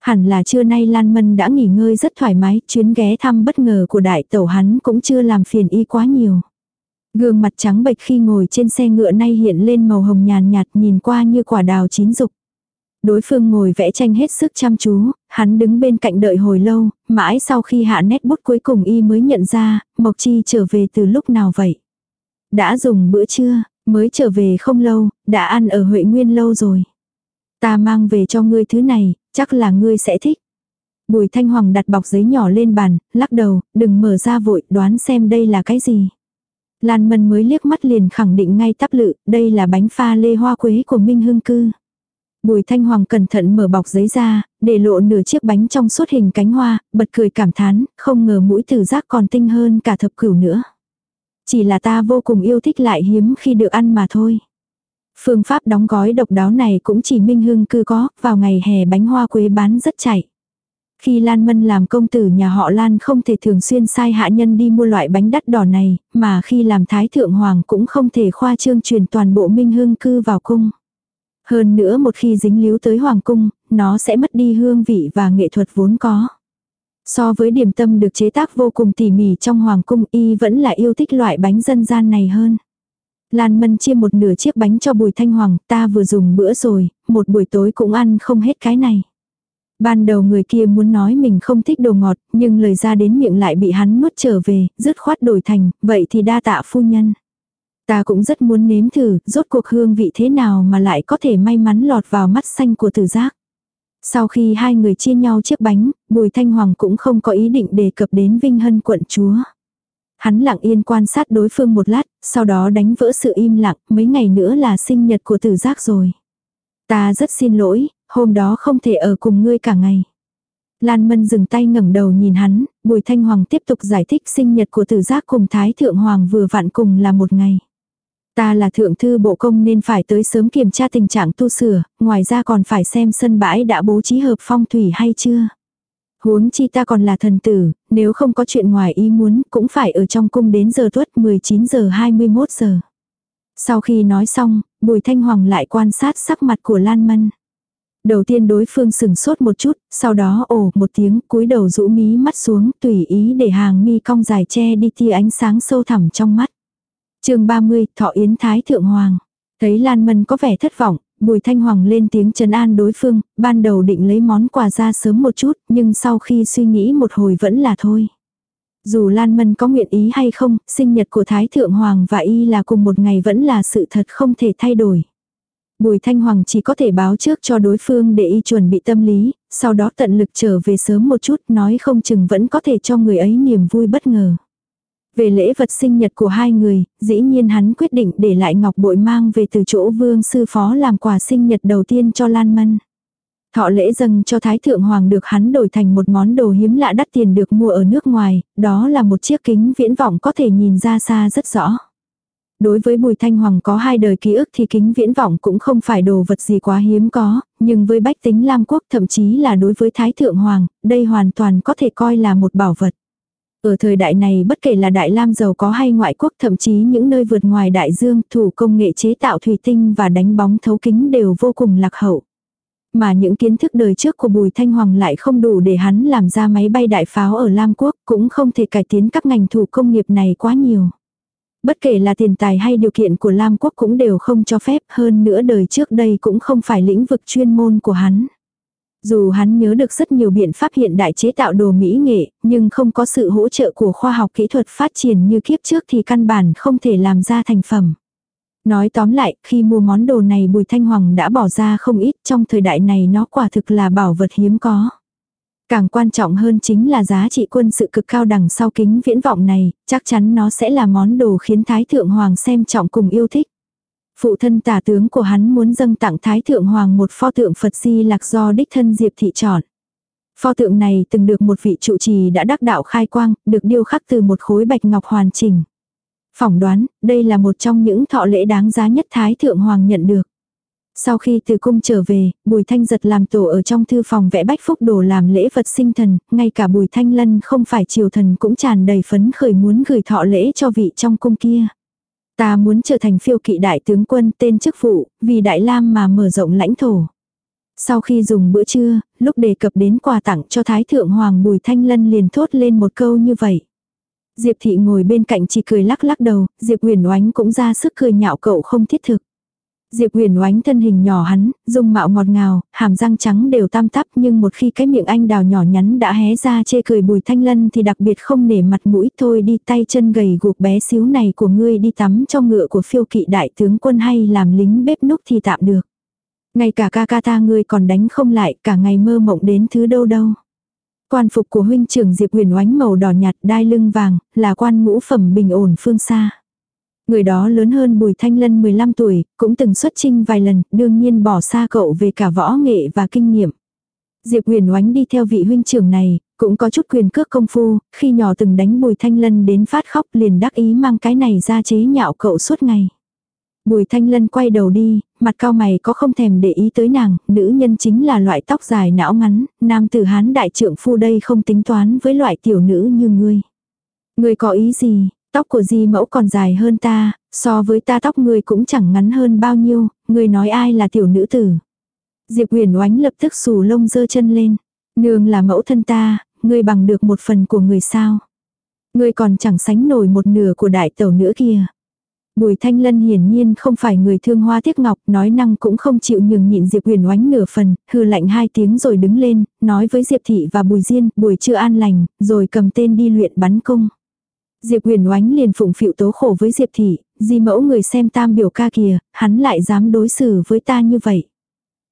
Hẳn là trưa nay Lan Mân đã nghỉ ngơi rất thoải mái, chuyến ghé thăm bất ngờ của đại tẩu hắn cũng chưa làm phiền y quá nhiều. Gương mặt trắng bệch khi ngồi trên xe ngựa nay hiện lên màu hồng nhàn nhạt nhìn qua như quả đào chín rục. Đối phương ngồi vẽ tranh hết sức chăm chú, hắn đứng bên cạnh đợi hồi lâu, mãi sau khi hạ nét bút cuối cùng y mới nhận ra, Mộc Chi trở về từ lúc nào vậy. Đã dùng bữa trưa, mới trở về không lâu, đã ăn ở Huệ Nguyên lâu rồi. Ta mang về cho ngươi thứ này, chắc là ngươi sẽ thích. Bùi Thanh Hoàng đặt bọc giấy nhỏ lên bàn, lắc đầu, đừng mở ra vội, đoán xem đây là cái gì. Lan Mân mới liếc mắt liền khẳng định ngay tắp lự, đây là bánh pha lê hoa quế của Minh Hưng Cư. Bùi Thanh Hoàng cẩn thận mở bọc giấy ra, để lộ nửa chiếc bánh trong suốt hình cánh hoa, bật cười cảm thán, không ngờ mũi tử giác còn tinh hơn cả thập cửu nữa. Chỉ là ta vô cùng yêu thích lại hiếm khi được ăn mà thôi. Phương pháp đóng gói độc đáo này cũng chỉ Minh Hưng cư có, vào ngày hè bánh hoa quế bán rất chạy. Khi Lan Mân làm công tử nhà họ Lan không thể thường xuyên sai hạ nhân đi mua loại bánh đắt đỏ này, mà khi làm thái thượng hoàng cũng không thể khoa trương truyền toàn bộ Minh Hưng cư vào cung. Hơn nữa một khi dính líu tới hoàng cung, nó sẽ mất đi hương vị và nghệ thuật vốn có. So với điểm tâm được chế tác vô cùng tỉ mỉ trong hoàng cung y vẫn là yêu thích loại bánh dân gian này hơn. Lan Mân chia một nửa chiếc bánh cho Bùi Thanh Hoàng, ta vừa dùng bữa rồi, một buổi tối cũng ăn không hết cái này. Ban đầu người kia muốn nói mình không thích đồ ngọt, nhưng lời ra đến miệng lại bị hắn nuốt trở về, dứt khoát đổi thành, vậy thì đa tạ phu nhân. Ta cũng rất muốn nếm thử, rốt cuộc hương vị thế nào mà lại có thể may mắn lọt vào mắt xanh của tử giác. Sau khi hai người chia nhau chiếc bánh, Bùi Thanh Hoàng cũng không có ý định đề cập đến Vinh Hân quận chúa. Hắn lặng yên quan sát đối phương một lát, sau đó đánh vỡ sự im lặng, mấy ngày nữa là sinh nhật của tử giác rồi. Ta rất xin lỗi, hôm đó không thể ở cùng ngươi cả ngày. Lan Mân dừng tay ngẩng đầu nhìn hắn, Bùi Thanh Hoàng tiếp tục giải thích sinh nhật của tử giác cùng Thái Thượng Hoàng vừa vặn cùng là một ngày. Ta là thượng thư bộ công nên phải tới sớm kiểm tra tình trạng tu sửa, ngoài ra còn phải xem sân bãi đã bố trí hợp phong thủy hay chưa. Huống chi ta còn là thần tử, nếu không có chuyện ngoài ý muốn cũng phải ở trong cung đến giờ tuất 19 giờ 21 giờ. Sau khi nói xong, Bùi Thanh Hoàng lại quan sát sắc mặt của Lan Mân. Đầu tiên đối phương sừng sốt một chút, sau đó ồ một tiếng cúi đầu rũ mí mắt xuống tùy ý để hàng mi cong dài che đi tia ánh sáng sâu thẳm trong mắt. chương 30, Thọ Yến Thái Thượng Hoàng. Thấy Lan Mân có vẻ thất vọng, Bùi Thanh Hoàng lên tiếng trấn an đối phương, ban đầu định lấy món quà ra sớm một chút, nhưng sau khi suy nghĩ một hồi vẫn là thôi. Dù Lan Mân có nguyện ý hay không, sinh nhật của Thái Thượng Hoàng và Y là cùng một ngày vẫn là sự thật không thể thay đổi. Bùi Thanh Hoàng chỉ có thể báo trước cho đối phương để y chuẩn bị tâm lý, sau đó tận lực trở về sớm một chút nói không chừng vẫn có thể cho người ấy niềm vui bất ngờ. Về lễ vật sinh nhật của hai người, dĩ nhiên hắn quyết định để lại ngọc bội mang về từ chỗ vương sư phó làm quà sinh nhật đầu tiên cho Lan Mân. Thọ lễ dâng cho Thái Thượng Hoàng được hắn đổi thành một món đồ hiếm lạ đắt tiền được mua ở nước ngoài, đó là một chiếc kính viễn vọng có thể nhìn ra xa rất rõ. Đối với Bùi Thanh Hoàng có hai đời ký ức thì kính viễn vọng cũng không phải đồ vật gì quá hiếm có, nhưng với bách tính Lam Quốc thậm chí là đối với Thái Thượng Hoàng, đây hoàn toàn có thể coi là một bảo vật. Ở thời đại này bất kể là Đại Lam giàu có hay ngoại quốc thậm chí những nơi vượt ngoài đại dương, thủ công nghệ chế tạo thủy tinh và đánh bóng thấu kính đều vô cùng lạc hậu. Mà những kiến thức đời trước của Bùi Thanh Hoàng lại không đủ để hắn làm ra máy bay đại pháo ở Lam Quốc, cũng không thể cải tiến các ngành thủ công nghiệp này quá nhiều. Bất kể là tiền tài hay điều kiện của Lam Quốc cũng đều không cho phép hơn nữa đời trước đây cũng không phải lĩnh vực chuyên môn của hắn. Dù hắn nhớ được rất nhiều biện pháp hiện đại chế tạo đồ mỹ nghệ, nhưng không có sự hỗ trợ của khoa học kỹ thuật phát triển như kiếp trước thì căn bản không thể làm ra thành phẩm. Nói tóm lại, khi mua món đồ này Bùi Thanh Hoàng đã bỏ ra không ít trong thời đại này nó quả thực là bảo vật hiếm có. Càng quan trọng hơn chính là giá trị quân sự cực cao đằng sau kính viễn vọng này, chắc chắn nó sẽ là món đồ khiến Thái Thượng Hoàng xem trọng cùng yêu thích. Phụ thân tả tướng của hắn muốn dâng tặng Thái Thượng Hoàng một pho tượng Phật Di Lạc do đích thân Diệp Thị chọn. Pho tượng này từng được một vị trụ trì đã đắc đạo khai quang, được điêu khắc từ một khối bạch ngọc hoàn chỉnh. Phỏng đoán, đây là một trong những thọ lễ đáng giá nhất Thái Thượng Hoàng nhận được. Sau khi từ cung trở về, Bùi Thanh giật làm tổ ở trong thư phòng vẽ bách phúc đồ làm lễ vật sinh thần, ngay cả Bùi Thanh Lân không phải triều thần cũng tràn đầy phấn khởi muốn gửi thọ lễ cho vị trong cung kia. Ta muốn trở thành phiêu kỵ đại tướng quân tên chức vụ, vì Đại Lam mà mở rộng lãnh thổ. Sau khi dùng bữa trưa, lúc đề cập đến quà tặng cho Thái Thượng Hoàng Bùi Thanh Lân liền thốt lên một câu như vậy. Diệp Thị ngồi bên cạnh chỉ cười lắc lắc đầu, Diệp Huyền Oánh cũng ra sức cười nhạo cậu không thiết thực. Diệp huyền oánh thân hình nhỏ hắn, dung mạo ngọt ngào, hàm răng trắng đều tam tắp nhưng một khi cái miệng anh đào nhỏ nhắn đã hé ra chê cười bùi thanh lân thì đặc biệt không nể mặt mũi thôi đi tay chân gầy guộc bé xíu này của ngươi đi tắm cho ngựa của phiêu kỵ đại tướng quân hay làm lính bếp núc thì tạm được. Ngay cả ca ca ta ngươi còn đánh không lại cả ngày mơ mộng đến thứ đâu đâu. Quan phục của huynh trưởng Diệp huyền oánh màu đỏ nhạt đai lưng vàng là quan ngũ phẩm bình ổn phương xa. Người đó lớn hơn Bùi Thanh Lân 15 tuổi, cũng từng xuất trinh vài lần, đương nhiên bỏ xa cậu về cả võ nghệ và kinh nghiệm. Diệp huyền oánh đi theo vị huynh trưởng này, Cũng có chút quyền cước công phu, khi nhỏ từng đánh Bùi Thanh Lân đến phát khóc liền đắc ý mang cái này ra chế nhạo cậu suốt ngày. Bùi Thanh Lân quay đầu đi, mặt cao mày có không thèm để ý tới nàng, nữ nhân chính là loại tóc dài não ngắn, nam tử hán đại trượng phu đây không tính toán với loại tiểu nữ như ngươi. Ngươi có ý gì, tóc của di mẫu còn dài hơn ta, so với ta tóc ngươi cũng chẳng ngắn hơn bao nhiêu, ngươi nói ai là tiểu nữ tử. Diệp huyền oánh lập tức xù lông dơ chân lên. Nương là mẫu thân ta, ngươi bằng được một phần của người sao. Ngươi còn chẳng sánh nổi một nửa của đại tẩu nữa kia. Bùi Thanh Lân hiển nhiên không phải người thương hoa tiếc ngọc, nói năng cũng không chịu nhường nhịn Diệp Huyền oánh nửa phần, hư lạnh hai tiếng rồi đứng lên, nói với Diệp Thị và Bùi Diên, bùi chưa an lành, rồi cầm tên đi luyện bắn cung. Diệp Huyền oánh liền phụng phịu tố khổ với Diệp Thị, di mẫu người xem tam biểu ca kìa, hắn lại dám đối xử với ta như vậy.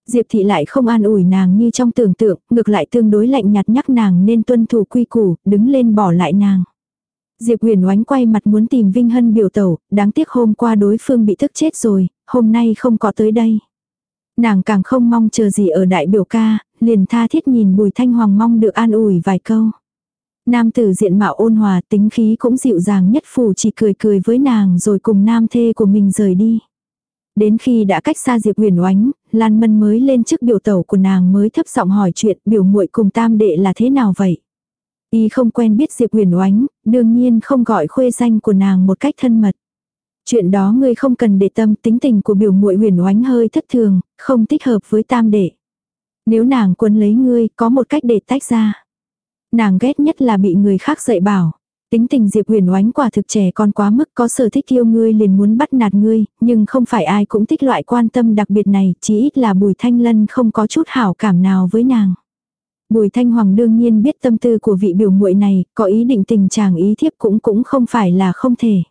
Diệp thị lại không an ủi nàng như trong tưởng tượng, ngược lại tương đối lạnh nhạt nhắc nàng nên tuân thủ quy củ, đứng lên bỏ lại nàng. Diệp huyền oánh quay mặt muốn tìm Vinh Hân biểu tẩu, đáng tiếc hôm qua đối phương bị thức chết rồi, hôm nay không có tới đây. Nàng càng không mong chờ gì ở đại biểu ca, liền tha thiết nhìn bùi thanh hoàng mong được an ủi vài câu. Nam tử diện mạo ôn hòa tính khí cũng dịu dàng nhất phủ chỉ cười cười với nàng rồi cùng nam thê của mình rời đi. Đến khi đã cách xa Diệp Huyền Oánh, Lan Mân mới lên trước biểu tẩu của nàng mới thấp giọng hỏi chuyện biểu muội cùng tam đệ là thế nào vậy. Y không quen biết Diệp Huyền Oánh, đương nhiên không gọi khuê danh của nàng một cách thân mật. Chuyện đó ngươi không cần để tâm tính tình của biểu muội Huyền Oánh hơi thất thường, không thích hợp với tam đệ. Nếu nàng quân lấy ngươi, có một cách để tách ra. Nàng ghét nhất là bị người khác dạy bảo. Tính tình Diệp Huyền oánh quả thực trẻ con quá mức có sở thích yêu ngươi liền muốn bắt nạt ngươi, nhưng không phải ai cũng thích loại quan tâm đặc biệt này, chỉ ít là Bùi Thanh Lân không có chút hảo cảm nào với nàng. Bùi Thanh Hoàng đương nhiên biết tâm tư của vị biểu muội này, có ý định tình chàng ý thiếp cũng cũng không phải là không thể.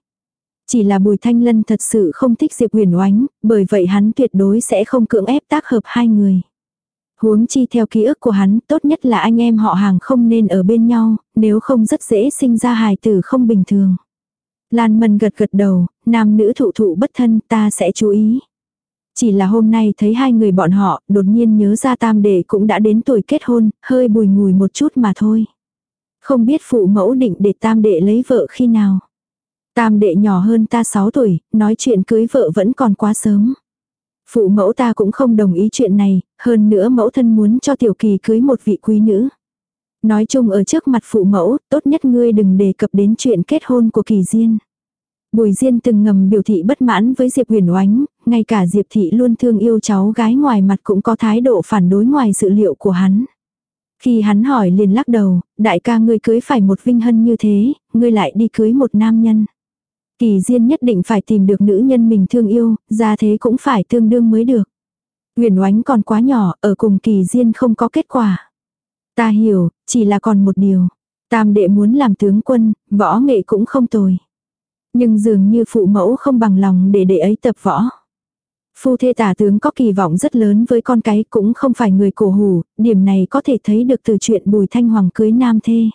Chỉ là Bùi Thanh Lân thật sự không thích Diệp Huyền oánh, bởi vậy hắn tuyệt đối sẽ không cưỡng ép tác hợp hai người. Huống chi theo ký ức của hắn, tốt nhất là anh em họ hàng không nên ở bên nhau, nếu không rất dễ sinh ra hài tử không bình thường. Lan Mân gật gật đầu, nam nữ thụ thụ bất thân ta sẽ chú ý. Chỉ là hôm nay thấy hai người bọn họ, đột nhiên nhớ ra tam đệ cũng đã đến tuổi kết hôn, hơi bùi ngùi một chút mà thôi. Không biết phụ mẫu định để tam đệ lấy vợ khi nào. Tam đệ nhỏ hơn ta 6 tuổi, nói chuyện cưới vợ vẫn còn quá sớm. Phụ mẫu ta cũng không đồng ý chuyện này, hơn nữa mẫu thân muốn cho tiểu kỳ cưới một vị quý nữ. Nói chung ở trước mặt phụ mẫu, tốt nhất ngươi đừng đề cập đến chuyện kết hôn của kỳ diên. Bùi Diên từng ngầm biểu thị bất mãn với Diệp Huyền Oánh, ngay cả Diệp Thị luôn thương yêu cháu gái ngoài mặt cũng có thái độ phản đối ngoài sự liệu của hắn. Khi hắn hỏi liền lắc đầu, đại ca ngươi cưới phải một vinh hân như thế, ngươi lại đi cưới một nam nhân. Kỳ Diên nhất định phải tìm được nữ nhân mình thương yêu, ra thế cũng phải tương đương mới được. Huyền oánh còn quá nhỏ, ở cùng Kỳ Diên không có kết quả. Ta hiểu, chỉ là còn một điều. Tam đệ muốn làm tướng quân, võ nghệ cũng không tồi. Nhưng dường như phụ mẫu không bằng lòng để đệ ấy tập võ. Phu thê tả tướng có kỳ vọng rất lớn với con cái cũng không phải người cổ hủ, điểm này có thể thấy được từ chuyện bùi thanh hoàng cưới nam thê.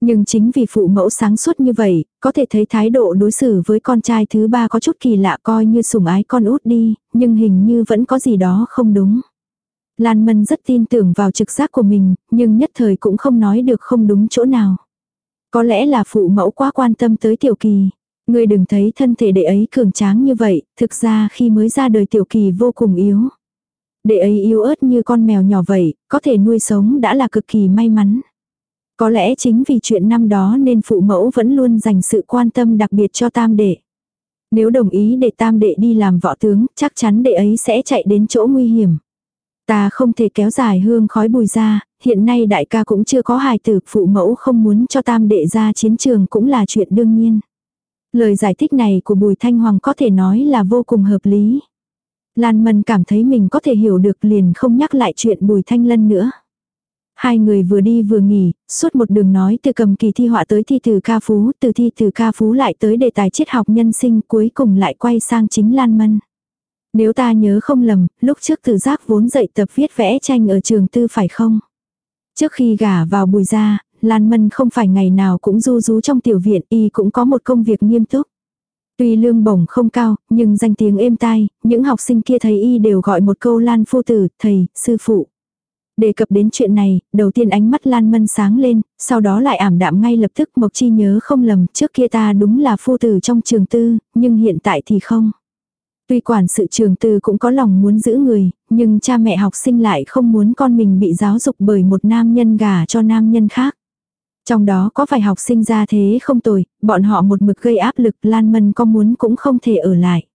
Nhưng chính vì phụ mẫu sáng suốt như vậy, có thể thấy thái độ đối xử với con trai thứ ba có chút kỳ lạ coi như sủng ái con út đi, nhưng hình như vẫn có gì đó không đúng. Lan Mân rất tin tưởng vào trực giác của mình, nhưng nhất thời cũng không nói được không đúng chỗ nào. Có lẽ là phụ mẫu quá quan tâm tới tiểu kỳ. Người đừng thấy thân thể đệ ấy cường tráng như vậy, thực ra khi mới ra đời tiểu kỳ vô cùng yếu. Đệ ấy yếu ớt như con mèo nhỏ vậy, có thể nuôi sống đã là cực kỳ may mắn. Có lẽ chính vì chuyện năm đó nên phụ mẫu vẫn luôn dành sự quan tâm đặc biệt cho tam đệ. Nếu đồng ý để tam đệ đi làm võ tướng, chắc chắn đệ ấy sẽ chạy đến chỗ nguy hiểm. Ta không thể kéo dài hương khói bùi ra, hiện nay đại ca cũng chưa có hài tử, phụ mẫu không muốn cho tam đệ ra chiến trường cũng là chuyện đương nhiên. Lời giải thích này của Bùi Thanh Hoàng có thể nói là vô cùng hợp lý. Lan Mân cảm thấy mình có thể hiểu được liền không nhắc lại chuyện Bùi Thanh Lân nữa. Hai người vừa đi vừa nghỉ, suốt một đường nói từ cầm kỳ thi họa tới thi từ ca phú, từ thi từ ca phú lại tới đề tài triết học nhân sinh cuối cùng lại quay sang chính Lan Mân. Nếu ta nhớ không lầm, lúc trước từ giác vốn dạy tập viết vẽ tranh ở trường tư phải không? Trước khi gả vào bùi gia, Lan Mân không phải ngày nào cũng du rú trong tiểu viện y cũng có một công việc nghiêm túc. Tuy lương bổng không cao, nhưng danh tiếng êm tai, những học sinh kia thấy y đều gọi một câu Lan phu tử, thầy, sư phụ. Đề cập đến chuyện này, đầu tiên ánh mắt Lan Mân sáng lên, sau đó lại ảm đạm ngay lập tức Mộc Chi nhớ không lầm, trước kia ta đúng là phu tử trong trường tư, nhưng hiện tại thì không. Tuy quản sự trường tư cũng có lòng muốn giữ người, nhưng cha mẹ học sinh lại không muốn con mình bị giáo dục bởi một nam nhân gả cho nam nhân khác. Trong đó có vài học sinh ra thế không tồi, bọn họ một mực gây áp lực Lan Mân có muốn cũng không thể ở lại.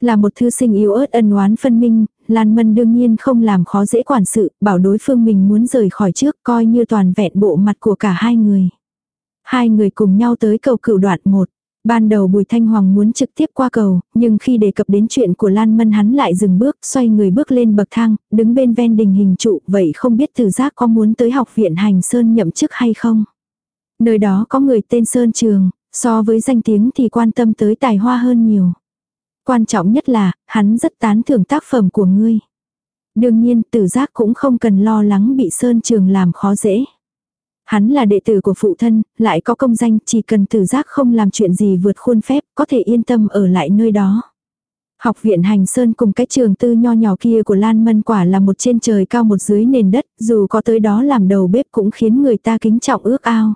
Là một thư sinh yếu ớt ân oán phân minh, Lan Mân đương nhiên không làm khó dễ quản sự, bảo đối phương mình muốn rời khỏi trước coi như toàn vẹn bộ mặt của cả hai người. Hai người cùng nhau tới cầu cửu đoạn một. Ban đầu Bùi Thanh Hoàng muốn trực tiếp qua cầu, nhưng khi đề cập đến chuyện của Lan Mân hắn lại dừng bước, xoay người bước lên bậc thang, đứng bên ven đình hình trụ, vậy không biết từ giác có muốn tới học viện hành sơn nhậm chức hay không. Nơi đó có người tên Sơn Trường, so với danh tiếng thì quan tâm tới tài hoa hơn nhiều. Quan trọng nhất là, hắn rất tán thưởng tác phẩm của ngươi. Đương nhiên, tử giác cũng không cần lo lắng bị Sơn Trường làm khó dễ. Hắn là đệ tử của phụ thân, lại có công danh, chỉ cần tử giác không làm chuyện gì vượt khuôn phép, có thể yên tâm ở lại nơi đó. Học viện Hành Sơn cùng cái trường tư nho nhỏ kia của Lan Mân quả là một trên trời cao một dưới nền đất, dù có tới đó làm đầu bếp cũng khiến người ta kính trọng ước ao.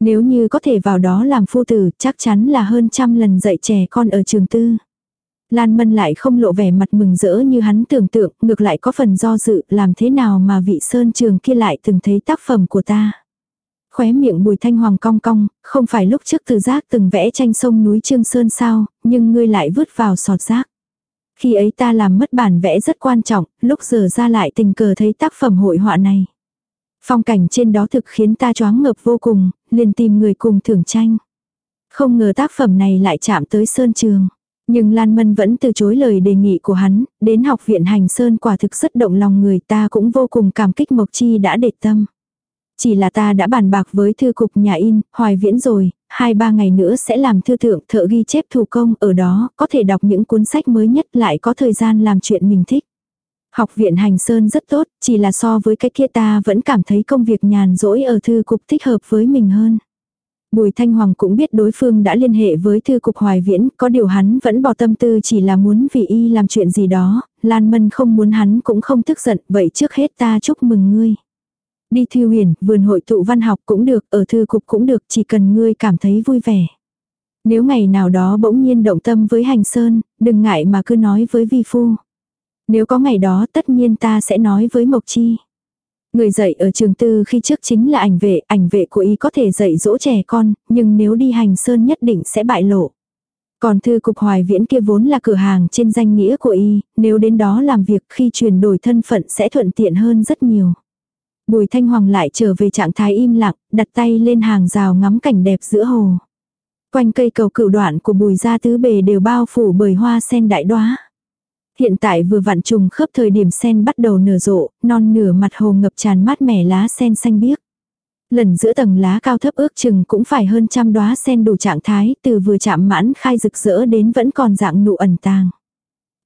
Nếu như có thể vào đó làm phu tử, chắc chắn là hơn trăm lần dạy trẻ con ở trường tư. Lan Mân lại không lộ vẻ mặt mừng rỡ như hắn tưởng tượng, ngược lại có phần do dự, làm thế nào mà vị sơn trường kia lại từng thấy tác phẩm của ta. Khóe miệng bùi thanh hoàng cong cong, không phải lúc trước từ giác từng vẽ tranh sông núi Trương Sơn sao, nhưng ngươi lại vứt vào sọt rác. Khi ấy ta làm mất bản vẽ rất quan trọng, lúc giờ ra lại tình cờ thấy tác phẩm hội họa này. Phong cảnh trên đó thực khiến ta choáng ngợp vô cùng, liền tìm người cùng thưởng tranh. Không ngờ tác phẩm này lại chạm tới Sơn Trường. Nhưng Lan Mân vẫn từ chối lời đề nghị của hắn, đến học viện hành Sơn quả thực rất động lòng người ta cũng vô cùng cảm kích Mộc Chi đã để tâm. Chỉ là ta đã bàn bạc với thư cục nhà in, hoài viễn rồi, hai ba ngày nữa sẽ làm thư thượng thợ ghi chép thủ công ở đó, có thể đọc những cuốn sách mới nhất lại có thời gian làm chuyện mình thích. Học viện hành sơn rất tốt, chỉ là so với cái kia ta vẫn cảm thấy công việc nhàn rỗi ở thư cục thích hợp với mình hơn. Bùi Thanh Hoàng cũng biết đối phương đã liên hệ với thư cục hoài viễn, có điều hắn vẫn bỏ tâm tư chỉ là muốn vì y làm chuyện gì đó, Lan Mân không muốn hắn cũng không tức giận, vậy trước hết ta chúc mừng ngươi. Đi thư huyền, vườn hội tụ văn học cũng được, ở thư cục cũng được, chỉ cần ngươi cảm thấy vui vẻ. Nếu ngày nào đó bỗng nhiên động tâm với hành sơn, đừng ngại mà cứ nói với vi phu. Nếu có ngày đó tất nhiên ta sẽ nói với Mộc Chi. Người dạy ở trường tư khi trước chính là ảnh vệ, ảnh vệ của y có thể dạy dỗ trẻ con, nhưng nếu đi hành sơn nhất định sẽ bại lộ. Còn thư cục hoài viễn kia vốn là cửa hàng trên danh nghĩa của y, nếu đến đó làm việc khi chuyển đổi thân phận sẽ thuận tiện hơn rất nhiều. Bùi Thanh Hoàng lại trở về trạng thái im lặng, đặt tay lên hàng rào ngắm cảnh đẹp giữa hồ. Quanh cây cầu cửu đoạn của bùi gia tứ bề đều bao phủ bởi hoa sen đại đóa. Hiện tại vừa vặn trùng khớp thời điểm sen bắt đầu nở rộ, non nửa mặt hồ ngập tràn mát mẻ lá sen xanh biếc. Lần giữa tầng lá cao thấp ước chừng cũng phải hơn trăm đóa sen đủ trạng thái, từ vừa chạm mãn khai rực rỡ đến vẫn còn dạng nụ ẩn tàng.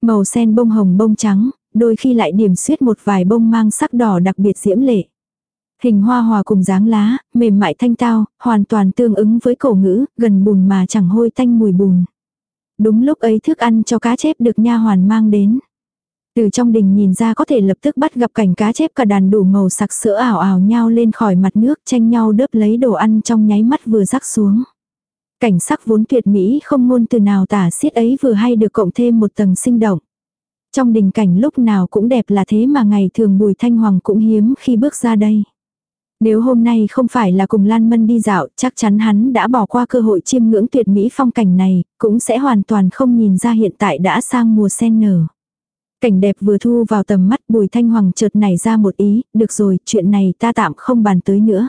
Màu sen bông hồng bông trắng, đôi khi lại điểm xuyết một vài bông mang sắc đỏ đặc biệt diễm lệ. Hình hoa hòa cùng dáng lá, mềm mại thanh tao, hoàn toàn tương ứng với cổ ngữ, gần bùn mà chẳng hôi tanh mùi bùn. Đúng lúc ấy thức ăn cho cá chép được nha hoàn mang đến. Từ trong đình nhìn ra có thể lập tức bắt gặp cảnh cá chép cả đàn đủ màu sặc sữa ảo ảo nhau lên khỏi mặt nước tranh nhau đớp lấy đồ ăn trong nháy mắt vừa rắc xuống. Cảnh sắc vốn tuyệt mỹ không ngôn từ nào tả xiết ấy vừa hay được cộng thêm một tầng sinh động. Trong đình cảnh lúc nào cũng đẹp là thế mà ngày thường Bùi Thanh Hoàng cũng hiếm khi bước ra đây. Nếu hôm nay không phải là cùng Lan Mân đi dạo, chắc chắn hắn đã bỏ qua cơ hội chiêm ngưỡng tuyệt mỹ phong cảnh này, cũng sẽ hoàn toàn không nhìn ra hiện tại đã sang mùa sen nở. Cảnh đẹp vừa thu vào tầm mắt Bùi Thanh Hoàng chợt nảy ra một ý, được rồi, chuyện này ta tạm không bàn tới nữa.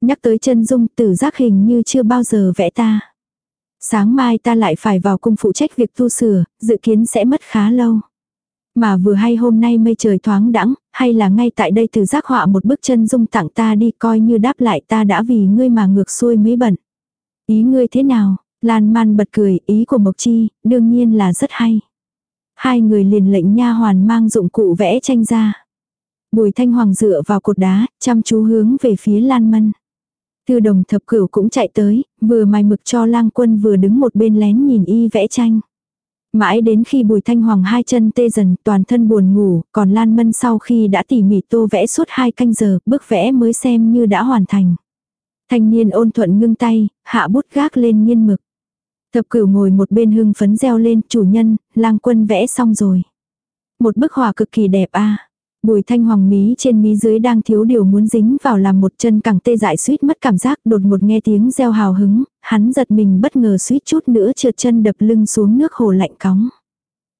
Nhắc tới chân dung tử giác hình như chưa bao giờ vẽ ta. Sáng mai ta lại phải vào cung phụ trách việc tu sửa, dự kiến sẽ mất khá lâu. Mà vừa hay hôm nay mây trời thoáng đãng hay là ngay tại đây từ giác họa một bức chân dung tặng ta đi coi như đáp lại ta đã vì ngươi mà ngược xuôi mấy bận. Ý ngươi thế nào? Lan man bật cười, ý của Mộc Chi, đương nhiên là rất hay. Hai người liền lệnh nha hoàn mang dụng cụ vẽ tranh ra. Bùi thanh hoàng dựa vào cột đá, chăm chú hướng về phía Lan Mân. Tư đồng thập cửu cũng chạy tới, vừa mài mực cho lang quân vừa đứng một bên lén nhìn y vẽ tranh. Mãi đến khi Bùi Thanh Hoàng hai chân tê dần toàn thân buồn ngủ, còn Lan Mân sau khi đã tỉ mỉ tô vẽ suốt hai canh giờ, bức vẽ mới xem như đã hoàn thành. Thanh niên ôn thuận ngưng tay, hạ bút gác lên nghiên mực. Thập cửu ngồi một bên hưng phấn reo lên, chủ nhân, lang quân vẽ xong rồi. Một bức họa cực kỳ đẹp a Bùi thanh hoàng mí trên mí dưới đang thiếu điều muốn dính vào làm một chân càng tê dại suýt mất cảm giác đột một nghe tiếng reo hào hứng, hắn giật mình bất ngờ suýt chút nữa trượt chân đập lưng xuống nước hồ lạnh cóng.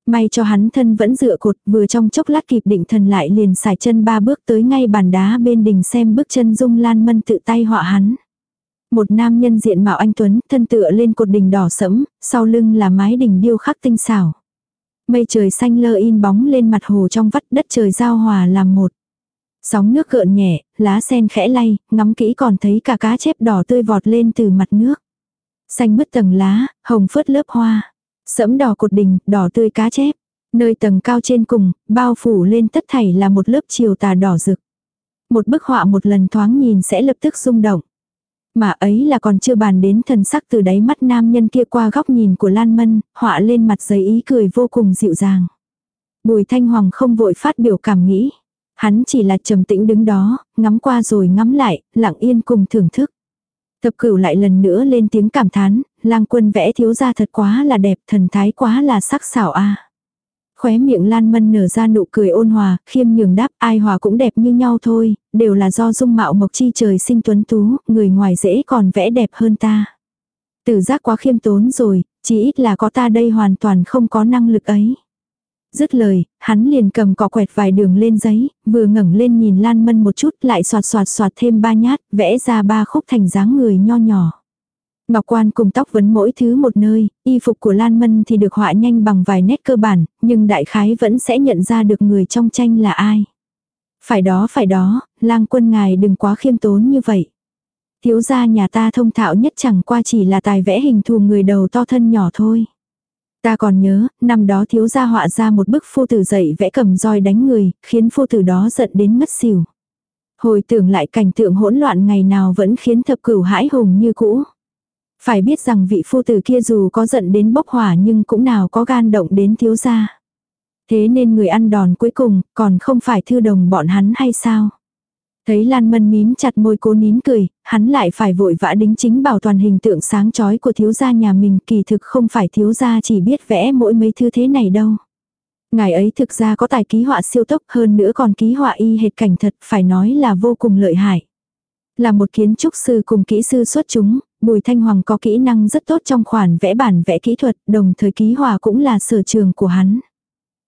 May cho hắn thân vẫn dựa cột vừa trong chốc lát kịp định thần lại liền xài chân ba bước tới ngay bàn đá bên đình xem bước chân dung lan mân tự tay họa hắn. Một nam nhân diện mạo anh Tuấn thân tựa lên cột đình đỏ sẫm, sau lưng là mái đình điêu khắc tinh xảo. Mây trời xanh lơ in bóng lên mặt hồ trong vắt đất trời giao hòa làm một. Sóng nước gợn nhẹ, lá sen khẽ lay, ngắm kỹ còn thấy cả cá chép đỏ tươi vọt lên từ mặt nước. Xanh bứt tầng lá, hồng phớt lớp hoa. Sẫm đỏ cột đình, đỏ tươi cá chép. Nơi tầng cao trên cùng, bao phủ lên tất thảy là một lớp chiều tà đỏ rực. Một bức họa một lần thoáng nhìn sẽ lập tức rung động. Mà ấy là còn chưa bàn đến thần sắc từ đáy mắt nam nhân kia qua góc nhìn của Lan Mân, họa lên mặt giấy ý cười vô cùng dịu dàng. Bùi Thanh Hoàng không vội phát biểu cảm nghĩ. Hắn chỉ là trầm tĩnh đứng đó, ngắm qua rồi ngắm lại, lặng yên cùng thưởng thức. Thập cửu lại lần nữa lên tiếng cảm thán, lang quân vẽ thiếu ra thật quá là đẹp, thần thái quá là sắc xảo a Khóe miệng Lan Mân nở ra nụ cười ôn hòa, khiêm nhường đáp ai hòa cũng đẹp như nhau thôi, đều là do dung mạo mộc chi trời sinh tuấn tú, người ngoài dễ còn vẽ đẹp hơn ta. Tử giác quá khiêm tốn rồi, chỉ ít là có ta đây hoàn toàn không có năng lực ấy. Dứt lời, hắn liền cầm cọ quẹt vài đường lên giấy, vừa ngẩng lên nhìn Lan Mân một chút lại soạt soạt soạt thêm ba nhát, vẽ ra ba khúc thành dáng người nho nhỏ. Ngọc quan cùng tóc vấn mỗi thứ một nơi, y phục của Lan Mân thì được họa nhanh bằng vài nét cơ bản, nhưng đại khái vẫn sẽ nhận ra được người trong tranh là ai. Phải đó phải đó, lang quân ngài đừng quá khiêm tốn như vậy. Thiếu gia nhà ta thông thạo nhất chẳng qua chỉ là tài vẽ hình thù người đầu to thân nhỏ thôi. Ta còn nhớ, năm đó thiếu gia họa ra một bức phu tử dậy vẽ cầm roi đánh người, khiến phu tử đó giận đến mất xỉu. Hồi tưởng lại cảnh tượng hỗn loạn ngày nào vẫn khiến thập cửu hãi hùng như cũ. Phải biết rằng vị phu tử kia dù có giận đến bốc hỏa nhưng cũng nào có gan động đến thiếu gia. Thế nên người ăn đòn cuối cùng còn không phải thư đồng bọn hắn hay sao? Thấy Lan Mân mím chặt môi cố nín cười, hắn lại phải vội vã đính chính bảo toàn hình tượng sáng chói của thiếu gia nhà mình kỳ thực không phải thiếu gia chỉ biết vẽ mỗi mấy thứ thế này đâu. Ngài ấy thực ra có tài ký họa siêu tốc hơn nữa còn ký họa y hệt cảnh thật phải nói là vô cùng lợi hại. Là một kiến trúc sư cùng kỹ sư xuất chúng, Bùi Thanh Hoàng có kỹ năng rất tốt trong khoản vẽ bản vẽ kỹ thuật, đồng thời ký họa cũng là sở trường của hắn.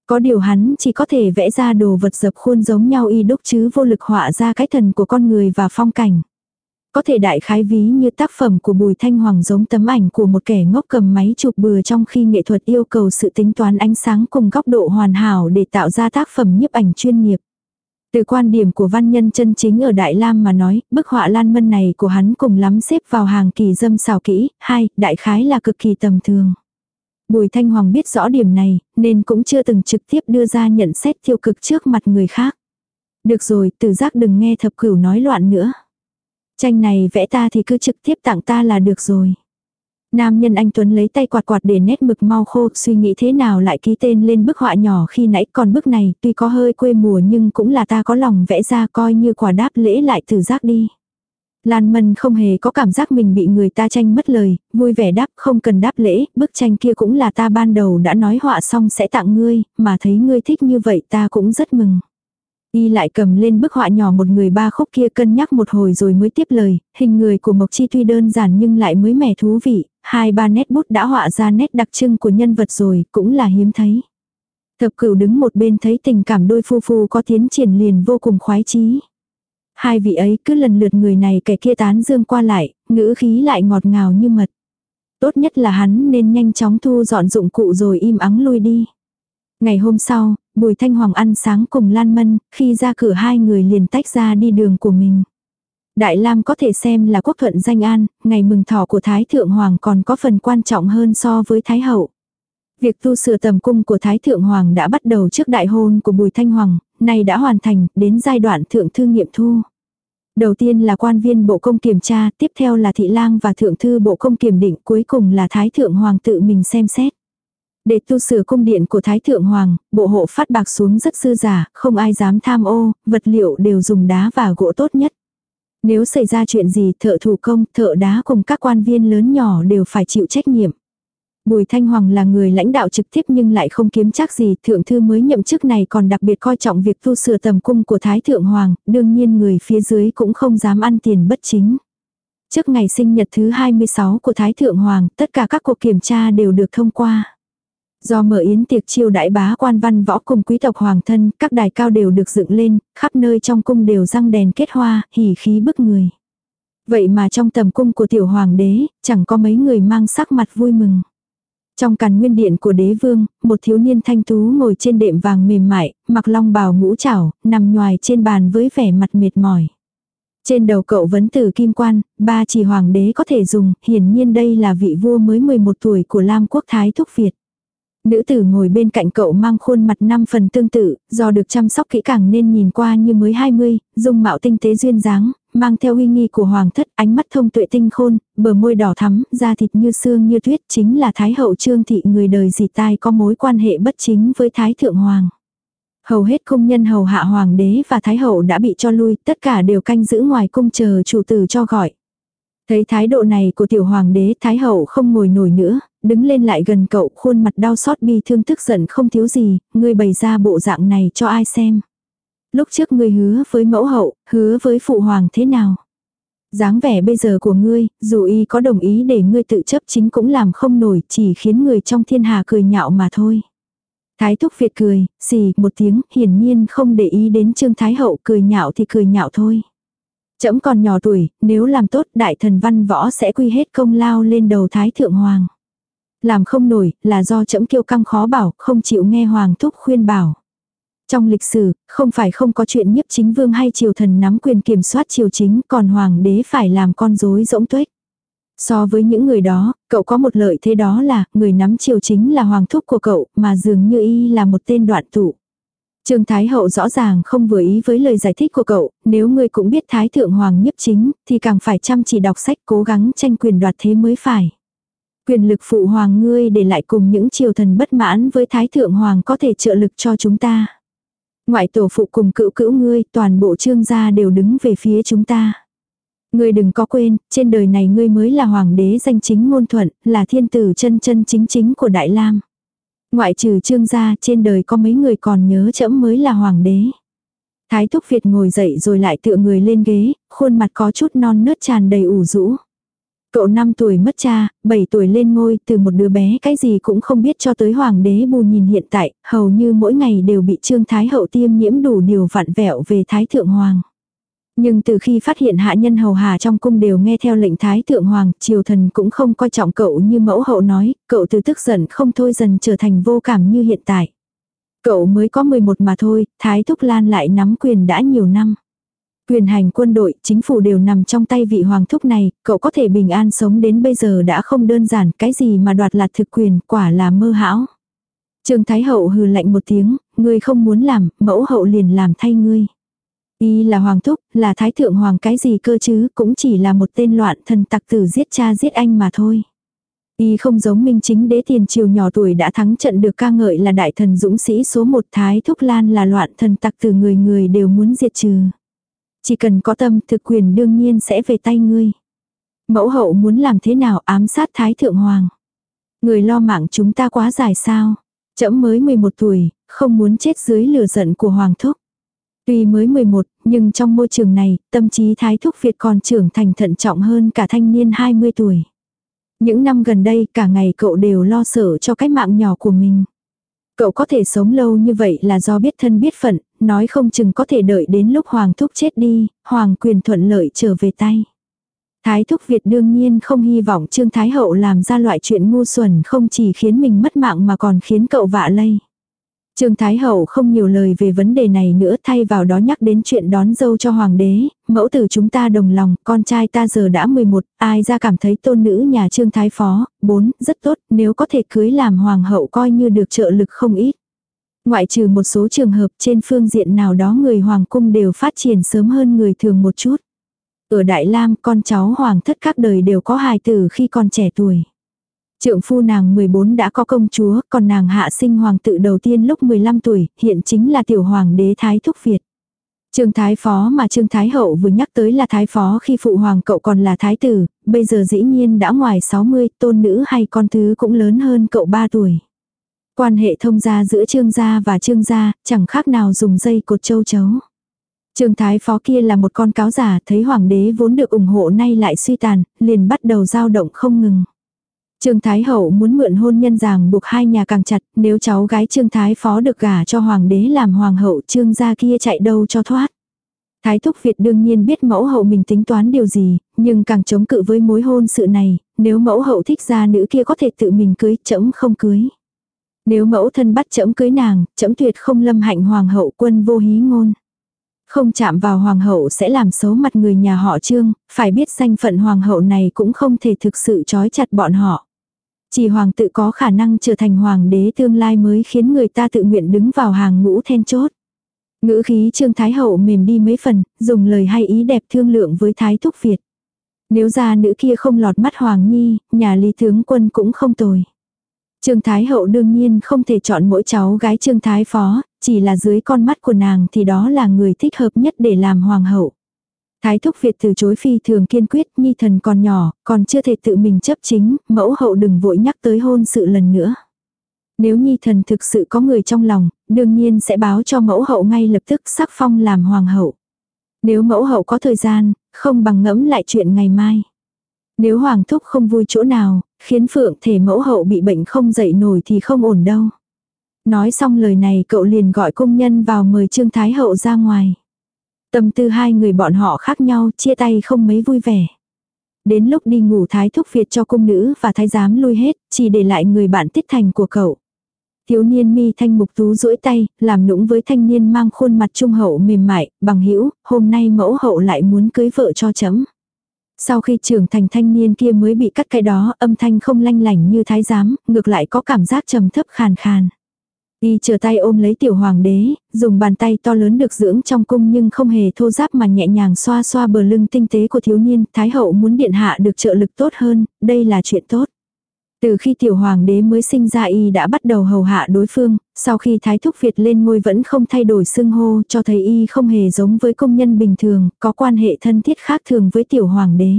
Có điều hắn chỉ có thể vẽ ra đồ vật dập khuôn giống nhau y đúc chứ vô lực họa ra cái thần của con người và phong cảnh. Có thể đại khái ví như tác phẩm của Bùi Thanh Hoàng giống tấm ảnh của một kẻ ngốc cầm máy chụp bừa trong khi nghệ thuật yêu cầu sự tính toán ánh sáng cùng góc độ hoàn hảo để tạo ra tác phẩm nhiếp ảnh chuyên nghiệp. Từ quan điểm của văn nhân chân chính ở Đại Lam mà nói, bức họa lan mân này của hắn cùng lắm xếp vào hàng kỳ dâm xào kỹ, hai, đại khái là cực kỳ tầm thường. Bùi Thanh Hoàng biết rõ điểm này, nên cũng chưa từng trực tiếp đưa ra nhận xét tiêu cực trước mặt người khác. Được rồi, tử giác đừng nghe thập cửu nói loạn nữa. Tranh này vẽ ta thì cứ trực tiếp tặng ta là được rồi. Nam nhân anh Tuấn lấy tay quạt quạt để nét mực mau khô, suy nghĩ thế nào lại ký tên lên bức họa nhỏ khi nãy, còn bức này tuy có hơi quê mùa nhưng cũng là ta có lòng vẽ ra coi như quả đáp lễ lại từ giác đi. Lan Mân không hề có cảm giác mình bị người ta tranh mất lời, vui vẻ đáp không cần đáp lễ, bức tranh kia cũng là ta ban đầu đã nói họa xong sẽ tặng ngươi, mà thấy ngươi thích như vậy ta cũng rất mừng. Y lại cầm lên bức họa nhỏ một người ba khúc kia cân nhắc một hồi rồi mới tiếp lời, hình người của Mộc Chi tuy đơn giản nhưng lại mới mẻ thú vị, hai ba nét bút đã họa ra nét đặc trưng của nhân vật rồi, cũng là hiếm thấy. Thập cửu đứng một bên thấy tình cảm đôi phu phu có tiến triển liền vô cùng khoái chí. Hai vị ấy cứ lần lượt người này kẻ kia tán dương qua lại, ngữ khí lại ngọt ngào như mật. Tốt nhất là hắn nên nhanh chóng thu dọn dụng cụ rồi im ắng lui đi. Ngày hôm sau, Bùi Thanh Hoàng ăn sáng cùng Lan Mân, khi ra cửa hai người liền tách ra đi đường của mình. Đại Lam có thể xem là quốc thuận danh an, ngày mừng thọ của Thái Thượng Hoàng còn có phần quan trọng hơn so với Thái Hậu. Việc tu sửa tầm cung của Thái Thượng Hoàng đã bắt đầu trước đại hôn của Bùi Thanh Hoàng, nay đã hoàn thành, đến giai đoạn thượng thư nghiệm thu. Đầu tiên là quan viên bộ công kiểm tra, tiếp theo là thị lang và thượng thư bộ công kiểm định, cuối cùng là Thái Thượng Hoàng tự mình xem xét. Để tu sửa cung điện của Thái Thượng Hoàng, bộ hộ phát bạc xuống rất dư giả, không ai dám tham ô, vật liệu đều dùng đá và gỗ tốt nhất. Nếu xảy ra chuyện gì thợ thủ công, thợ đá cùng các quan viên lớn nhỏ đều phải chịu trách nhiệm. Bùi Thanh Hoàng là người lãnh đạo trực tiếp nhưng lại không kiếm chắc gì, thượng thư mới nhậm chức này còn đặc biệt coi trọng việc tu sửa tầm cung của Thái Thượng Hoàng, đương nhiên người phía dưới cũng không dám ăn tiền bất chính. Trước ngày sinh nhật thứ 26 của Thái Thượng Hoàng, tất cả các cuộc kiểm tra đều được thông qua. Do mở yến tiệc chiêu đại bá quan văn võ cùng quý tộc hoàng thân, các đài cao đều được dựng lên, khắp nơi trong cung đều răng đèn kết hoa, hỉ khí bức người. Vậy mà trong tầm cung của tiểu hoàng đế, chẳng có mấy người mang sắc mặt vui mừng. Trong càn nguyên điện của đế vương, một thiếu niên thanh tú ngồi trên đệm vàng mềm mại, mặc long bào ngũ trảo, nằm nhoài trên bàn với vẻ mặt mệt mỏi. Trên đầu cậu vấn tử kim quan, ba chỉ hoàng đế có thể dùng, hiển nhiên đây là vị vua mới 11 tuổi của Lam quốc Thái Thúc Việt. Nữ tử ngồi bên cạnh cậu mang khuôn mặt năm phần tương tự, do được chăm sóc kỹ càng nên nhìn qua như mới 20, dung mạo tinh tế duyên dáng, mang theo uy nghi của hoàng thất, ánh mắt thông tuệ tinh khôn, bờ môi đỏ thắm, da thịt như xương như tuyết, chính là thái hậu trương thị người đời dì tai có mối quan hệ bất chính với thái thượng hoàng. Hầu hết công nhân hầu hạ hoàng đế và thái hậu đã bị cho lui, tất cả đều canh giữ ngoài cung chờ chủ tử cho gọi. Thấy thái độ này của tiểu hoàng đế thái hậu không ngồi nổi nữa, đứng lên lại gần cậu khuôn mặt đau xót bi thương tức giận không thiếu gì, ngươi bày ra bộ dạng này cho ai xem. Lúc trước ngươi hứa với mẫu hậu, hứa với phụ hoàng thế nào. dáng vẻ bây giờ của ngươi, dù y có đồng ý để ngươi tự chấp chính cũng làm không nổi, chỉ khiến người trong thiên hà cười nhạo mà thôi. Thái thúc Việt cười, xì một tiếng, hiển nhiên không để ý đến Trương Thái Hậu cười nhạo thì cười nhạo thôi. Chấm còn nhỏ tuổi, nếu làm tốt đại thần văn võ sẽ quy hết công lao lên đầu Thái Thượng Hoàng. Làm không nổi, là do chấm kiêu căng khó bảo, không chịu nghe Hoàng thúc khuyên bảo. Trong lịch sử, không phải không có chuyện nhiếp chính vương hay triều thần nắm quyền kiểm soát triều chính, còn hoàng đế phải làm con rối rỗng tuếch. So với những người đó, cậu có một lợi thế đó là, người nắm triều chính là hoàng thúc của cậu, mà dường như y là một tên đoạn tụ. Trương Thái Hậu rõ ràng không vừa ý với lời giải thích của cậu, nếu ngươi cũng biết Thái Thượng Hoàng nhiếp chính, thì càng phải chăm chỉ đọc sách cố gắng tranh quyền đoạt thế mới phải. Quyền lực phụ hoàng ngươi để lại cùng những triều thần bất mãn với Thái Thượng Hoàng có thể trợ lực cho chúng ta. Ngoại tổ phụ cùng cựu cữu ngươi, toàn bộ trương gia đều đứng về phía chúng ta. Ngươi đừng có quên, trên đời này ngươi mới là hoàng đế danh chính ngôn thuận, là thiên tử chân chân chính chính của Đại Lam. Ngoại trừ trương gia trên đời có mấy người còn nhớ chẫm mới là hoàng đế. Thái Thúc Việt ngồi dậy rồi lại tựa người lên ghế, khuôn mặt có chút non nớt tràn đầy ủ rũ. Cậu 5 tuổi mất cha, 7 tuổi lên ngôi, từ một đứa bé cái gì cũng không biết cho tới hoàng đế bù nhìn hiện tại, hầu như mỗi ngày đều bị Trương Thái Hậu tiêm nhiễm đủ điều vặn vẹo về Thái Thượng Hoàng. Nhưng từ khi phát hiện hạ nhân hầu hà trong cung đều nghe theo lệnh Thái Thượng Hoàng, triều thần cũng không coi trọng cậu như mẫu hậu nói, cậu từ tức giận không thôi dần trở thành vô cảm như hiện tại. Cậu mới có 11 mà thôi, Thái Thúc Lan lại nắm quyền đã nhiều năm. Quyền hành quân đội, chính phủ đều nằm trong tay vị hoàng thúc này, cậu có thể bình an sống đến bây giờ đã không đơn giản, cái gì mà đoạt lạt thực quyền, quả là mơ hão. Trương Thái Hậu hừ lạnh một tiếng, ngươi không muốn làm, mẫu hậu liền làm thay ngươi. Y là hoàng thúc, là thái thượng hoàng cái gì cơ chứ, cũng chỉ là một tên loạn thần tặc tử giết cha giết anh mà thôi. Y không giống minh chính đế tiền triều nhỏ tuổi đã thắng trận được ca ngợi là đại thần dũng sĩ số một thái thúc lan là loạn thần tặc tử người người đều muốn diệt trừ. Chỉ cần có tâm thực quyền đương nhiên sẽ về tay ngươi. Mẫu hậu muốn làm thế nào ám sát thái thượng hoàng. Người lo mạng chúng ta quá dài sao. Chậm mới 11 tuổi, không muốn chết dưới lửa giận của hoàng thúc. Tuy mới 11, nhưng trong môi trường này, tâm trí thái thúc Việt còn trưởng thành thận trọng hơn cả thanh niên 20 tuổi. Những năm gần đây cả ngày cậu đều lo sợ cho cái mạng nhỏ của mình. Cậu có thể sống lâu như vậy là do biết thân biết phận, nói không chừng có thể đợi đến lúc Hoàng Thúc chết đi, Hoàng quyền thuận lợi trở về tay. Thái Thúc Việt đương nhiên không hy vọng Trương Thái Hậu làm ra loại chuyện ngu xuẩn không chỉ khiến mình mất mạng mà còn khiến cậu vạ lây. Trương Thái Hậu không nhiều lời về vấn đề này nữa thay vào đó nhắc đến chuyện đón dâu cho hoàng đế, mẫu tử chúng ta đồng lòng, con trai ta giờ đã 11, ai ra cảm thấy tôn nữ nhà Trương Thái Phó, 4, rất tốt, nếu có thể cưới làm hoàng hậu coi như được trợ lực không ít. Ngoại trừ một số trường hợp trên phương diện nào đó người hoàng cung đều phát triển sớm hơn người thường một chút. Ở Đại Lam con cháu hoàng thất các đời đều có hài tử khi còn trẻ tuổi. Trượng phu nàng 14 đã có công chúa, còn nàng hạ sinh hoàng tự đầu tiên lúc 15 tuổi, hiện chính là tiểu hoàng đế Thái Thúc Việt. Trương Thái Phó mà Trương Thái Hậu vừa nhắc tới là Thái Phó khi phụ hoàng cậu còn là Thái Tử, bây giờ dĩ nhiên đã ngoài 60, tôn nữ hay con thứ cũng lớn hơn cậu 3 tuổi. Quan hệ thông gia giữa Trương gia và Trương gia, chẳng khác nào dùng dây cột châu chấu. Trương Thái Phó kia là một con cáo giả, thấy hoàng đế vốn được ủng hộ nay lại suy tàn, liền bắt đầu dao động không ngừng. Trương Thái Hậu muốn mượn hôn nhân ràng buộc hai nhà càng chặt, nếu cháu gái Trương Thái Phó được gả cho hoàng đế làm hoàng hậu Trương gia kia chạy đâu cho thoát. Thái Thúc Việt đương nhiên biết mẫu hậu mình tính toán điều gì, nhưng càng chống cự với mối hôn sự này, nếu mẫu hậu thích gia nữ kia có thể tự mình cưới, chấm không cưới. Nếu mẫu thân bắt chấm cưới nàng, chấm tuyệt không lâm hạnh hoàng hậu quân vô hí ngôn. Không chạm vào hoàng hậu sẽ làm xấu mặt người nhà họ trương, phải biết danh phận hoàng hậu này cũng không thể thực sự trói chặt bọn họ. Chỉ hoàng tự có khả năng trở thành hoàng đế tương lai mới khiến người ta tự nguyện đứng vào hàng ngũ then chốt. Ngữ khí trương thái hậu mềm đi mấy phần, dùng lời hay ý đẹp thương lượng với thái thúc Việt. Nếu ra nữ kia không lọt mắt hoàng nhi, nhà lý tướng quân cũng không tồi. Trương Thái Hậu đương nhiên không thể chọn mỗi cháu gái Trương Thái Phó, chỉ là dưới con mắt của nàng thì đó là người thích hợp nhất để làm hoàng hậu. Thái thúc Việt từ chối phi thường kiên quyết, nhi thần còn nhỏ, còn chưa thể tự mình chấp chính, mẫu hậu đừng vội nhắc tới hôn sự lần nữa. Nếu nhi thần thực sự có người trong lòng, đương nhiên sẽ báo cho mẫu hậu ngay lập tức sắc phong làm hoàng hậu. Nếu mẫu hậu có thời gian, không bằng ngẫm lại chuyện ngày mai. Nếu hoàng thúc không vui chỗ nào, khiến phượng thể mẫu hậu bị bệnh không dậy nổi thì không ổn đâu. Nói xong lời này cậu liền gọi công nhân vào mời Trương Thái Hậu ra ngoài. Tâm tư hai người bọn họ khác nhau, chia tay không mấy vui vẻ. Đến lúc đi ngủ Thái thúc Việt cho cung nữ và thái giám lui hết, chỉ để lại người bạn tiết thành của cậu. Thiếu niên mi thanh mục tú duỗi tay, làm nũng với thanh niên mang khuôn mặt trung hậu mềm mại, bằng hữu hôm nay mẫu hậu lại muốn cưới vợ cho chấm. Sau khi trưởng thành thanh niên kia mới bị cắt cái đó, âm thanh không lanh lảnh như thái giám, ngược lại có cảm giác trầm thấp khàn khàn. Y chờ tay ôm lấy tiểu hoàng đế, dùng bàn tay to lớn được dưỡng trong cung nhưng không hề thô giáp mà nhẹ nhàng xoa xoa bờ lưng tinh tế của thiếu niên, thái hậu muốn điện hạ được trợ lực tốt hơn, đây là chuyện tốt. Từ khi tiểu hoàng đế mới sinh ra y đã bắt đầu hầu hạ đối phương, sau khi thái thúc Việt lên ngôi vẫn không thay đổi xưng hô cho thấy y không hề giống với công nhân bình thường, có quan hệ thân thiết khác thường với tiểu hoàng đế.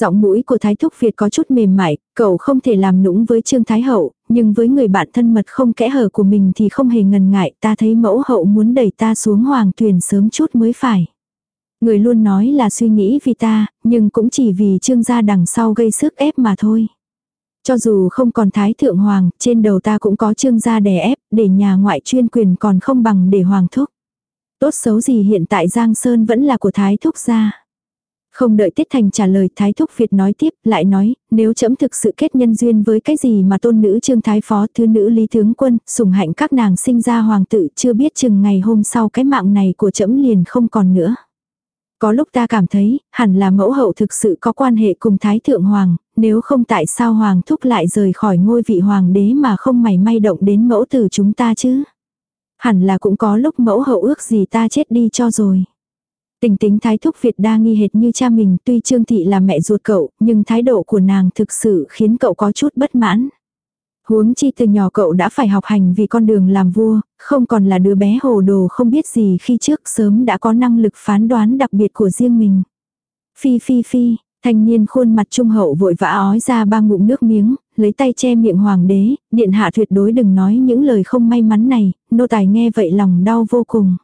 Giọng mũi của Thái Thúc Việt có chút mềm mại, cậu không thể làm nũng với Trương Thái Hậu, nhưng với người bạn thân mật không kẽ hở của mình thì không hề ngần ngại, ta thấy mẫu hậu muốn đẩy ta xuống hoàng thuyền sớm chút mới phải. Người luôn nói là suy nghĩ vì ta, nhưng cũng chỉ vì trương gia đằng sau gây sức ép mà thôi. Cho dù không còn thái thượng hoàng, trên đầu ta cũng có trương gia đè ép, để nhà ngoại chuyên quyền còn không bằng để hoàng thúc. Tốt xấu gì hiện tại Giang Sơn vẫn là của thái thúc gia. Không đợi Tiết Thành trả lời Thái Thúc Việt nói tiếp, lại nói, nếu chấm thực sự kết nhân duyên với cái gì mà tôn nữ trương thái phó thứ nữ lý tướng quân, sủng hạnh các nàng sinh ra hoàng tử chưa biết chừng ngày hôm sau cái mạng này của chấm liền không còn nữa. Có lúc ta cảm thấy, hẳn là mẫu hậu thực sự có quan hệ cùng Thái Thượng Hoàng, nếu không tại sao Hoàng thúc lại rời khỏi ngôi vị Hoàng đế mà không mảy may động đến mẫu tử chúng ta chứ. Hẳn là cũng có lúc mẫu hậu ước gì ta chết đi cho rồi. Tình tính thái thúc Việt đa nghi hệt như cha mình tuy Trương Thị là mẹ ruột cậu, nhưng thái độ của nàng thực sự khiến cậu có chút bất mãn. Huống chi từ nhỏ cậu đã phải học hành vì con đường làm vua, không còn là đứa bé hồ đồ không biết gì khi trước sớm đã có năng lực phán đoán đặc biệt của riêng mình. Phi phi phi, thanh niên khuôn mặt trung hậu vội vã ói ra ba ngụm nước miếng, lấy tay che miệng hoàng đế, điện hạ tuyệt đối đừng nói những lời không may mắn này, nô tài nghe vậy lòng đau vô cùng.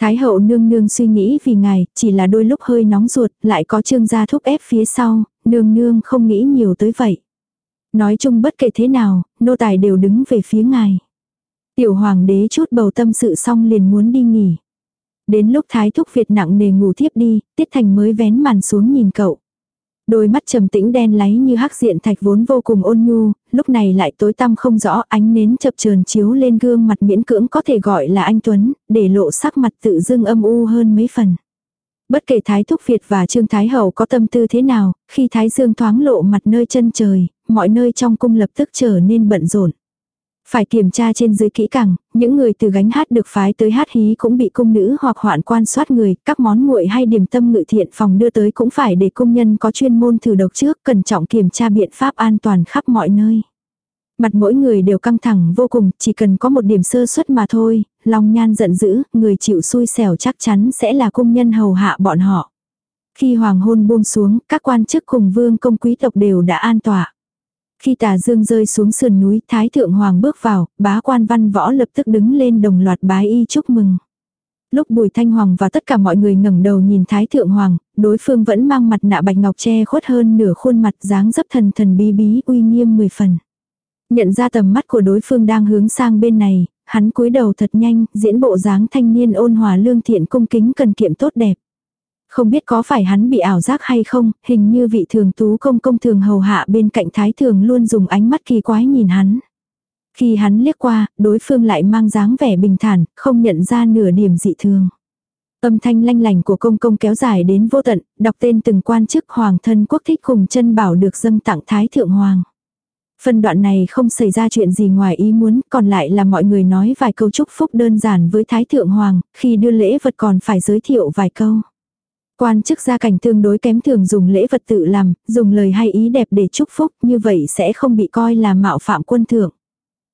Thái hậu nương nương suy nghĩ vì ngài, chỉ là đôi lúc hơi nóng ruột, lại có trương gia thúc ép phía sau, nương nương không nghĩ nhiều tới vậy. Nói chung bất kể thế nào, nô tài đều đứng về phía ngài. Tiểu hoàng đế chút bầu tâm sự xong liền muốn đi nghỉ. Đến lúc thái thúc Việt nặng nề ngủ thiếp đi, tiết thành mới vén màn xuống nhìn cậu. Đôi mắt trầm tĩnh đen láy như hắc diện thạch vốn vô cùng ôn nhu, lúc này lại tối tăm không rõ ánh nến chập chờn chiếu lên gương mặt miễn cưỡng có thể gọi là anh Tuấn, để lộ sắc mặt tự dưng âm u hơn mấy phần. Bất kể Thái Thúc Việt và Trương Thái Hậu có tâm tư thế nào, khi Thái Dương thoáng lộ mặt nơi chân trời, mọi nơi trong cung lập tức trở nên bận rộn. Phải kiểm tra trên dưới kỹ càng, những người từ gánh hát được phái tới hát hí cũng bị công nữ hoặc hoạn quan soát người, các món nguội hay điểm tâm ngự thiện phòng đưa tới cũng phải để công nhân có chuyên môn thử độc trước, cẩn trọng kiểm tra biện pháp an toàn khắp mọi nơi. Mặt mỗi người đều căng thẳng vô cùng, chỉ cần có một điểm sơ suất mà thôi, lòng nhan giận dữ, người chịu xui xẻo chắc chắn sẽ là công nhân hầu hạ bọn họ. Khi hoàng hôn buông xuống, các quan chức cùng vương công quý tộc đều đã an tọa. Khi tà dương rơi xuống sườn núi, Thái Thượng Hoàng bước vào, bá quan văn võ lập tức đứng lên đồng loạt bái y chúc mừng. Lúc Bùi Thanh Hoàng và tất cả mọi người ngẩng đầu nhìn Thái Thượng Hoàng, đối phương vẫn mang mặt nạ bạch ngọc che khuất hơn nửa khuôn mặt dáng dấp thần thần bí bí uy nghiêm mười phần. Nhận ra tầm mắt của đối phương đang hướng sang bên này, hắn cúi đầu thật nhanh, diễn bộ dáng thanh niên ôn hòa lương thiện cung kính cần kiệm tốt đẹp. Không biết có phải hắn bị ảo giác hay không, hình như vị thường tú công công thường hầu hạ bên cạnh thái thường luôn dùng ánh mắt kỳ quái nhìn hắn. Khi hắn liếc qua, đối phương lại mang dáng vẻ bình thản, không nhận ra nửa điểm dị thường. Âm thanh lanh lành của công công kéo dài đến vô tận, đọc tên từng quan chức hoàng thân quốc thích cùng chân bảo được dâng tặng thái thượng hoàng. Phân đoạn này không xảy ra chuyện gì ngoài ý muốn, còn lại là mọi người nói vài câu chúc phúc đơn giản với Thái Thượng Hoàng, khi đưa lễ vật còn phải giới thiệu vài câu. Quan chức gia cảnh tương đối kém thường dùng lễ vật tự làm, dùng lời hay ý đẹp để chúc phúc, như vậy sẽ không bị coi là mạo phạm quân thượng.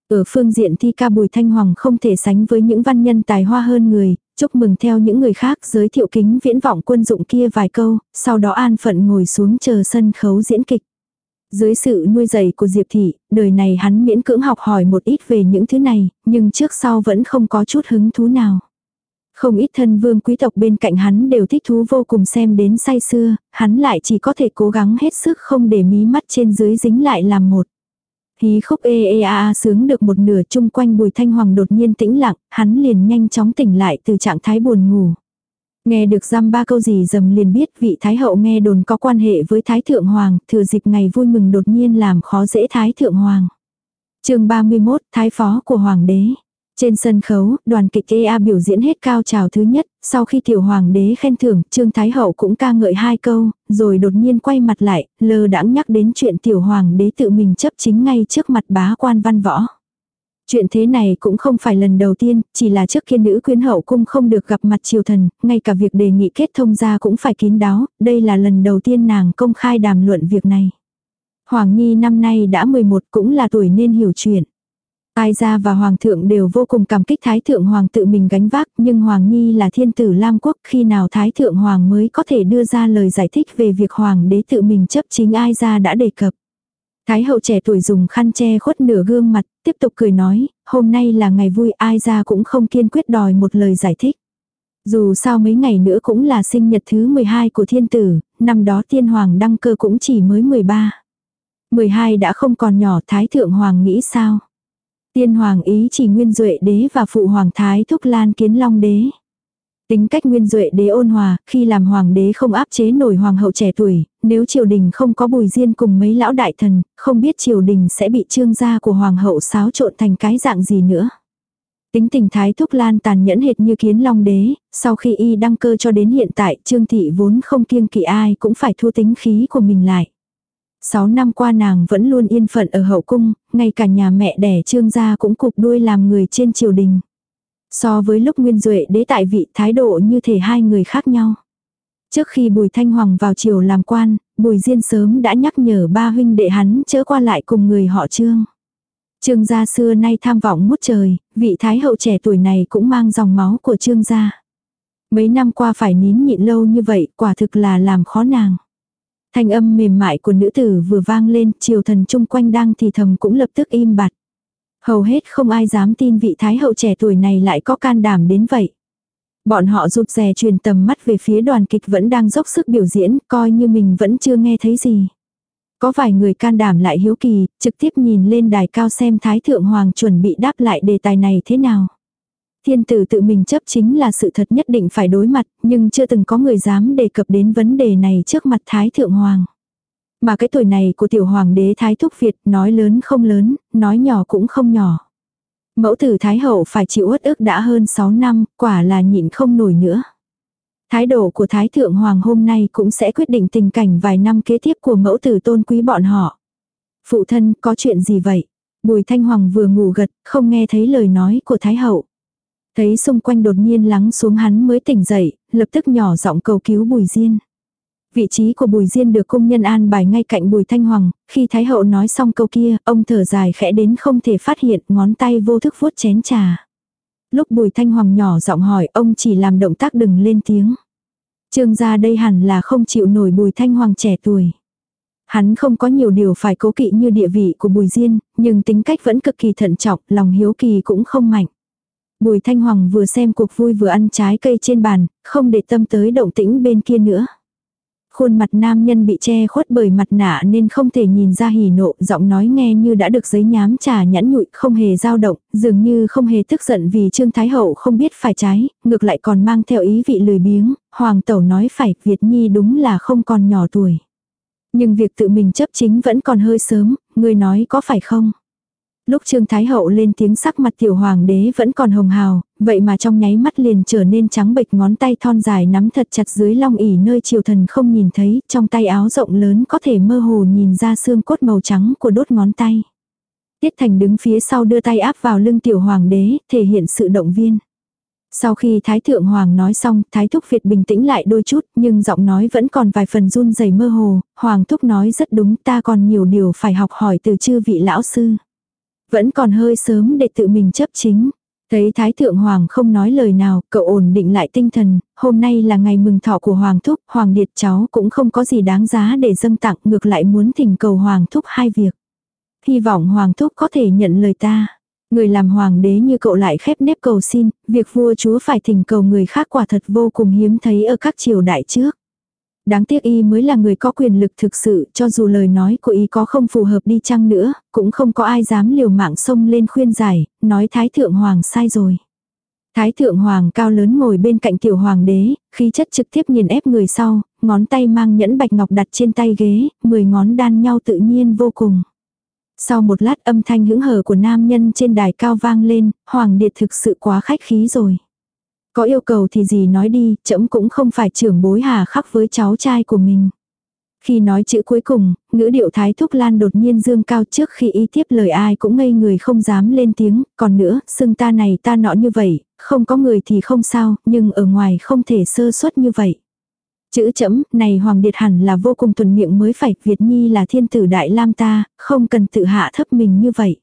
Ở phương diện thi ca Bùi Thanh Hoàng không thể sánh với những văn nhân tài hoa hơn người, chúc mừng theo những người khác giới thiệu kính viễn vọng quân dụng kia vài câu, sau đó an phận ngồi xuống chờ sân khấu diễn kịch. Dưới sự nuôi dạy của Diệp Thị, đời này hắn miễn cưỡng học hỏi một ít về những thứ này, nhưng trước sau vẫn không có chút hứng thú nào. Không ít thân vương quý tộc bên cạnh hắn đều thích thú vô cùng xem đến say xưa, hắn lại chỉ có thể cố gắng hết sức không để mí mắt trên dưới dính lại làm một. Hí khúc ê ê a a sướng được một nửa chung quanh bùi thanh hoàng đột nhiên tĩnh lặng, hắn liền nhanh chóng tỉnh lại từ trạng thái buồn ngủ. Nghe được giam ba câu gì dầm liền biết vị Thái hậu nghe đồn có quan hệ với Thái Thượng Hoàng, thừa dịp ngày vui mừng đột nhiên làm khó dễ Thái Thượng Hoàng. chương 31, Thái Phó của Hoàng đế. Trên sân khấu, đoàn kịch EA biểu diễn hết cao trào thứ nhất, sau khi tiểu hoàng đế khen thưởng, Trương Thái Hậu cũng ca ngợi hai câu, rồi đột nhiên quay mặt lại, lơ đãng nhắc đến chuyện tiểu hoàng đế tự mình chấp chính ngay trước mặt bá quan văn võ. Chuyện thế này cũng không phải lần đầu tiên, chỉ là trước kia nữ quyến hậu cung không được gặp mặt triều thần, ngay cả việc đề nghị kết thông ra cũng phải kín đáo, đây là lần đầu tiên nàng công khai đàm luận việc này. Hoàng Nhi năm nay đã 11 cũng là tuổi nên hiểu chuyện. Ai gia và Hoàng thượng đều vô cùng cảm kích Thái thượng Hoàng tự mình gánh vác, nhưng Hoàng Nhi là thiên tử Lam quốc, khi nào Thái thượng Hoàng mới có thể đưa ra lời giải thích về việc Hoàng đế tự mình chấp chính ai gia đã đề cập. Thái hậu trẻ tuổi dùng khăn che khuất nửa gương mặt, tiếp tục cười nói, hôm nay là ngày vui ai ra cũng không kiên quyết đòi một lời giải thích. Dù sao mấy ngày nữa cũng là sinh nhật thứ 12 của thiên tử, năm đó tiên hoàng đăng cơ cũng chỉ mới 13. 12 đã không còn nhỏ thái thượng hoàng nghĩ sao? Tiên hoàng ý chỉ nguyên duệ đế và phụ hoàng thái thúc lan kiến long đế. Tính cách nguyên duệ đế ôn hòa, khi làm hoàng đế không áp chế nổi hoàng hậu trẻ tuổi, nếu triều đình không có bùi diên cùng mấy lão đại thần, không biết triều đình sẽ bị trương gia của hoàng hậu xáo trộn thành cái dạng gì nữa. Tính tình thái thúc lan tàn nhẫn hệt như kiến long đế, sau khi y đăng cơ cho đến hiện tại trương thị vốn không kiêng kỵ ai cũng phải thua tính khí của mình lại. Sáu năm qua nàng vẫn luôn yên phận ở hậu cung, ngay cả nhà mẹ đẻ trương gia cũng cục đuôi làm người trên triều đình. So với lúc Nguyên Duệ đế tại vị thái độ như thể hai người khác nhau. Trước khi Bùi Thanh Hoàng vào triều làm quan, Bùi Diên sớm đã nhắc nhở ba huynh đệ hắn chớ qua lại cùng người họ Trương. Trương gia xưa nay tham vọng mút trời, vị thái hậu trẻ tuổi này cũng mang dòng máu của Trương gia. Mấy năm qua phải nín nhịn lâu như vậy, quả thực là làm khó nàng. Thanh âm mềm mại của nữ tử vừa vang lên, triều thần chung quanh đang thì thầm cũng lập tức im bặt. Hầu hết không ai dám tin vị thái hậu trẻ tuổi này lại có can đảm đến vậy. Bọn họ rụt rè truyền tầm mắt về phía đoàn kịch vẫn đang dốc sức biểu diễn, coi như mình vẫn chưa nghe thấy gì. Có vài người can đảm lại hiếu kỳ, trực tiếp nhìn lên đài cao xem Thái Thượng Hoàng chuẩn bị đáp lại đề tài này thế nào. Thiên tử tự mình chấp chính là sự thật nhất định phải đối mặt, nhưng chưa từng có người dám đề cập đến vấn đề này trước mặt Thái Thượng Hoàng. Mà cái tuổi này của tiểu hoàng đế Thái Thúc Việt nói lớn không lớn, nói nhỏ cũng không nhỏ. Mẫu tử Thái Hậu phải chịu uất ức đã hơn 6 năm, quả là nhịn không nổi nữa. Thái độ của Thái Thượng Hoàng hôm nay cũng sẽ quyết định tình cảnh vài năm kế tiếp của mẫu tử tôn quý bọn họ. Phụ thân có chuyện gì vậy? Bùi Thanh Hoàng vừa ngủ gật, không nghe thấy lời nói của Thái Hậu. Thấy xung quanh đột nhiên lắng xuống hắn mới tỉnh dậy, lập tức nhỏ giọng cầu cứu Bùi Diên. Vị trí của Bùi Diên được cung nhân an bài ngay cạnh Bùi Thanh Hoàng, khi Thái Hậu nói xong câu kia, ông thở dài khẽ đến không thể phát hiện ngón tay vô thức vuốt chén trà. Lúc Bùi Thanh Hoàng nhỏ giọng hỏi ông chỉ làm động tác đừng lên tiếng. Trương gia đây hẳn là không chịu nổi Bùi Thanh Hoàng trẻ tuổi. Hắn không có nhiều điều phải cố kỵ như địa vị của Bùi Diên, nhưng tính cách vẫn cực kỳ thận trọng, lòng hiếu kỳ cũng không mạnh. Bùi Thanh Hoàng vừa xem cuộc vui vừa ăn trái cây trên bàn, không để tâm tới động tĩnh bên kia nữa. Khuôn mặt nam nhân bị che khuất bởi mặt nạ nên không thể nhìn ra hỉ nộ, giọng nói nghe như đã được giấy nhám trà nhẵn nhụi, không hề dao động, dường như không hề tức giận vì Trương Thái Hậu không biết phải trái, ngược lại còn mang theo ý vị lười biếng, Hoàng Tẩu nói phải, Việt Nhi đúng là không còn nhỏ tuổi. Nhưng việc tự mình chấp chính vẫn còn hơi sớm, người nói có phải không? Lúc Trương Thái Hậu lên tiếng sắc mặt tiểu hoàng đế vẫn còn hồng hào, vậy mà trong nháy mắt liền trở nên trắng bệch ngón tay thon dài nắm thật chặt dưới long ỉ nơi triều thần không nhìn thấy, trong tay áo rộng lớn có thể mơ hồ nhìn ra xương cốt màu trắng của đốt ngón tay. Tiết Thành đứng phía sau đưa tay áp vào lưng tiểu hoàng đế, thể hiện sự động viên. Sau khi Thái Thượng Hoàng nói xong, Thái Thúc Việt bình tĩnh lại đôi chút, nhưng giọng nói vẫn còn vài phần run rẩy mơ hồ, Hoàng Thúc nói rất đúng ta còn nhiều điều phải học hỏi từ chư vị lão sư. Vẫn còn hơi sớm để tự mình chấp chính. Thấy Thái Thượng Hoàng không nói lời nào, cậu ổn định lại tinh thần, hôm nay là ngày mừng thọ của Hoàng Thúc, Hoàng Điệt cháu cũng không có gì đáng giá để dâng tặng, ngược lại muốn thỉnh cầu Hoàng Thúc hai việc. Hy vọng Hoàng Thúc có thể nhận lời ta. Người làm hoàng đế như cậu lại khép nếp cầu xin, việc vua chúa phải thỉnh cầu người khác quả thật vô cùng hiếm thấy ở các triều đại trước. Đáng tiếc y mới là người có quyền lực thực sự, cho dù lời nói của y có không phù hợp đi chăng nữa, cũng không có ai dám liều mạng xông lên khuyên giải, nói Thái Thượng Hoàng sai rồi. Thái Thượng Hoàng cao lớn ngồi bên cạnh tiểu hoàng đế, khí chất trực tiếp nghiền ép người sau, ngón tay mang nhẫn bạch ngọc đặt trên tay ghế, mười ngón đan nhau tự nhiên vô cùng. Sau một lát âm thanh hững hờ của nam nhân trên đài cao vang lên, Hoàng Điệt thực sự quá khách khí rồi. Có yêu cầu thì gì nói đi, trẫm cũng không phải trưởng bối hà khắc với cháu trai của mình. Khi nói chữ cuối cùng, ngữ điệu thái thúc lan đột nhiên dương cao trước khi ý tiếp lời ai cũng ngây người không dám lên tiếng, còn nữa, xưng ta này ta nọ như vậy, không có người thì không sao, nhưng ở ngoài không thể sơ suất như vậy. Chữ chấm, này Hoàng Điệt hẳn là vô cùng thuần miệng mới phải, Việt Nhi là thiên tử đại lam ta, không cần tự hạ thấp mình như vậy.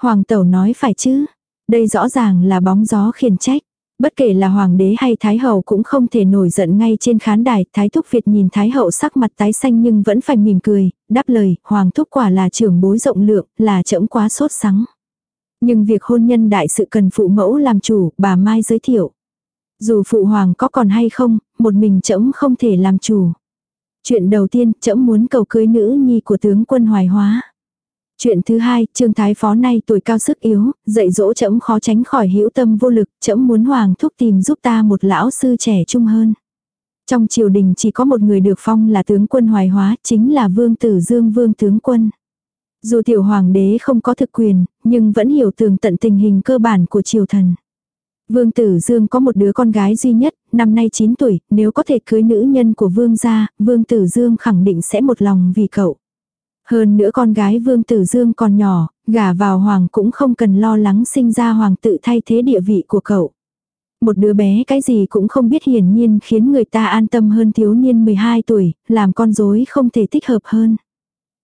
Hoàng Tẩu nói phải chứ, đây rõ ràng là bóng gió khiển trách. Bất kể là hoàng đế hay thái hậu cũng không thể nổi giận ngay trên khán đài, thái thúc Việt nhìn thái hậu sắc mặt tái xanh nhưng vẫn phải mỉm cười, đáp lời, hoàng thúc quả là trưởng bối rộng lượng, là trẫm quá sốt sắng. Nhưng việc hôn nhân đại sự cần phụ mẫu làm chủ, bà Mai giới thiệu. Dù phụ hoàng có còn hay không, một mình trẫm không thể làm chủ. Chuyện đầu tiên, trẫm muốn cầu cưới nữ nhi của tướng quân hoài hóa. Chuyện thứ hai, Trương Thái Phó nay tuổi cao sức yếu, dạy dỗ trẫm khó tránh khỏi hữu tâm vô lực, trẫm muốn hoàng thúc tìm giúp ta một lão sư trẻ trung hơn. Trong triều đình chỉ có một người được phong là tướng quân hoài hóa, chính là vương tử dương vương tướng quân. Dù tiểu hoàng đế không có thực quyền, nhưng vẫn hiểu tường tận tình hình cơ bản của triều thần. Vương Tử Dương có một đứa con gái duy nhất, năm nay 9 tuổi, nếu có thể cưới nữ nhân của Vương gia, Vương Tử Dương khẳng định sẽ một lòng vì cậu. Hơn nữa con gái Vương Tử Dương còn nhỏ, gả vào hoàng cũng không cần lo lắng sinh ra hoàng tự thay thế địa vị của cậu. Một đứa bé cái gì cũng không biết hiển nhiên khiến người ta an tâm hơn thiếu niên 12 tuổi, làm con rối không thể thích hợp hơn.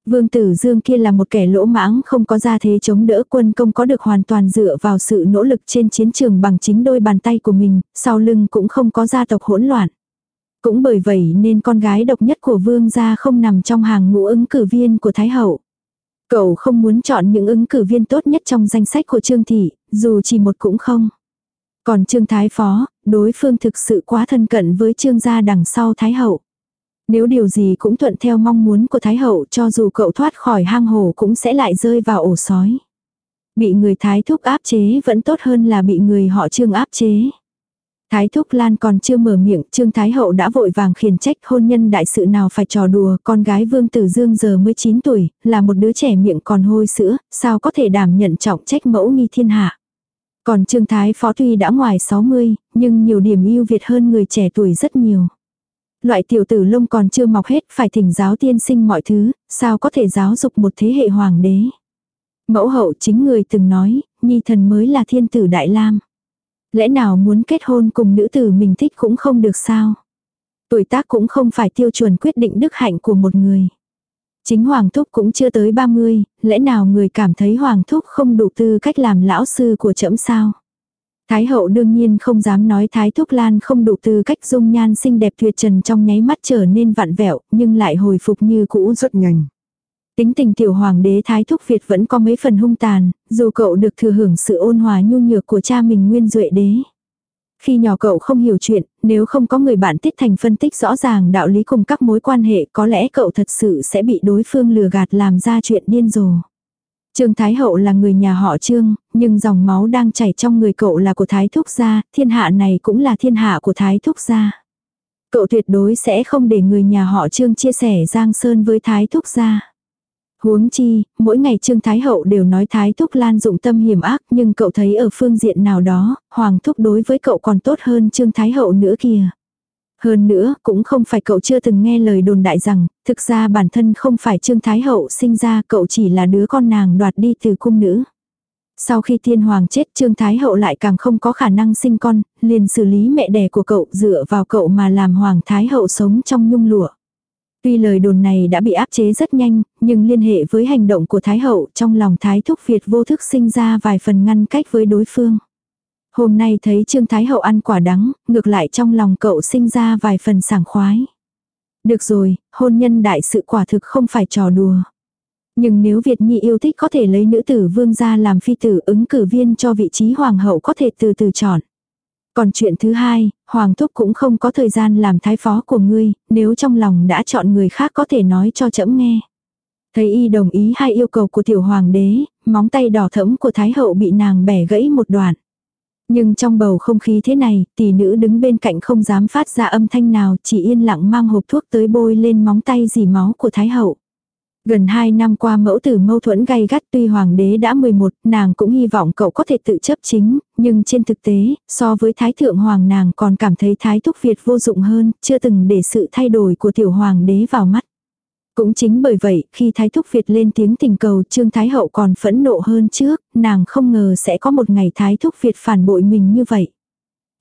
Vương Tử Dương kia là một kẻ lỗ mãng không có gia thế chống đỡ quân công có được hoàn toàn dựa vào sự nỗ lực trên chiến trường bằng chính đôi bàn tay của mình, sau lưng cũng không có gia tộc hỗn loạn. Cũng bởi vậy nên con gái độc nhất của vương gia không nằm trong hàng ngũ ứng cử viên của Thái Hậu. Cậu không muốn chọn những ứng cử viên tốt nhất trong danh sách của Trương Thị, dù chỉ một cũng không. Còn Trương Thái Phó, đối phương thực sự quá thân cận với Trương gia đằng sau Thái Hậu. Nếu điều gì cũng thuận theo mong muốn của Thái Hậu cho dù cậu thoát khỏi hang hổ cũng sẽ lại rơi vào ổ sói. Bị người Thái thúc áp chế vẫn tốt hơn là bị người họ Trương áp chế. Thái Thúc Lan còn chưa mở miệng, Trương Thái Hậu đã vội vàng khiển trách hôn nhân đại sự nào phải trò đùa, con gái Vương Tử Dương giờ mới 9 tuổi, là một đứa trẻ miệng còn hôi sữa, sao có thể đảm nhận trọng trách mẫu nghi thiên hạ. Còn Trương Thái Phó tuy đã ngoài 60, nhưng nhiều điểm ưu việt hơn người trẻ tuổi rất nhiều. Loại tiểu tử lông còn chưa mọc hết phải thỉnh giáo tiên sinh mọi thứ, sao có thể giáo dục một thế hệ hoàng đế. Mẫu hậu chính người từng nói, nhi thần mới là thiên tử Đại Lam. Lẽ nào muốn kết hôn cùng nữ tử mình thích cũng không được sao? Tuổi tác cũng không phải tiêu chuẩn quyết định đức hạnh của một người. Chính Hoàng Thúc cũng chưa tới 30, lẽ nào người cảm thấy Hoàng Thúc không đủ tư cách làm lão sư của trẫm sao? Thái hậu đương nhiên không dám nói Thái Thúc Lan không đủ tư cách dung nhan xinh đẹp tuyệt trần trong nháy mắt trở nên vặn vẹo, nhưng lại hồi phục như cũ rất nhanh. Tính tình tiểu hoàng đế Thái Thúc Việt vẫn có mấy phần hung tàn, dù cậu được thừa hưởng sự ôn hòa nhu nhược của cha mình nguyên duệ đế. Khi nhỏ cậu không hiểu chuyện, nếu không có người bạn tiết thành phân tích rõ ràng đạo lý cùng các mối quan hệ có lẽ cậu thật sự sẽ bị đối phương lừa gạt làm ra chuyện điên rồ. Trương Thái Hậu là người nhà họ Trương, nhưng dòng máu đang chảy trong người cậu là của Thái Thúc gia, thiên hạ này cũng là thiên hạ của Thái Thúc gia. Cậu tuyệt đối sẽ không để người nhà họ Trương chia sẻ Giang Sơn với Thái Thúc gia. Huống chi, mỗi ngày Trương Thái Hậu đều nói Thái Thúc Lan dụng tâm hiểm ác nhưng cậu thấy ở phương diện nào đó, Hoàng Thúc đối với cậu còn tốt hơn Trương Thái Hậu nữa kìa. Hơn nữa, cũng không phải cậu chưa từng nghe lời đồn đại rằng, thực ra bản thân không phải Trương Thái Hậu sinh ra cậu chỉ là đứa con nàng đoạt đi từ cung nữ. Sau khi thiên hoàng chết Trương Thái Hậu lại càng không có khả năng sinh con, liền xử lý mẹ đẻ của cậu dựa vào cậu mà làm Hoàng Thái Hậu sống trong nhung lụa. Tuy lời đồn này đã bị áp chế rất nhanh, nhưng liên hệ với hành động của Thái Hậu trong lòng Thái Thúc Việt vô thức sinh ra vài phần ngăn cách với đối phương. Hôm nay thấy Trương Thái Hậu ăn quả đắng, ngược lại trong lòng cậu sinh ra vài phần sảng khoái. Được rồi, hôn nhân đại sự quả thực không phải trò đùa. Nhưng nếu Việt Nhi yêu thích có thể lấy nữ tử vương gia làm phi tử ứng cử viên cho vị trí hoàng hậu có thể từ từ chọn. Còn chuyện thứ hai, Hoàng Thúc cũng không có thời gian làm thái phó của ngươi, nếu trong lòng đã chọn người khác có thể nói cho trẫm nghe. Thấy y đồng ý hai yêu cầu của tiểu hoàng đế, móng tay đỏ thẫm của thái hậu bị nàng bẻ gãy một đoạn. Nhưng trong bầu không khí thế này, tỷ nữ đứng bên cạnh không dám phát ra âm thanh nào, chỉ yên lặng mang hộp thuốc tới bôi lên móng tay dì máu của thái hậu. Gần 2 năm qua mẫu tử mâu thuẫn gay gắt tuy hoàng đế đã 11, nàng cũng hy vọng cậu có thể tự chấp chính, nhưng trên thực tế, so với thái thượng hoàng nàng còn cảm thấy thái thúc Việt vô dụng hơn, chưa từng để sự thay đổi của tiểu hoàng đế vào mắt. Cũng chính bởi vậy, khi Thái Thúc Việt lên tiếng tình cầu Trương Thái Hậu còn phẫn nộ hơn trước, nàng không ngờ sẽ có một ngày Thái Thúc Việt phản bội mình như vậy.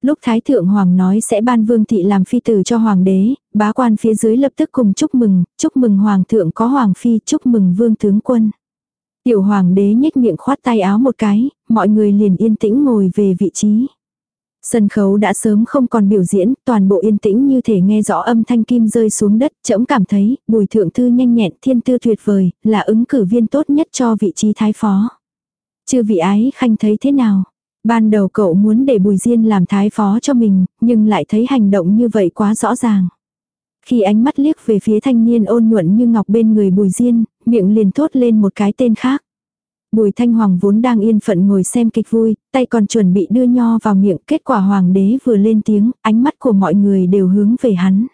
Lúc Thái Thượng Hoàng nói sẽ ban vương thị làm phi tử cho Hoàng đế, bá quan phía dưới lập tức cùng chúc mừng, chúc mừng Hoàng thượng có Hoàng phi, chúc mừng vương tướng quân. Tiểu Hoàng đế nhếch miệng khoát tay áo một cái, mọi người liền yên tĩnh ngồi về vị trí. Sân khấu đã sớm không còn biểu diễn, toàn bộ yên tĩnh như thể nghe rõ âm thanh kim rơi xuống đất, trẫm cảm thấy, bùi thượng thư nhanh nhẹn thiên tư tuyệt vời, là ứng cử viên tốt nhất cho vị trí thái phó. Chư vị ái khanh thấy thế nào? Ban đầu cậu muốn để Bùi Diên làm thái phó cho mình, nhưng lại thấy hành động như vậy quá rõ ràng. Khi ánh mắt liếc về phía thanh niên ôn nhuận như ngọc bên người Bùi Diên, miệng liền thốt lên một cái tên khác. Bùi Thanh Hoàng vốn đang yên phận ngồi xem kịch vui, tay còn chuẩn bị đưa nho vào miệng, kết quả Hoàng đế vừa lên tiếng, ánh mắt của mọi người đều hướng về hắn.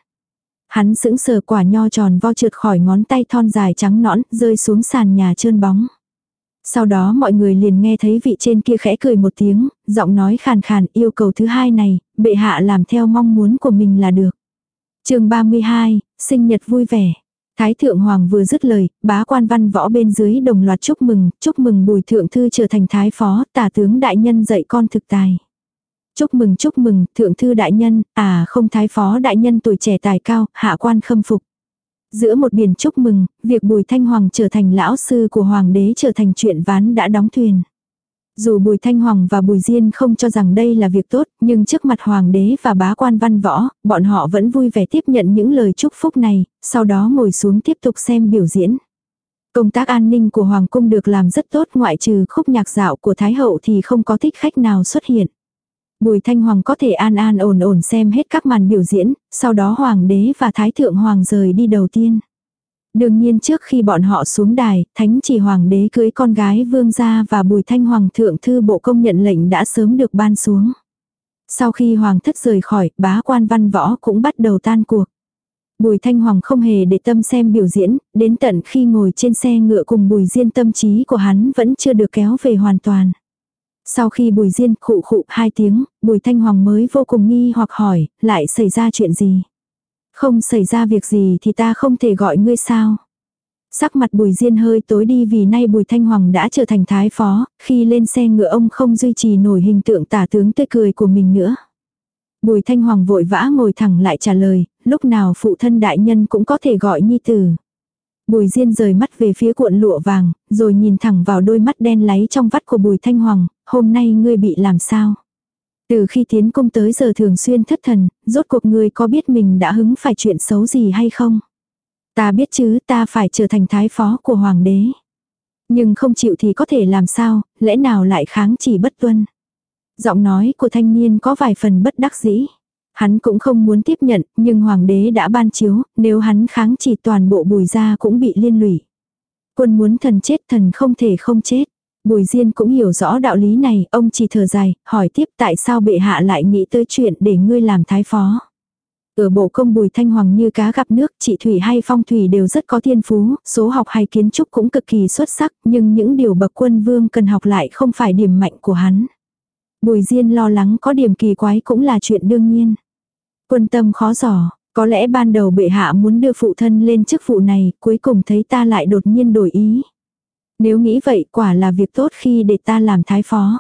Hắn sững sờ quả nho tròn vo trượt khỏi ngón tay thon dài trắng nõn, rơi xuống sàn nhà trơn bóng. Sau đó mọi người liền nghe thấy vị trên kia khẽ cười một tiếng, giọng nói khàn khàn yêu cầu thứ hai này, bệ hạ làm theo mong muốn của mình là được. chương 32, sinh nhật vui vẻ. Thái thượng hoàng vừa dứt lời, bá quan văn võ bên dưới đồng loạt chúc mừng, chúc mừng bùi thượng thư trở thành thái phó, tả tướng đại nhân dạy con thực tài. Chúc mừng chúc mừng, thượng thư đại nhân, à không thái phó đại nhân tuổi trẻ tài cao, hạ quan khâm phục. Giữa một biển chúc mừng, việc Bùi Thanh Hoàng trở thành lão sư của Hoàng đế trở thành chuyện ván đã đóng thuyền. Dù Bùi Thanh Hoàng và Bùi Diên không cho rằng đây là việc tốt, nhưng trước mặt Hoàng đế và bá quan văn võ, bọn họ vẫn vui vẻ tiếp nhận những lời chúc phúc này, sau đó ngồi xuống tiếp tục xem biểu diễn. Công tác an ninh của Hoàng cung được làm rất tốt ngoại trừ khúc nhạc dạo của Thái Hậu thì không có thích khách nào xuất hiện. Bùi Thanh Hoàng có thể an an ổn ổn xem hết các màn biểu diễn, sau đó Hoàng đế và Thái Thượng Hoàng rời đi đầu tiên. Đương nhiên trước khi bọn họ xuống đài, Thánh chỉ Hoàng đế cưới con gái Vương gia và Bùi Thanh Hoàng thượng thư bộ công nhận lệnh đã sớm được ban xuống. Sau khi Hoàng thất rời khỏi, bá quan văn võ cũng bắt đầu tan cuộc. Bùi Thanh Hoàng không hề để tâm xem biểu diễn, đến tận khi ngồi trên xe ngựa cùng Bùi Diên tâm trí của hắn vẫn chưa được kéo về hoàn toàn. Sau khi bùi diên khụ khụ hai tiếng, bùi thanh hoàng mới vô cùng nghi hoặc hỏi, lại xảy ra chuyện gì? Không xảy ra việc gì thì ta không thể gọi ngươi sao? Sắc mặt Bùi Diên hơi tối đi vì nay Bùi Thanh Hoàng đã trở thành thái phó, khi lên xe ngựa ông không duy trì nổi hình tượng tả tướng tươi cười của mình nữa. Bùi Thanh Hoàng vội vã ngồi thẳng lại trả lời, lúc nào phụ thân đại nhân cũng có thể gọi nhi tử. Bùi Diên rời mắt về phía cuộn lụa vàng, rồi nhìn thẳng vào đôi mắt đen láy trong vắt của Bùi Thanh Hoàng, hôm nay ngươi bị làm sao? Từ khi tiến công tới giờ thường xuyên thất thần, rốt cuộc ngươi có biết mình đã hứng phải chuyện xấu gì hay không? Ta biết chứ ta phải trở thành thái phó của hoàng đế. Nhưng không chịu thì có thể làm sao, lẽ nào lại kháng chỉ bất tuân. Giọng nói của thanh niên có vài phần bất đắc dĩ. Hắn cũng không muốn tiếp nhận, nhưng hoàng đế đã ban chiếu, nếu hắn kháng chỉ toàn bộ bùi gia cũng bị liên lụy. Quân muốn thần chết thần không thể không chết. Bùi Diên cũng hiểu rõ đạo lý này, ông chỉ thở dài, hỏi tiếp tại sao bệ hạ lại nghĩ tới chuyện để ngươi làm thái phó. Ở bộ công bùi thanh hoàng như cá gặp nước, chị Thủy hay phong thủy đều rất có thiên phú, số học hay kiến trúc cũng cực kỳ xuất sắc, nhưng những điều bậc quân vương cần học lại không phải điểm mạnh của hắn. Bùi Diên lo lắng có điểm kỳ quái cũng là chuyện đương nhiên. Quân tâm khó giỏ, có lẽ ban đầu bệ hạ muốn đưa phụ thân lên chức vụ này, cuối cùng thấy ta lại đột nhiên đổi ý. Nếu nghĩ vậy quả là việc tốt khi để ta làm thái phó.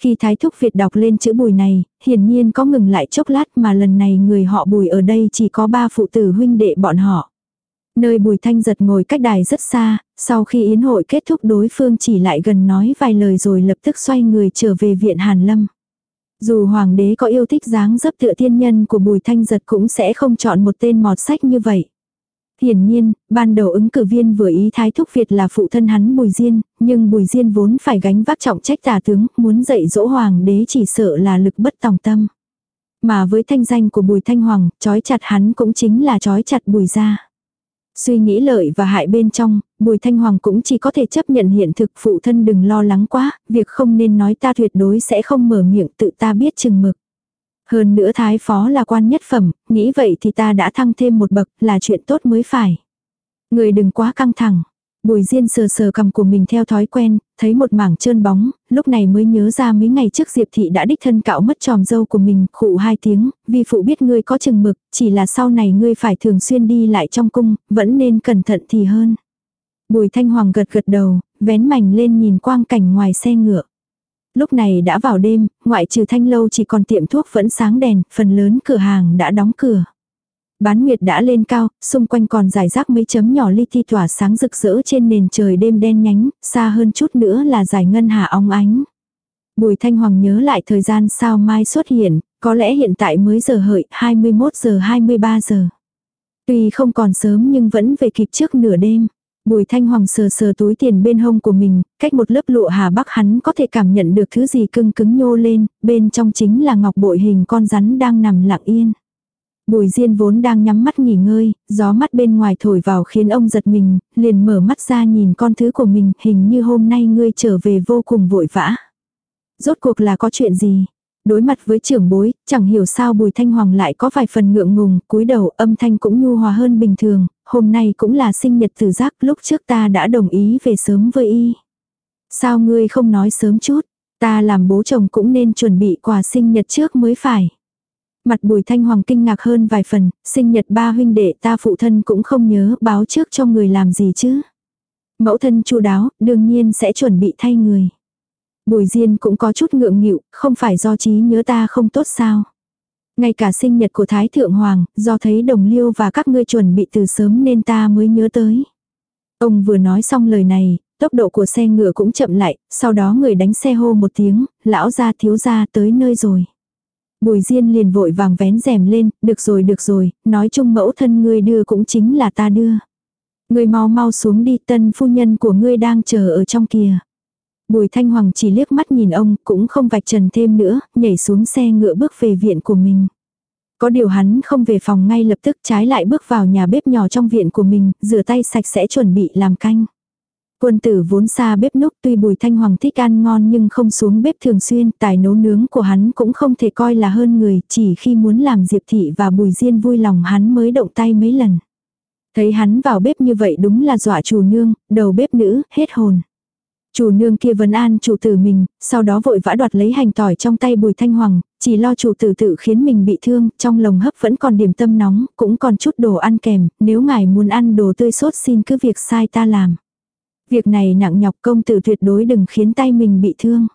Khi thái thúc Việt đọc lên chữ bùi này, hiển nhiên có ngừng lại chốc lát mà lần này người họ bùi ở đây chỉ có ba phụ tử huynh đệ bọn họ. Nơi bùi thanh giật ngồi cách đài rất xa, sau khi yến hội kết thúc đối phương chỉ lại gần nói vài lời rồi lập tức xoay người trở về viện Hàn Lâm. Dù hoàng đế có yêu thích dáng dấp tựa thiên nhân của bùi thanh giật cũng sẽ không chọn một tên mọt sách như vậy. Hiển nhiên, ban đầu ứng cử viên vừa ý Thái Thúc Việt là phụ thân hắn Bùi Diên, nhưng Bùi Diên vốn phải gánh vác trọng trách tả tướng, muốn dạy dỗ hoàng đế chỉ sợ là lực bất tòng tâm. Mà với thanh danh của Bùi Thanh Hoàng, trói chặt hắn cũng chính là trói chặt Bùi gia. Suy nghĩ lợi và hại bên trong, Bùi Thanh Hoàng cũng chỉ có thể chấp nhận hiện thực phụ thân đừng lo lắng quá, việc không nên nói ta tuyệt đối sẽ không mở miệng tự ta biết chừng mực. Hơn nữa thái phó là quan nhất phẩm, nghĩ vậy thì ta đã thăng thêm một bậc là chuyện tốt mới phải. Người đừng quá căng thẳng. Bùi Diên sờ sờ cầm của mình theo thói quen, thấy một mảng trơn bóng, lúc này mới nhớ ra mấy ngày trước Diệp Thị đã đích thân cạo mất tròm dâu của mình, khụ hai tiếng, vì phụ biết ngươi có chừng mực, chỉ là sau này ngươi phải thường xuyên đi lại trong cung, vẫn nên cẩn thận thì hơn. Bùi Thanh Hoàng gật gật đầu, vén mảnh lên nhìn quang cảnh ngoài xe ngựa. Lúc này đã vào đêm, ngoại trừ thanh lâu chỉ còn tiệm thuốc vẫn sáng đèn, phần lớn cửa hàng đã đóng cửa. Bán nguyệt đã lên cao, xung quanh còn rải rác mấy chấm nhỏ li ti tỏa sáng rực rỡ trên nền trời đêm đen nhánh, xa hơn chút nữa là giải ngân hà ong ánh. Bùi Thanh Hoàng nhớ lại thời gian sao mai xuất hiện, có lẽ hiện tại mới giờ hợi, 21 giờ 23 giờ. Tuy không còn sớm nhưng vẫn về kịp trước nửa đêm. Bùi Thanh Hoàng sờ sờ túi tiền bên hông của mình, cách một lớp lụa hà bắc hắn có thể cảm nhận được thứ gì cưng cứng nhô lên, bên trong chính là ngọc bội hình con rắn đang nằm lặng yên. Bùi Diên vốn đang nhắm mắt nghỉ ngơi, gió mắt bên ngoài thổi vào khiến ông giật mình, liền mở mắt ra nhìn con thứ của mình, hình như hôm nay ngươi trở về vô cùng vội vã. Rốt cuộc là có chuyện gì? Đối mặt với trưởng bối, chẳng hiểu sao Bùi Thanh Hoàng lại có vài phần ngượng ngùng, cúi đầu âm thanh cũng nhu hòa hơn bình thường, hôm nay cũng là sinh nhật tử giác lúc trước ta đã đồng ý về sớm với y. Sao ngươi không nói sớm chút, ta làm bố chồng cũng nên chuẩn bị quà sinh nhật trước mới phải. Mặt bùi thanh hoàng kinh ngạc hơn vài phần, sinh nhật ba huynh đệ ta phụ thân cũng không nhớ báo trước cho người làm gì chứ. Mẫu thân chu đáo, đương nhiên sẽ chuẩn bị thay người. Bùi Diên cũng có chút ngượng nghịu, không phải do trí nhớ ta không tốt sao. Ngay cả sinh nhật của Thái Thượng Hoàng, do thấy đồng liêu và các ngươi chuẩn bị từ sớm nên ta mới nhớ tới. Ông vừa nói xong lời này, tốc độ của xe ngựa cũng chậm lại, sau đó người đánh xe hô một tiếng, lão gia thiếu gia tới nơi rồi. Bùi Diên liền vội vàng vén rèm lên, được rồi được rồi, nói chung mẫu thân ngươi đưa cũng chính là ta đưa. Ngươi mau mau xuống đi tân phu nhân của ngươi đang chờ ở trong kia. Bùi Thanh Hoàng chỉ liếc mắt nhìn ông, cũng không vạch trần thêm nữa, nhảy xuống xe ngựa bước về viện của mình. Có điều hắn không về phòng ngay lập tức trái lại bước vào nhà bếp nhỏ trong viện của mình, rửa tay sạch sẽ chuẩn bị làm canh. Quân tử vốn xa bếp núc tuy bùi thanh hoàng thích ăn ngon nhưng không xuống bếp thường xuyên, tài nấu nướng của hắn cũng không thể coi là hơn người, chỉ khi muốn làm diệp thị và bùi diên vui lòng hắn mới động tay mấy lần. Thấy hắn vào bếp như vậy đúng là dọa chủ nương, đầu bếp nữ, hết hồn. Chủ nương kia vấn an chủ tử mình, sau đó vội vã đoạt lấy hành tỏi trong tay bùi thanh hoàng, chỉ lo chủ tử tự khiến mình bị thương, trong lồng hấp vẫn còn điểm tâm nóng, cũng còn chút đồ ăn kèm, nếu ngài muốn ăn đồ tươi sốt xin cứ việc sai ta làm. Việc này nặng nhọc công tử tuyệt đối đừng khiến tay mình bị thương.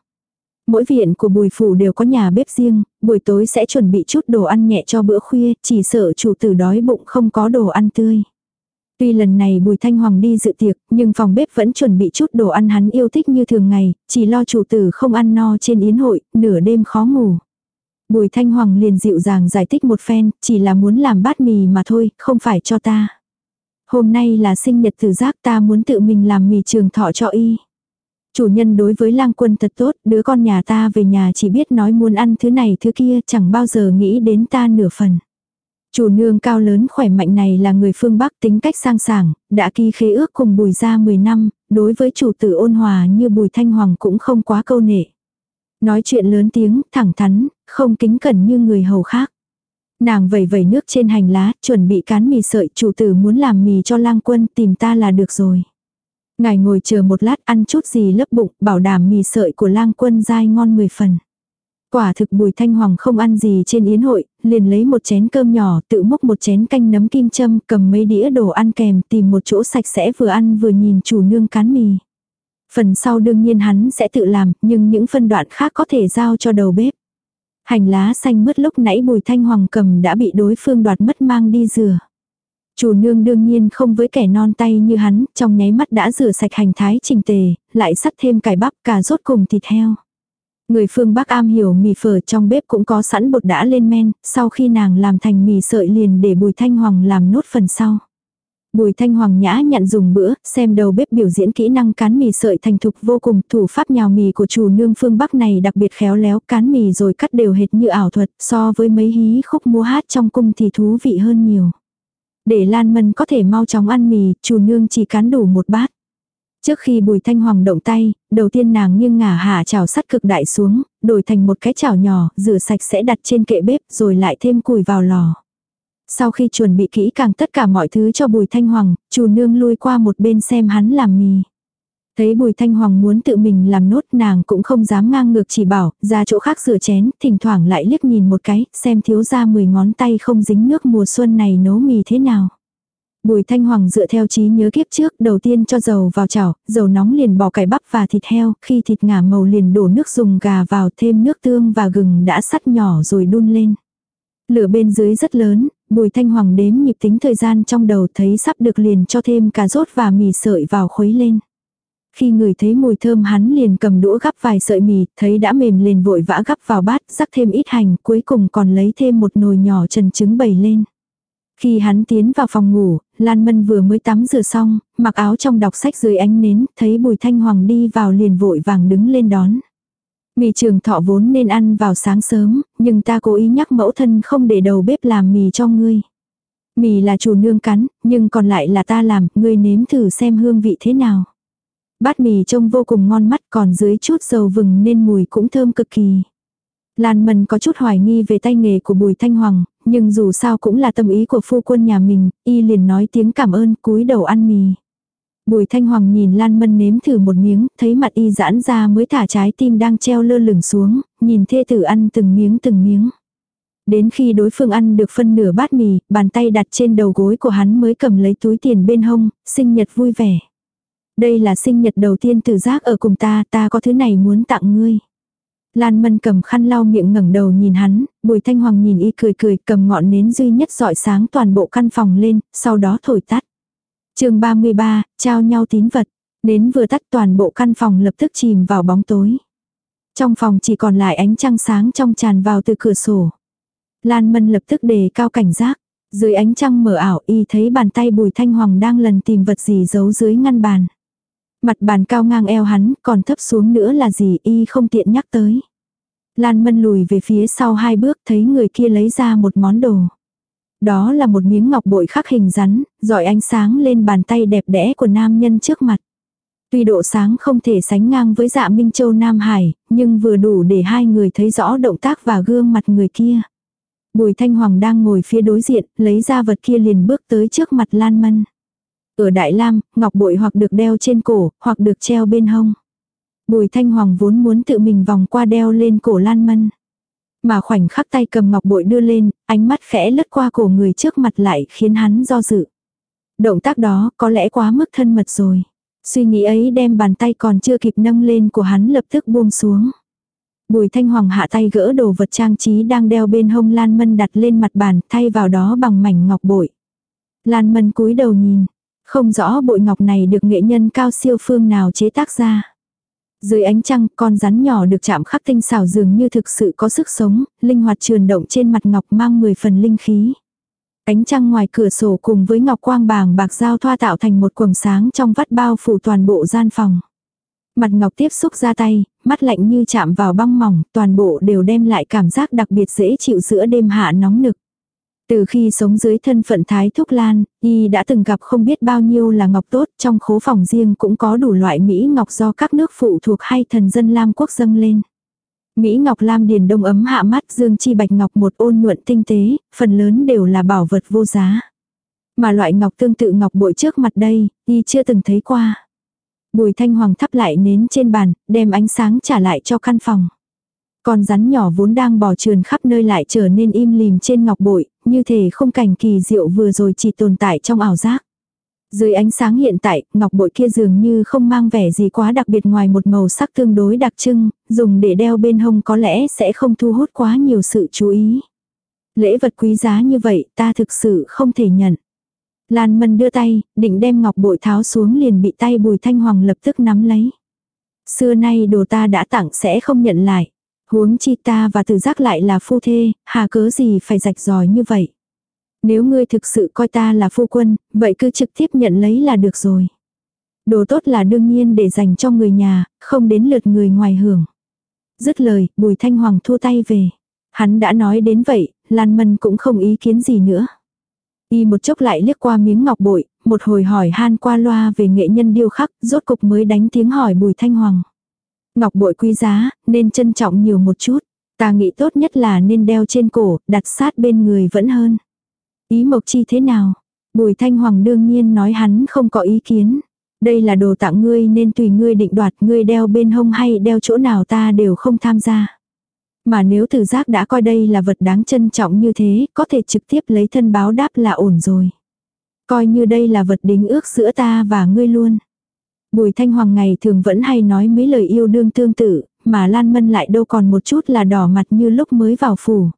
Mỗi viện của bùi phủ đều có nhà bếp riêng, buổi tối sẽ chuẩn bị chút đồ ăn nhẹ cho bữa khuya, chỉ sợ chủ tử đói bụng không có đồ ăn tươi. Tuy lần này Bùi Thanh Hoàng đi dự tiệc, nhưng phòng bếp vẫn chuẩn bị chút đồ ăn hắn yêu thích như thường ngày, chỉ lo chủ tử không ăn no trên yến hội, nửa đêm khó ngủ. Bùi Thanh Hoàng liền dịu dàng giải thích một phen, chỉ là muốn làm bát mì mà thôi, không phải cho ta. Hôm nay là sinh nhật tử giác ta muốn tự mình làm mì trường thọ cho y. Chủ nhân đối với lang quân thật tốt, đứa con nhà ta về nhà chỉ biết nói muốn ăn thứ này thứ kia, chẳng bao giờ nghĩ đến ta nửa phần. Chủ nương cao lớn khỏe mạnh này là người phương Bắc tính cách sang sảng, đã ký khế ước cùng bùi ra 10 năm, đối với chủ tử ôn hòa như bùi thanh hoàng cũng không quá câu nệ. Nói chuyện lớn tiếng, thẳng thắn, không kính cẩn như người hầu khác. Nàng vẩy vẩy nước trên hành lá, chuẩn bị cán mì sợi, chủ tử muốn làm mì cho lang quân tìm ta là được rồi. Ngài ngồi chờ một lát ăn chút gì lấp bụng, bảo đảm mì sợi của lang quân dai ngon 10 phần. Quả thực bùi thanh hoàng không ăn gì trên yến hội, liền lấy một chén cơm nhỏ tự múc một chén canh nấm kim châm cầm mấy đĩa đồ ăn kèm tìm một chỗ sạch sẽ vừa ăn vừa nhìn chủ nương cán mì. Phần sau đương nhiên hắn sẽ tự làm, nhưng những phân đoạn khác có thể giao cho đầu bếp. Hành lá xanh mất lúc nãy bùi thanh hoàng cầm đã bị đối phương đoạt mất mang đi rửa. Chủ nương đương nhiên không với kẻ non tay như hắn, trong nháy mắt đã rửa sạch hành thái trình tề, lại sắt thêm cải bắp cà rốt cùng thịt heo. Người phương Bắc am hiểu mì phở trong bếp cũng có sẵn bột đã lên men, sau khi nàng làm thành mì sợi liền để Bùi Thanh Hoàng làm nốt phần sau. Bùi Thanh Hoàng nhã nhận dùng bữa, xem đầu bếp biểu diễn kỹ năng cán mì sợi thành thục vô cùng, thủ pháp nhào mì của chủ nương phương Bắc này đặc biệt khéo léo, cán mì rồi cắt đều hệt như ảo thuật, so với mấy hí khúc múa hát trong cung thì thú vị hơn nhiều. Để Lan Mân có thể mau chóng ăn mì, chủ nương chỉ cán đủ một bát. Trước khi Bùi Thanh Hoàng động tay, đầu tiên nàng nghiêng ngả hạ chảo sắt cực đại xuống, đổi thành một cái chảo nhỏ, rửa sạch sẽ đặt trên kệ bếp rồi lại thêm củi vào lò. Sau khi chuẩn bị kỹ càng tất cả mọi thứ cho Bùi Thanh Hoàng, chủ nương lui qua một bên xem hắn làm mì. Thấy Bùi Thanh Hoàng muốn tự mình làm nốt nàng cũng không dám ngang ngược chỉ bảo, ra chỗ khác rửa chén, thỉnh thoảng lại liếc nhìn một cái, xem thiếu ra 10 ngón tay không dính nước mùa xuân này nấu mì thế nào. Bùi Thanh Hoàng dựa theo trí nhớ kiếp trước, đầu tiên cho dầu vào chảo, dầu nóng liền bỏ cải bắp và thịt heo, khi thịt ngả màu liền đổ nước dùng gà vào thêm nước tương và gừng đã sắt nhỏ rồi đun lên. Lửa bên dưới rất lớn, Bùi Thanh Hoàng đếm nhịp tính thời gian trong đầu thấy sắp được liền cho thêm cà rốt và mì sợi vào khuấy lên. Khi người thấy mùi thơm hắn liền cầm đũa gắp vài sợi mì, thấy đã mềm liền vội vã gắp vào bát, rắc thêm ít hành, cuối cùng còn lấy thêm một nồi nhỏ trần trứng bày lên. Khi hắn tiến vào phòng ngủ, Lan Mân vừa mới tắm rửa xong, mặc áo trong đọc sách dưới ánh nến, thấy Bùi Thanh Hoàng đi vào liền vội vàng đứng lên đón. Mì trường thọ vốn nên ăn vào sáng sớm, nhưng ta cố ý nhắc mẫu thân không để đầu bếp làm mì cho ngươi. Mì là chủ nương cắn, nhưng còn lại là ta làm, ngươi nếm thử xem hương vị thế nào. Bát mì trông vô cùng ngon mắt còn dưới chút dầu vừng nên mùi cũng thơm cực kỳ. Lan Mân có chút hoài nghi về tay nghề của Bùi Thanh Hoàng, nhưng dù sao cũng là tâm ý của phu quân nhà mình, y liền nói tiếng cảm ơn cúi đầu ăn mì. Bùi Thanh Hoàng nhìn Lan Mân nếm thử một miếng, thấy mặt y giãn ra mới thả trái tim đang treo lơ lửng xuống, nhìn thê tử ăn từng miếng từng miếng. Đến khi đối phương ăn được phân nửa bát mì, bàn tay đặt trên đầu gối của hắn mới cầm lấy túi tiền bên hông, sinh nhật vui vẻ. Đây là sinh nhật đầu tiên từ giác ở cùng ta, ta có thứ này muốn tặng ngươi. Lan Mân cầm khăn lau miệng ngẩng đầu nhìn hắn, Bùi Thanh Hoàng nhìn y cười cười cầm ngọn nến duy nhất dọi sáng toàn bộ căn phòng lên, sau đó thổi tắt. chương 33, trao nhau tín vật. Nến vừa tắt toàn bộ căn phòng lập tức chìm vào bóng tối. Trong phòng chỉ còn lại ánh trăng sáng trong tràn vào từ cửa sổ. Lan Mân lập tức đề cao cảnh giác. Dưới ánh trăng mở ảo y thấy bàn tay Bùi Thanh Hoàng đang lần tìm vật gì giấu dưới ngăn bàn. Mặt bàn cao ngang eo hắn, còn thấp xuống nữa là gì y không tiện nhắc tới. Lan Mân lùi về phía sau hai bước thấy người kia lấy ra một món đồ. Đó là một miếng ngọc bội khắc hình rắn, dọi ánh sáng lên bàn tay đẹp đẽ của nam nhân trước mặt. Tuy độ sáng không thể sánh ngang với dạ Minh Châu Nam Hải, nhưng vừa đủ để hai người thấy rõ động tác và gương mặt người kia. Bùi Thanh Hoàng đang ngồi phía đối diện, lấy ra vật kia liền bước tới trước mặt Lan Mân. Ở Đại Lam, ngọc bội hoặc được đeo trên cổ, hoặc được treo bên hông. Bùi Thanh Hoàng vốn muốn tự mình vòng qua đeo lên cổ Lan Mân. Mà khoảnh khắc tay cầm ngọc bội đưa lên, ánh mắt khẽ lướt qua cổ người trước mặt lại khiến hắn do dự. Động tác đó có lẽ quá mức thân mật rồi. Suy nghĩ ấy đem bàn tay còn chưa kịp nâng lên của hắn lập tức buông xuống. Bùi Thanh Hoàng hạ tay gỡ đồ vật trang trí đang đeo bên hông Lan Mân đặt lên mặt bàn thay vào đó bằng mảnh ngọc bội. Lan Mân cúi đầu nhìn, không rõ bội ngọc này được nghệ nhân cao siêu phương nào chế tác ra. Dưới ánh trăng, con rắn nhỏ được chạm khắc tinh xảo dường như thực sự có sức sống, linh hoạt trườn động trên mặt ngọc mang 10 phần linh khí. Ánh trăng ngoài cửa sổ cùng với ngọc quang bàng bạc giao thoa tạo thành một quầng sáng trong vắt bao phủ toàn bộ gian phòng. Mặt ngọc tiếp xúc ra tay, mắt lạnh như chạm vào băng mỏng, toàn bộ đều đem lại cảm giác đặc biệt dễ chịu giữa đêm hạ nóng nực. Từ khi sống dưới thân phận Thái Thúc Lan, y đã từng gặp không biết bao nhiêu là ngọc tốt, trong khố phòng riêng cũng có đủ loại Mỹ ngọc do các nước phụ thuộc hay thần dân Lam quốc dâng lên. Mỹ ngọc lam điền đông ấm hạ mắt dương chi bạch ngọc một ôn nhuận tinh tế, phần lớn đều là bảo vật vô giá. Mà loại ngọc tương tự ngọc bội trước mặt đây, y chưa từng thấy qua. Bùi thanh hoàng thắp lại nến trên bàn, đem ánh sáng trả lại cho căn phòng. Con rắn nhỏ vốn đang bò trườn khắp nơi lại trở nên im lìm trên ngọc bội, như thể không cảnh kỳ diệu vừa rồi chỉ tồn tại trong ảo giác. Dưới ánh sáng hiện tại, ngọc bội kia dường như không mang vẻ gì quá đặc biệt ngoài một màu sắc tương đối đặc trưng, dùng để đeo bên hông có lẽ sẽ không thu hút quá nhiều sự chú ý. Lễ vật quý giá như vậy ta thực sự không thể nhận. Lan Mân đưa tay, định đem ngọc bội tháo xuống liền bị tay Bùi Thanh Hoàng lập tức nắm lấy. Xưa nay đồ ta đã tặng sẽ không nhận lại. Huống chi ta và tử giác lại là phu thê, hà cớ gì phải rạch ròi như vậy. Nếu ngươi thực sự coi ta là phu quân, vậy cứ trực tiếp nhận lấy là được rồi. Đồ tốt là đương nhiên để dành cho người nhà, không đến lượt người ngoài hưởng. Dứt lời, bùi thanh hoàng thua tay về. Hắn đã nói đến vậy, Lan Mân cũng không ý kiến gì nữa. Y một chốc lại liếc qua miếng ngọc bội, một hồi hỏi han qua loa về nghệ nhân điêu khắc, rốt cục mới đánh tiếng hỏi bùi thanh hoàng. Ngọc bội quý giá, nên trân trọng nhiều một chút. Ta nghĩ tốt nhất là nên đeo trên cổ, đặt sát bên người vẫn hơn. Ý Mộc Chi thế nào? Bùi Thanh Hoàng đương nhiên nói hắn không có ý kiến. Đây là đồ tặng ngươi nên tùy ngươi định đoạt ngươi đeo bên hông hay đeo chỗ nào ta đều không tham gia. Mà nếu tử giác đã coi đây là vật đáng trân trọng như thế, có thể trực tiếp lấy thân báo đáp là ổn rồi. Coi như đây là vật đính ước giữa ta và ngươi luôn. Bùi Thanh Hoàng ngày thường vẫn hay nói mấy lời yêu đương tương tự, mà Lan Mân lại đâu còn một chút là đỏ mặt như lúc mới vào phủ.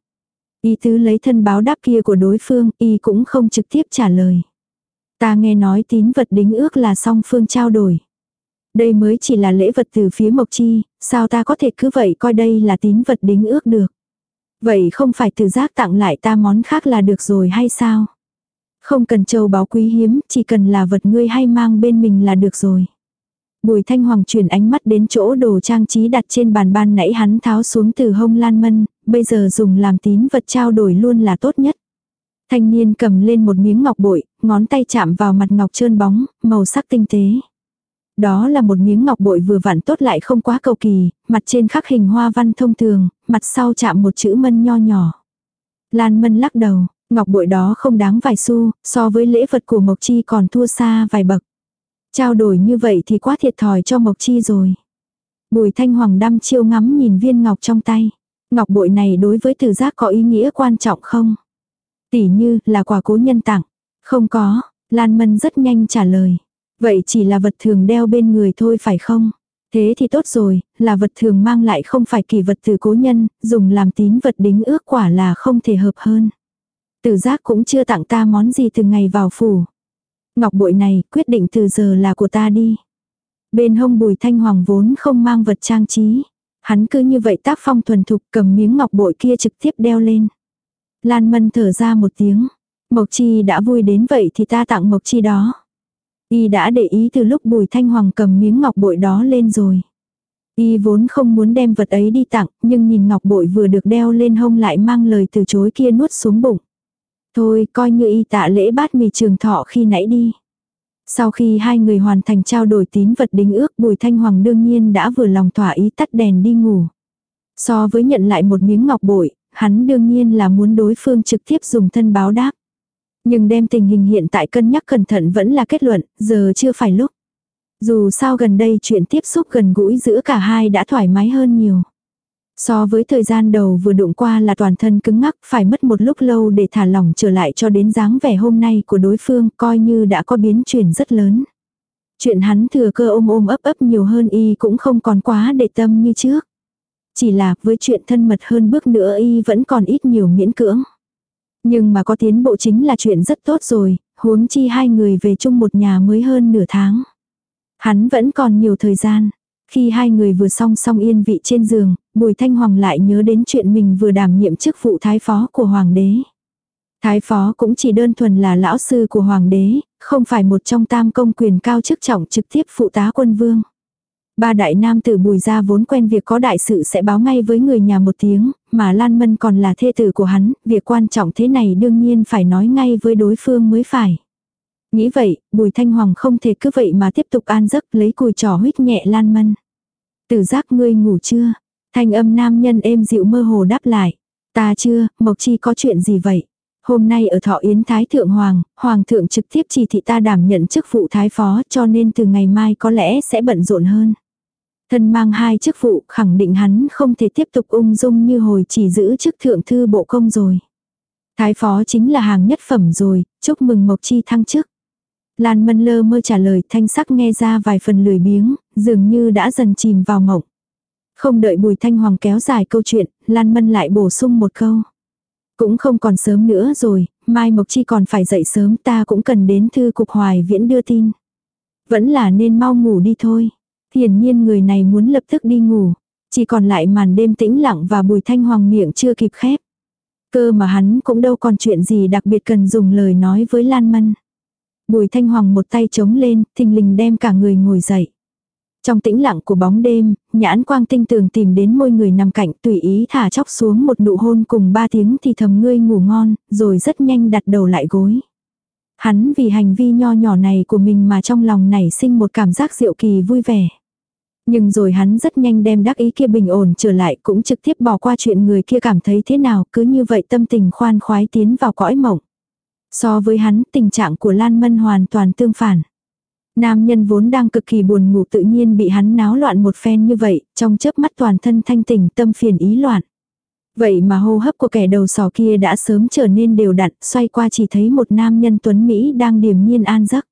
Y tứ lấy thân báo đáp kia của đối phương, y cũng không trực tiếp trả lời. Ta nghe nói tín vật đính ước là song phương trao đổi. Đây mới chỉ là lễ vật từ phía Mộc Chi, sao ta có thể cứ vậy coi đây là tín vật đính ước được. Vậy không phải từ giác tặng lại ta món khác là được rồi hay sao? Không cần châu báu quý hiếm, chỉ cần là vật ngươi hay mang bên mình là được rồi. Bùi Thanh Hoàng chuyển ánh mắt đến chỗ đồ trang trí đặt trên bàn ban nãy hắn tháo xuống từ hông lan mân, bây giờ dùng làm tín vật trao đổi luôn là tốt nhất. Thanh niên cầm lên một miếng ngọc bội, ngón tay chạm vào mặt ngọc trơn bóng, màu sắc tinh tế. Đó là một miếng ngọc bội vừa vặn tốt lại không quá cầu kỳ, mặt trên khắc hình hoa văn thông thường, mặt sau chạm một chữ mân nho nhỏ. Lan mân lắc đầu, ngọc bội đó không đáng vài xu, so với lễ vật của Mộc Chi còn thua xa vài bậc. Trao đổi như vậy thì quá thiệt thòi cho Mộc Chi rồi. Bùi Thanh Hoàng đăm chiêu ngắm nhìn viên ngọc trong tay. Ngọc bội này đối với tử giác có ý nghĩa quan trọng không? Tỷ như là quà cố nhân tặng. Không có, Lan Mân rất nhanh trả lời. Vậy chỉ là vật thường đeo bên người thôi phải không? Thế thì tốt rồi, là vật thường mang lại không phải kỳ vật từ cố nhân, dùng làm tín vật đính ước quả là không thể hợp hơn. Tử giác cũng chưa tặng ta món gì từ ngày vào phủ. Ngọc bội này quyết định từ giờ là của ta đi. Bên hông bùi thanh hoàng vốn không mang vật trang trí. Hắn cứ như vậy tác phong thuần thục cầm miếng ngọc bội kia trực tiếp đeo lên. Lan mân thở ra một tiếng. Mộc chi đã vui đến vậy thì ta tặng mộc chi đó. Y đã để ý từ lúc bùi thanh hoàng cầm miếng ngọc bội đó lên rồi. Y vốn không muốn đem vật ấy đi tặng, nhưng nhìn ngọc bội vừa được đeo lên hông lại mang lời từ chối kia nuốt xuống bụng. Thôi coi như y tạ lễ bát mì trường thọ khi nãy đi. Sau khi hai người hoàn thành trao đổi tín vật đính ước Bùi Thanh Hoàng đương nhiên đã vừa lòng thỏa ý tắt đèn đi ngủ. So với nhận lại một miếng ngọc bội, hắn đương nhiên là muốn đối phương trực tiếp dùng thân báo đáp. Nhưng đem tình hình hiện tại cân nhắc cẩn thận vẫn là kết luận, giờ chưa phải lúc. Dù sao gần đây chuyện tiếp xúc gần gũi giữa cả hai đã thoải mái hơn nhiều. So với thời gian đầu vừa đụng qua là toàn thân cứng ngắc, phải mất một lúc lâu để thả lỏng trở lại cho đến dáng vẻ hôm nay của đối phương coi như đã có biến chuyển rất lớn. Chuyện hắn thừa cơ ôm ôm ấp ấp nhiều hơn y cũng không còn quá để tâm như trước. Chỉ là với chuyện thân mật hơn bước nữa y vẫn còn ít nhiều miễn cưỡng. Nhưng mà có tiến bộ chính là chuyện rất tốt rồi, huống chi hai người về chung một nhà mới hơn nửa tháng. Hắn vẫn còn nhiều thời gian. Khi hai người vừa song song yên vị trên giường, Bùi Thanh Hoàng lại nhớ đến chuyện mình vừa đảm nhiệm chức vụ thái phó của Hoàng đế. Thái phó cũng chỉ đơn thuần là lão sư của Hoàng đế, không phải một trong tam công quyền cao chức trọng trực tiếp phụ tá quân vương. Ba đại nam tử bùi ra vốn quen việc có đại sự sẽ báo ngay với người nhà một tiếng, mà Lan Mân còn là thê tử của hắn, việc quan trọng thế này đương nhiên phải nói ngay với đối phương mới phải. Nghĩ vậy, bùi thanh hoàng không thể cứ vậy mà tiếp tục an giấc lấy cùi trò huyết nhẹ Lan Mân. Tử giác ngươi ngủ chưa? Thanh âm nam nhân êm dịu mơ hồ đáp lại. Ta chưa, Mộc Chi có chuyện gì vậy? Hôm nay ở thọ yến Thái Thượng Hoàng, Hoàng thượng trực tiếp chỉ thị ta đảm nhận chức vụ Thái Phó cho nên từ ngày mai có lẽ sẽ bận rộn hơn. Thân mang hai chức vụ khẳng định hắn không thể tiếp tục ung dung như hồi chỉ giữ chức thượng thư bộ công rồi. Thái phó chính là hàng nhất phẩm rồi, chúc mừng Mộc Chi thăng chức. Lan Mân lơ mơ trả lời thanh sắc nghe ra vài phần lười biếng, dường như đã dần chìm vào mộng. Không đợi Bùi Thanh Hoàng kéo dài câu chuyện, Lan Mân lại bổ sung một câu. Cũng không còn sớm nữa rồi, Mai Mộc Chi còn phải dậy sớm ta cũng cần đến thư cục hoài viễn đưa tin. Vẫn là nên mau ngủ đi thôi. Hiển nhiên người này muốn lập tức đi ngủ. Chỉ còn lại màn đêm tĩnh lặng và bùi thanh hoàng miệng chưa kịp khép. Cơ mà hắn cũng đâu còn chuyện gì đặc biệt cần dùng lời nói với Lan Mân. Bùi thanh hoàng một tay chống lên, thình lình đem cả người ngồi dậy. Trong tĩnh lặng của bóng đêm, nhãn quang tinh tường tìm đến môi người nằm cạnh tùy ý thả chóc xuống một nụ hôn cùng ba tiếng thì thầm ngươi ngủ ngon, rồi rất nhanh đặt đầu lại gối. Hắn vì hành vi nho nhỏ này của mình mà trong lòng nảy sinh một cảm giác diệu kỳ vui vẻ. Nhưng rồi hắn rất nhanh đem đắc ý kia bình ổn trở lại cũng trực tiếp bỏ qua chuyện người kia cảm thấy thế nào cứ như vậy tâm tình khoan khoái tiến vào cõi mộng. So với hắn tình trạng của Lan Mân hoàn toàn tương phản. Nam nhân vốn đang cực kỳ buồn ngủ tự nhiên bị hắn náo loạn một phen như vậy, trong chớp mắt toàn thân thanh tỉnh tâm phiền ý loạn. Vậy mà hô hấp của kẻ đầu sò kia đã sớm trở nên đều đặn, xoay qua chỉ thấy một nam nhân tuấn Mỹ đang điềm nhiên an giấc.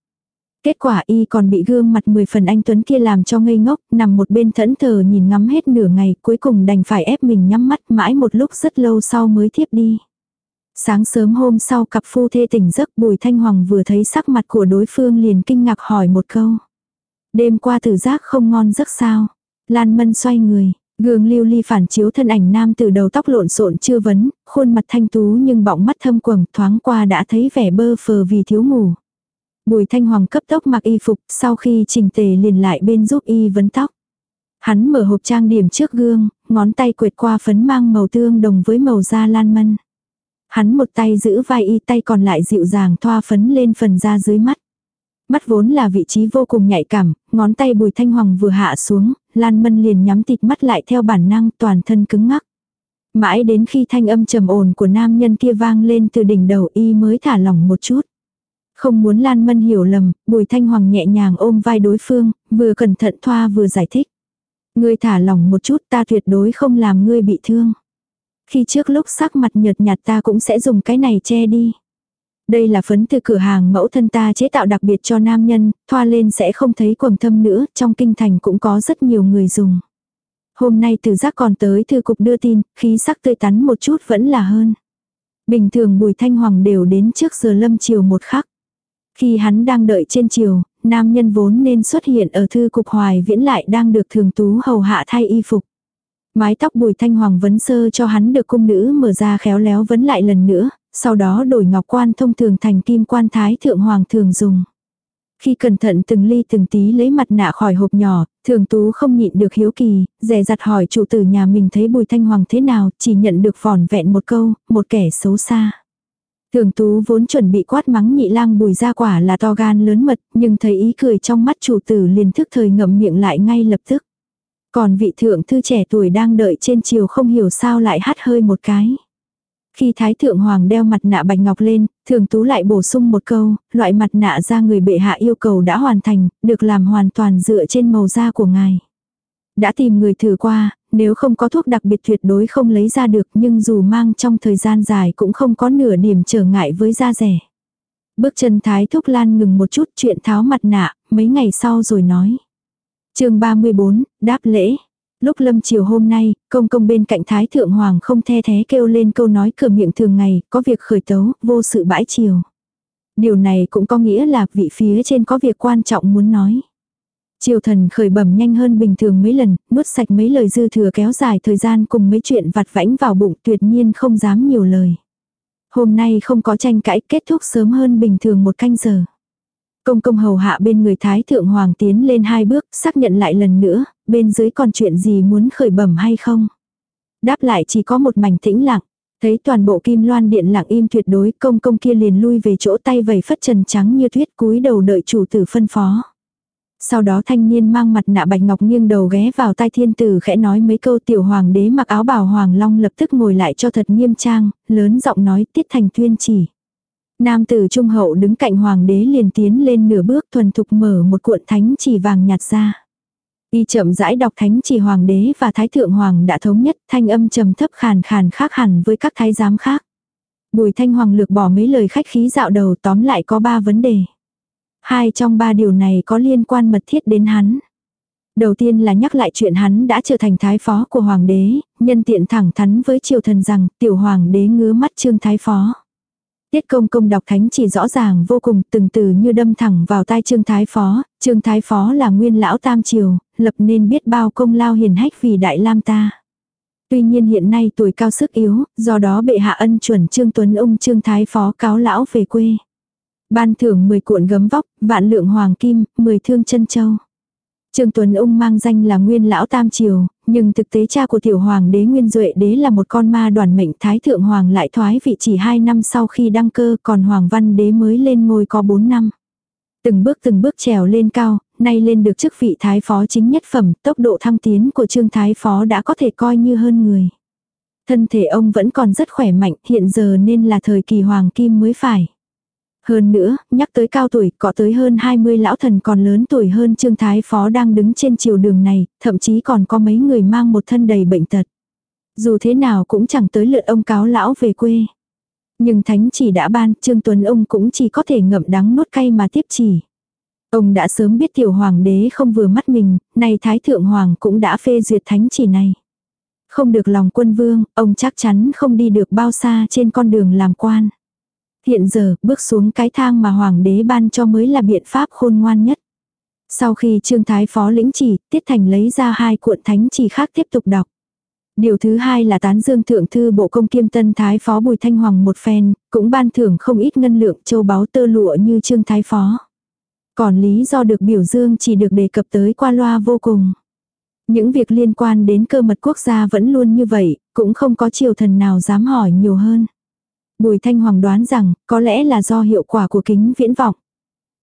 Kết quả y còn bị gương mặt 10 phần anh Tuấn kia làm cho ngây ngốc, nằm một bên thẫn thờ nhìn ngắm hết nửa ngày, cuối cùng đành phải ép mình nhắm mắt mãi một lúc rất lâu sau mới thiếp đi. Sáng sớm hôm sau cặp phu thê tỉnh giấc Bùi Thanh Hoàng vừa thấy sắc mặt của đối phương liền kinh ngạc hỏi một câu. Đêm qua tử giác không ngon giấc sao. Lan Mân xoay người, gương lưu ly phản chiếu thân ảnh nam từ đầu tóc lộn xộn chưa vấn, khuôn mặt thanh tú nhưng bọng mắt thâm quầng thoáng qua đã thấy vẻ bơ phờ vì thiếu ngủ. Bùi thanh hoàng cấp tốc mặc y phục, sau khi trình tề liền lại bên giúp y vấn tóc. Hắn mở hộp trang điểm trước gương, ngón tay quệt qua phấn mang màu tương đồng với màu da lan mân. Hắn một tay giữ vai y tay còn lại dịu dàng thoa phấn lên phần da dưới mắt. Mắt vốn là vị trí vô cùng nhạy cảm, ngón tay bùi thanh hoàng vừa hạ xuống, lan mân liền nhắm tịt mắt lại theo bản năng toàn thân cứng ngắc. Mãi đến khi thanh âm trầm ồn của nam nhân kia vang lên từ đỉnh đầu y mới thả lỏng một chút. Không muốn Lan Mân hiểu lầm, Bùi Thanh Hoàng nhẹ nhàng ôm vai đối phương, vừa cẩn thận thoa vừa giải thích. Ngươi thả lỏng một chút ta tuyệt đối không làm ngươi bị thương. Khi trước lúc sắc mặt nhợt nhạt ta cũng sẽ dùng cái này che đi. Đây là phấn từ cửa hàng mẫu thân ta chế tạo đặc biệt cho nam nhân, thoa lên sẽ không thấy quầng thâm nữa, trong kinh thành cũng có rất nhiều người dùng. Hôm nay từ giác còn tới thư cục đưa tin, khí sắc tươi tắn một chút vẫn là hơn. Bình thường Bùi Thanh Hoàng đều đến trước giờ lâm chiều một khắc. Khi hắn đang đợi trên chiều, nam nhân vốn nên xuất hiện ở thư cục hoài viễn lại đang được thường tú hầu hạ thay y phục. Mái tóc bùi thanh hoàng vấn sơ cho hắn được cung nữ mở ra khéo léo vấn lại lần nữa, sau đó đổi ngọc quan thông thường thành kim quan thái thượng hoàng thường dùng. Khi cẩn thận từng ly từng tí lấy mặt nạ khỏi hộp nhỏ, thường tú không nhịn được hiếu kỳ, dè dặt hỏi chủ tử nhà mình thấy bùi thanh hoàng thế nào, chỉ nhận được vỏn vẹn một câu, một kẻ xấu xa. Thường tú vốn chuẩn bị quát mắng nhị lang bùi ra quả là to gan lớn mật, nhưng thấy ý cười trong mắt chủ tử liền thức thời ngậm miệng lại ngay lập tức. Còn vị thượng thư trẻ tuổi đang đợi trên chiều không hiểu sao lại hát hơi một cái. Khi Thái Thượng Hoàng đeo mặt nạ bạch ngọc lên, thường tú lại bổ sung một câu, loại mặt nạ ra người bệ hạ yêu cầu đã hoàn thành, được làm hoàn toàn dựa trên màu da của ngài. Đã tìm người thử qua, nếu không có thuốc đặc biệt tuyệt đối không lấy ra được nhưng dù mang trong thời gian dài cũng không có nửa điểm trở ngại với da rẻ. Bước chân Thái Thúc Lan ngừng một chút chuyện tháo mặt nạ, mấy ngày sau rồi nói chương 34, đáp lễ. Lúc lâm chiều hôm nay, công công bên cạnh Thái Thượng Hoàng không the thế kêu lên câu nói cửa miệng thường ngày, có việc khởi tấu, vô sự bãi chiều. Điều này cũng có nghĩa là vị phía trên có việc quan trọng muốn nói. Triều thần khởi bẩm nhanh hơn bình thường mấy lần, nuốt sạch mấy lời dư thừa kéo dài thời gian cùng mấy chuyện vặt vãnh vào bụng tuyệt nhiên không dám nhiều lời. Hôm nay không có tranh cãi kết thúc sớm hơn bình thường một canh giờ. Công công hầu hạ bên người Thái Thượng Hoàng tiến lên hai bước, xác nhận lại lần nữa, bên dưới còn chuyện gì muốn khởi bẩm hay không. Đáp lại chỉ có một mảnh tĩnh lặng. Thấy toàn bộ kim loan điện lặng im tuyệt đối, công công kia liền lui về chỗ tay vầy phất trần trắng như tuyết cúi đầu đợi chủ tử phân phó. Sau đó thanh niên mang mặt nạ bạch ngọc nghiêng đầu ghé vào tai thiên tử khẽ nói mấy câu tiểu hoàng đế mặc áo bào hoàng long lập tức ngồi lại cho thật nghiêm trang, lớn giọng nói tiết thành tuyên chỉ. Nam tử trung hậu đứng cạnh hoàng đế liền tiến lên nửa bước thuần thục mở một cuộn thánh chỉ vàng nhạt ra. Y chậm rãi đọc thánh chỉ hoàng đế và thái thượng hoàng đã thống nhất thanh âm trầm thấp khàn khàn khác hẳn với các thái giám khác. Bùi thanh hoàng lược bỏ mấy lời khách khí dạo đầu tóm lại có ba vấn đề. Hai trong ba điều này có liên quan mật thiết đến hắn. Đầu tiên là nhắc lại chuyện hắn đã trở thành thái phó của hoàng đế, nhân tiện thẳng thắn với triều thần rằng tiểu hoàng đế ngứa mắt trương thái phó. Tiết công công đọc thánh chỉ rõ ràng vô cùng từng từ như đâm thẳng vào tai trương thái phó, trương thái phó là nguyên lão tam triều, lập nên biết bao công lao hiền hách vì đại lam ta. Tuy nhiên hiện nay tuổi cao sức yếu, do đó bệ hạ ân chuẩn trương tuấn ung trương thái phó cáo lão về quê. Ban thưởng 10 cuộn gấm vóc, vạn lượng hoàng kim, 10 thương chân châu. Trương Tuấn Ung mang danh là Nguyên Lão Tam Triều, nhưng thực tế cha của tiểu hoàng đế Nguyên Duệ đế là một con ma đoàn mệnh Thái Thượng Hoàng lại thoái vị chỉ 2 năm sau khi đăng cơ còn Hoàng Văn đế mới lên ngôi có 4 năm. Từng bước từng bước trèo lên cao, nay lên được chức vị Thái Phó chính nhất phẩm, tốc độ thăng tiến của Trương Thái Phó đã có thể coi như hơn người. Thân thể ông vẫn còn rất khỏe mạnh, hiện giờ nên là thời kỳ Hoàng Kim mới phải. Hơn nữa, nhắc tới cao tuổi, có tới hơn 20 lão thần còn lớn tuổi hơn Trương Thái Phó đang đứng trên chiều đường này, thậm chí còn có mấy người mang một thân đầy bệnh tật. Dù thế nào cũng chẳng tới lượt ông cáo lão về quê. Nhưng thánh chỉ đã ban, Trương Tuấn ông cũng chỉ có thể ngậm đắng nuốt cay mà tiếp chỉ. Ông đã sớm biết tiểu hoàng đế không vừa mắt mình, nay Thái Thượng Hoàng cũng đã phê duyệt thánh chỉ này. Không được lòng quân vương, ông chắc chắn không đi được bao xa trên con đường làm quan. Hiện giờ, bước xuống cái thang mà hoàng đế ban cho mới là biện pháp khôn ngoan nhất. Sau khi trương thái phó lĩnh chỉ, Tiết Thành lấy ra hai cuộn thánh chỉ khác tiếp tục đọc. Điều thứ hai là tán dương thượng thư bộ công kiêm tân thái phó Bùi Thanh Hoàng một phen, cũng ban thưởng không ít ngân lượng châu báu tơ lụa như trương thái phó. Còn lý do được biểu dương chỉ được đề cập tới qua loa vô cùng. Những việc liên quan đến cơ mật quốc gia vẫn luôn như vậy, cũng không có triều thần nào dám hỏi nhiều hơn. Bùi Thanh Hoàng đoán rằng, có lẽ là do hiệu quả của kính viễn vọng.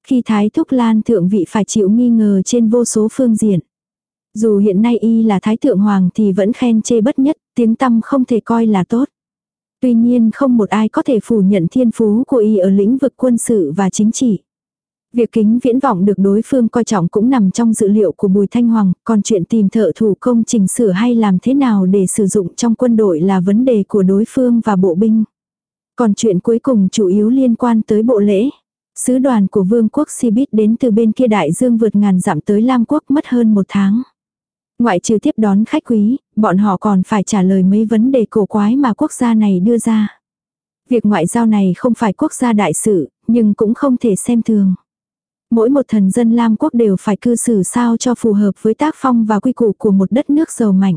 Khi Thái Thúc Lan thượng vị phải chịu nghi ngờ trên vô số phương diện. Dù hiện nay y là Thái Thượng Hoàng thì vẫn khen chê bất nhất, tiếng tâm không thể coi là tốt. Tuy nhiên không một ai có thể phủ nhận thiên phú của y ở lĩnh vực quân sự và chính trị. Việc kính viễn vọng được đối phương coi trọng cũng nằm trong dự liệu của Bùi Thanh Hoàng, còn chuyện tìm thợ thủ công chỉnh sửa hay làm thế nào để sử dụng trong quân đội là vấn đề của đối phương và bộ binh. Còn chuyện cuối cùng chủ yếu liên quan tới bộ lễ. Sứ đoàn của vương quốc Sibit đến từ bên kia đại dương vượt ngàn dặm tới Lam quốc mất hơn một tháng. Ngoại trừ tiếp đón khách quý, bọn họ còn phải trả lời mấy vấn đề cổ quái mà quốc gia này đưa ra. Việc ngoại giao này không phải quốc gia đại sự, nhưng cũng không thể xem thường. Mỗi một thần dân Lam quốc đều phải cư xử sao cho phù hợp với tác phong và quy củ của một đất nước giàu mạnh.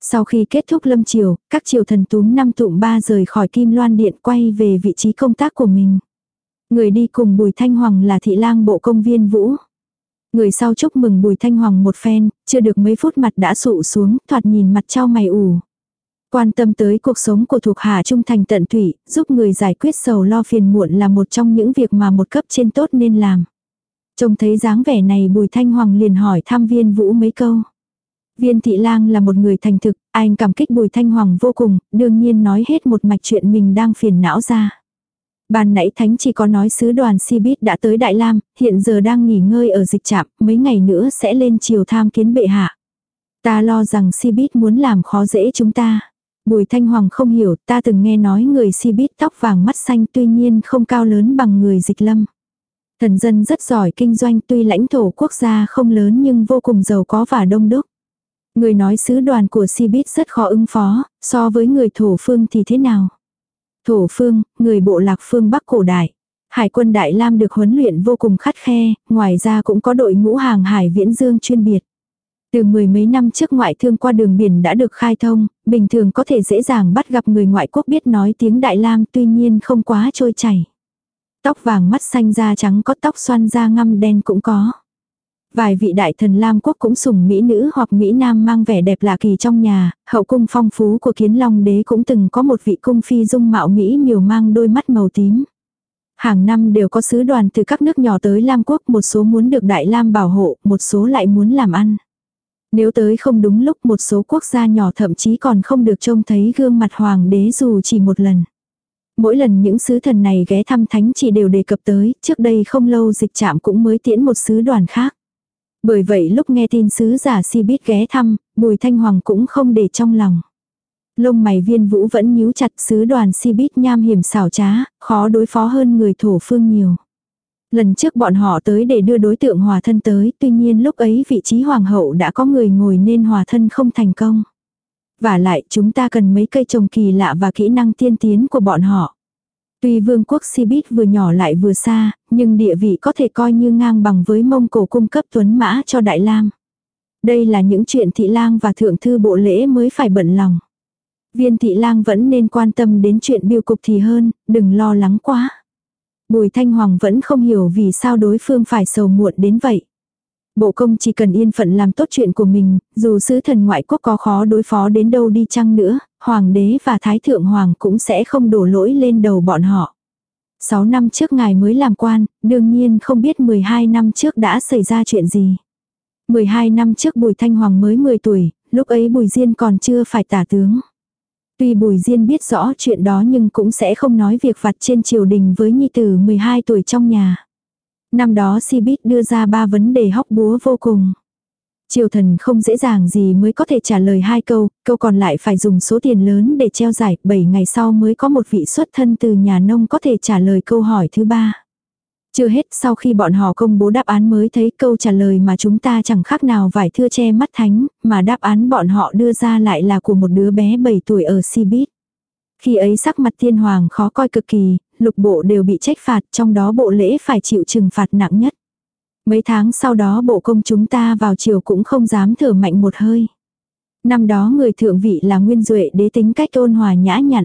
Sau khi kết thúc lâm triều, các triều thần túm năm tụm ba rời khỏi Kim Loan Điện quay về vị trí công tác của mình. Người đi cùng Bùi Thanh Hoàng là thị lang bộ công viên Vũ. Người sau chúc mừng Bùi Thanh Hoàng một phen, chưa được mấy phút mặt đã sụ xuống, thoạt nhìn mặt trao mày ủ. Quan tâm tới cuộc sống của thuộc hạ trung thành tận tụy, giúp người giải quyết sầu lo phiền muộn là một trong những việc mà một cấp trên tốt nên làm. Trông thấy dáng vẻ này Bùi Thanh Hoàng liền hỏi tham viên Vũ mấy câu. Viên thị lang là một người thành thực, anh cảm kích bùi thanh hoàng vô cùng, đương nhiên nói hết một mạch chuyện mình đang phiền não ra. Ban nãy thánh chỉ có nói sứ đoàn Sibit đã tới Đại Lam, hiện giờ đang nghỉ ngơi ở dịch trạm, mấy ngày nữa sẽ lên chiều tham kiến bệ hạ. Ta lo rằng Sibit muốn làm khó dễ chúng ta. Bùi Thanh Hoàng không hiểu, ta từng nghe nói người Sibit tóc vàng mắt xanh tuy nhiên không cao lớn bằng người dịch lâm. Thần dân rất giỏi kinh doanh tuy lãnh thổ quốc gia không lớn nhưng vô cùng giàu có và đông đúc. Người nói sứ đoàn của Sibit rất khó ứng phó, so với người thổ phương thì thế nào? Thổ phương, người bộ lạc phương Bắc cổ đại. Hải quân Đại Lam được huấn luyện vô cùng khắt khe, ngoài ra cũng có đội ngũ hàng hải viễn dương chuyên biệt. Từ mười mấy năm trước ngoại thương qua đường biển đã được khai thông, bình thường có thể dễ dàng bắt gặp người ngoại quốc biết nói tiếng Đại Lam tuy nhiên không quá trôi chảy. Tóc vàng mắt xanh da trắng có tóc xoăn da ngăm đen cũng có. Vài vị đại thần Lam quốc cũng sùng Mỹ nữ hoặc Mỹ Nam mang vẻ đẹp lạ kỳ trong nhà, hậu cung phong phú của kiến long đế cũng từng có một vị cung phi dung mạo Mỹ miều mang đôi mắt màu tím. Hàng năm đều có sứ đoàn từ các nước nhỏ tới Lam quốc, một số muốn được Đại Lam bảo hộ, một số lại muốn làm ăn. Nếu tới không đúng lúc một số quốc gia nhỏ thậm chí còn không được trông thấy gương mặt hoàng đế dù chỉ một lần. Mỗi lần những sứ thần này ghé thăm thánh chỉ đều đề cập tới, trước đây không lâu dịch trạm cũng mới tiễn một sứ đoàn khác. Bởi vậy lúc nghe tin sứ giả si biết ghé thăm, bùi thanh hoàng cũng không để trong lòng. Lông mày viên vũ vẫn nhíu chặt sứ đoàn si bít nham hiểm xảo trá, khó đối phó hơn người thổ phương nhiều. Lần trước bọn họ tới để đưa đối tượng hòa thân tới, tuy nhiên lúc ấy vị trí hoàng hậu đã có người ngồi nên hòa thân không thành công. Và lại chúng ta cần mấy cây trồng kỳ lạ và kỹ năng tiên tiến của bọn họ. Tuy vương quốc Sibit vừa nhỏ lại vừa xa, nhưng địa vị có thể coi như ngang bằng với mông cổ cung cấp tuấn mã cho Đại Lam. Đây là những chuyện thị lang và thượng thư bộ lễ mới phải bận lòng. Viên thị lang vẫn nên quan tâm đến chuyện biêu cục thì hơn, đừng lo lắng quá. Bùi Thanh Hoàng vẫn không hiểu vì sao đối phương phải sầu muộn đến vậy. Bộ công chỉ cần yên phận làm tốt chuyện của mình, dù sứ thần ngoại quốc có khó đối phó đến đâu đi chăng nữa, hoàng đế và thái thượng hoàng cũng sẽ không đổ lỗi lên đầu bọn họ. 6 năm trước ngài mới làm quan, đương nhiên không biết 12 năm trước đã xảy ra chuyện gì. 12 năm trước Bùi Thanh Hoàng mới 10 tuổi, lúc ấy Bùi Diên còn chưa phải tả tướng. Tuy Bùi Diên biết rõ chuyện đó nhưng cũng sẽ không nói việc vặt trên triều đình với nhi tử 12 tuổi trong nhà. Năm đó Sibit đưa ra ba vấn đề hóc búa vô cùng. Triều thần không dễ dàng gì mới có thể trả lời hai câu, câu còn lại phải dùng số tiền lớn để treo giải, 7 ngày sau mới có một vị xuất thân từ nhà nông có thể trả lời câu hỏi thứ ba. Chưa hết sau khi bọn họ công bố đáp án mới thấy câu trả lời mà chúng ta chẳng khác nào vải thưa che mắt thánh, mà đáp án bọn họ đưa ra lại là của một đứa bé 7 tuổi ở Sibit. Khi ấy sắc mặt thiên hoàng khó coi cực kỳ, lục bộ đều bị trách phạt, trong đó bộ lễ phải chịu trừng phạt nặng nhất. Mấy tháng sau đó bộ công chúng ta vào chiều cũng không dám thở mạnh một hơi. Năm đó người thượng vị là Nguyên Duệ đế tính cách ôn hòa nhã nhặn.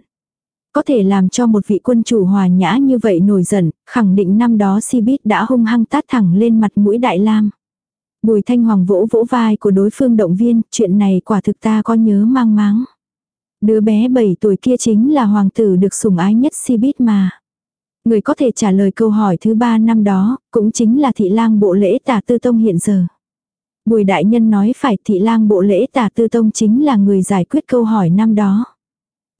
Có thể làm cho một vị quân chủ hòa nhã như vậy nổi giận, khẳng định năm đó si bít đã hung hăng tát thẳng lên mặt mũi Đại Lam. Bùi Thanh Hoàng vỗ vỗ vai của đối phương động viên, chuyện này quả thực ta có nhớ mang máng. Đứa bé 7 tuổi kia chính là hoàng tử được sủng ái nhất si bít mà. Người có thể trả lời câu hỏi thứ ba năm đó, cũng chính là thị lang bộ lễ tả tư tông hiện giờ. Bùi đại nhân nói phải thị lang bộ lễ tả tư tông chính là người giải quyết câu hỏi năm đó.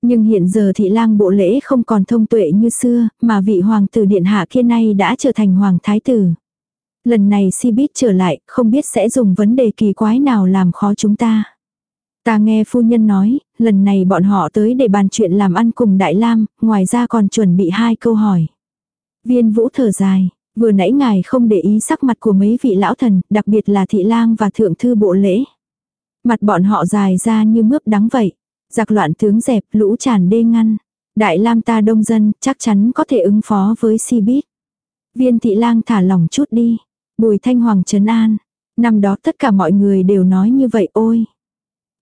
Nhưng hiện giờ thị lang bộ lễ không còn thông tuệ như xưa, mà vị hoàng tử điện hạ kia nay đã trở thành hoàng thái tử. Lần này si biết trở lại, không biết sẽ dùng vấn đề kỳ quái nào làm khó chúng ta. Ta nghe phu nhân nói, lần này bọn họ tới để bàn chuyện làm ăn cùng Đại Lam, ngoài ra còn chuẩn bị hai câu hỏi. Viên vũ thở dài, vừa nãy ngài không để ý sắc mặt của mấy vị lão thần, đặc biệt là thị lang và thượng thư bộ lễ. Mặt bọn họ dài ra như mướp đắng vậy. Giặc loạn tướng dẹp, lũ tràn đê ngăn. Đại Lam ta đông dân, chắc chắn có thể ứng phó với si bít. Viên thị lang thả lỏng chút đi. Bùi thanh hoàng trấn an. Năm đó tất cả mọi người đều nói như vậy ôi.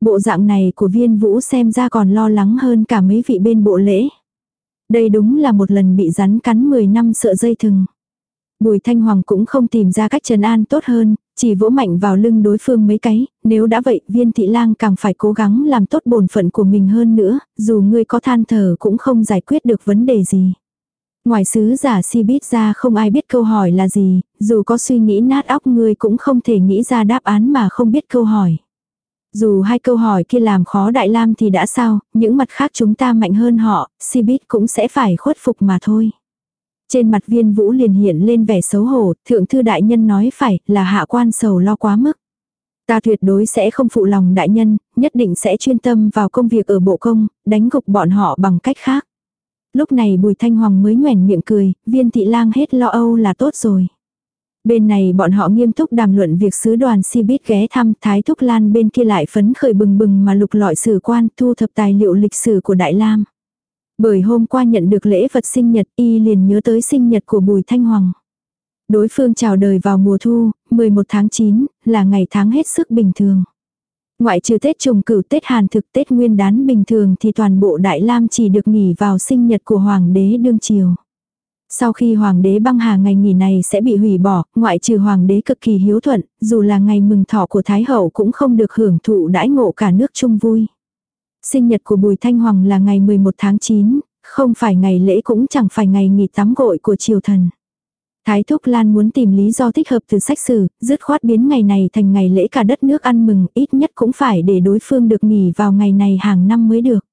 Bộ dạng này của viên vũ xem ra còn lo lắng hơn cả mấy vị bên bộ lễ. Đây đúng là một lần bị rắn cắn 10 năm sợ dây thừng. Bùi Thanh Hoàng cũng không tìm ra cách trấn an tốt hơn, chỉ vỗ mạnh vào lưng đối phương mấy cái, nếu đã vậy viên thị lang càng phải cố gắng làm tốt bổn phận của mình hơn nữa, dù ngươi có than thở cũng không giải quyết được vấn đề gì. Ngoài sứ giả si biết ra không ai biết câu hỏi là gì, dù có suy nghĩ nát óc ngươi cũng không thể nghĩ ra đáp án mà không biết câu hỏi. Dù hai câu hỏi kia làm khó Đại Lam thì đã sao, những mặt khác chúng ta mạnh hơn họ, Sibit cũng sẽ phải khuất phục mà thôi. Trên mặt viên vũ liền hiện lên vẻ xấu hổ, thượng thư đại nhân nói phải là hạ quan sầu lo quá mức. Ta tuyệt đối sẽ không phụ lòng đại nhân, nhất định sẽ chuyên tâm vào công việc ở bộ công, đánh gục bọn họ bằng cách khác. Lúc này Bùi Thanh Hoàng mới nhoẻn miệng cười, viên thị lang hết lo âu là tốt rồi. Bên này bọn họ nghiêm túc đàm luận việc sứ đoàn si bít ghé thăm Thái Thúc Lan bên kia lại phấn khởi bừng bừng mà lục lọi sử quan thu thập tài liệu lịch sử của Đại Lam. Bởi hôm qua nhận được lễ vật sinh nhật y liền nhớ tới sinh nhật của Bùi Thanh Hoàng. Đối phương chào đời vào mùa thu, 11 tháng 9, là ngày tháng hết sức bình thường. Ngoại trừ Tết trùng cửu Tết Hàn thực Tết Nguyên đán bình thường thì toàn bộ Đại Lam chỉ được nghỉ vào sinh nhật của Hoàng đế đương triều. Sau khi Hoàng đế băng hà ngày nghỉ này sẽ bị hủy bỏ, ngoại trừ Hoàng đế cực kỳ hiếu thuận, dù là ngày mừng thọ của Thái Hậu cũng không được hưởng thụ đãi ngộ cả nước chung vui. Sinh nhật của Bùi Thanh Hoàng là ngày 11 tháng 9, không phải ngày lễ cũng chẳng phải ngày nghỉ tắm gội của triều thần. Thái Thúc Lan muốn tìm lý do thích hợp từ sách sử, dứt khoát biến ngày này thành ngày lễ cả đất nước ăn mừng, ít nhất cũng phải để đối phương được nghỉ vào ngày này hàng năm mới được.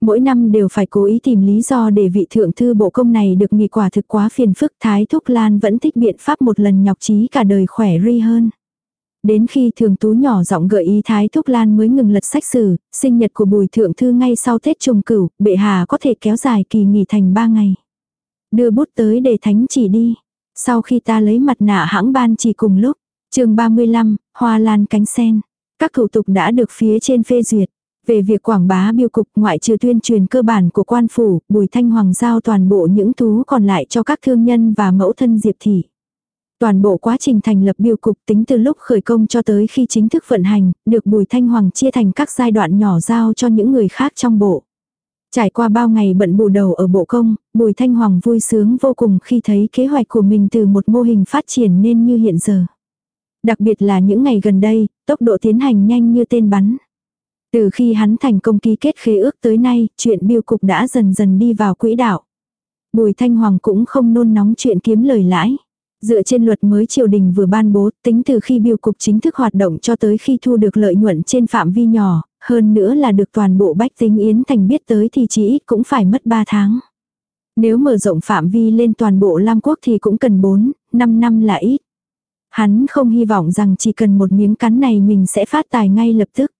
Mỗi năm đều phải cố ý tìm lý do để vị thượng thư bộ công này được nghỉ quả thực quá phiền phức Thái Thúc Lan vẫn thích biện pháp một lần nhọc trí cả đời khỏe ri hơn. Đến khi thường tú nhỏ giọng gợi ý Thái Thúc Lan mới ngừng lật sách sử, sinh nhật của bùi thượng thư ngay sau Tết trùng cửu, bệ hà có thể kéo dài kỳ nghỉ thành ba ngày. Đưa bút tới để thánh chỉ đi. Sau khi ta lấy mặt nạ hãng ban chỉ cùng lúc, chương 35, hoa lan cánh sen. Các thủ tục đã được phía trên phê duyệt. Về việc quảng bá biêu cục ngoại trừ tuyên truyền cơ bản của quan phủ, Bùi Thanh Hoàng giao toàn bộ những thú còn lại cho các thương nhân và mẫu thân Diệp Thị. Toàn bộ quá trình thành lập biêu cục tính từ lúc khởi công cho tới khi chính thức vận hành, được Bùi Thanh Hoàng chia thành các giai đoạn nhỏ giao cho những người khác trong bộ. Trải qua bao ngày bận bù đầu ở bộ công, Bùi Thanh Hoàng vui sướng vô cùng khi thấy kế hoạch của mình từ một mô hình phát triển nên như hiện giờ. Đặc biệt là những ngày gần đây, tốc độ tiến hành nhanh như tên bắn. Từ khi hắn thành công ký kết khế ước tới nay, chuyện biêu cục đã dần dần đi vào quỹ đạo. Bùi Thanh Hoàng cũng không nôn nóng chuyện kiếm lời lãi. Dựa trên luật mới triều đình vừa ban bố, tính từ khi biêu cục chính thức hoạt động cho tới khi thu được lợi nhuận trên phạm vi nhỏ, hơn nữa là được toàn bộ bách tính Yến Thành biết tới thì chỉ ít cũng phải mất 3 tháng. Nếu mở rộng phạm vi lên toàn bộ Lam Quốc thì cũng cần 4, 5 năm là ít. Hắn không hy vọng rằng chỉ cần một miếng cắn này mình sẽ phát tài ngay lập tức.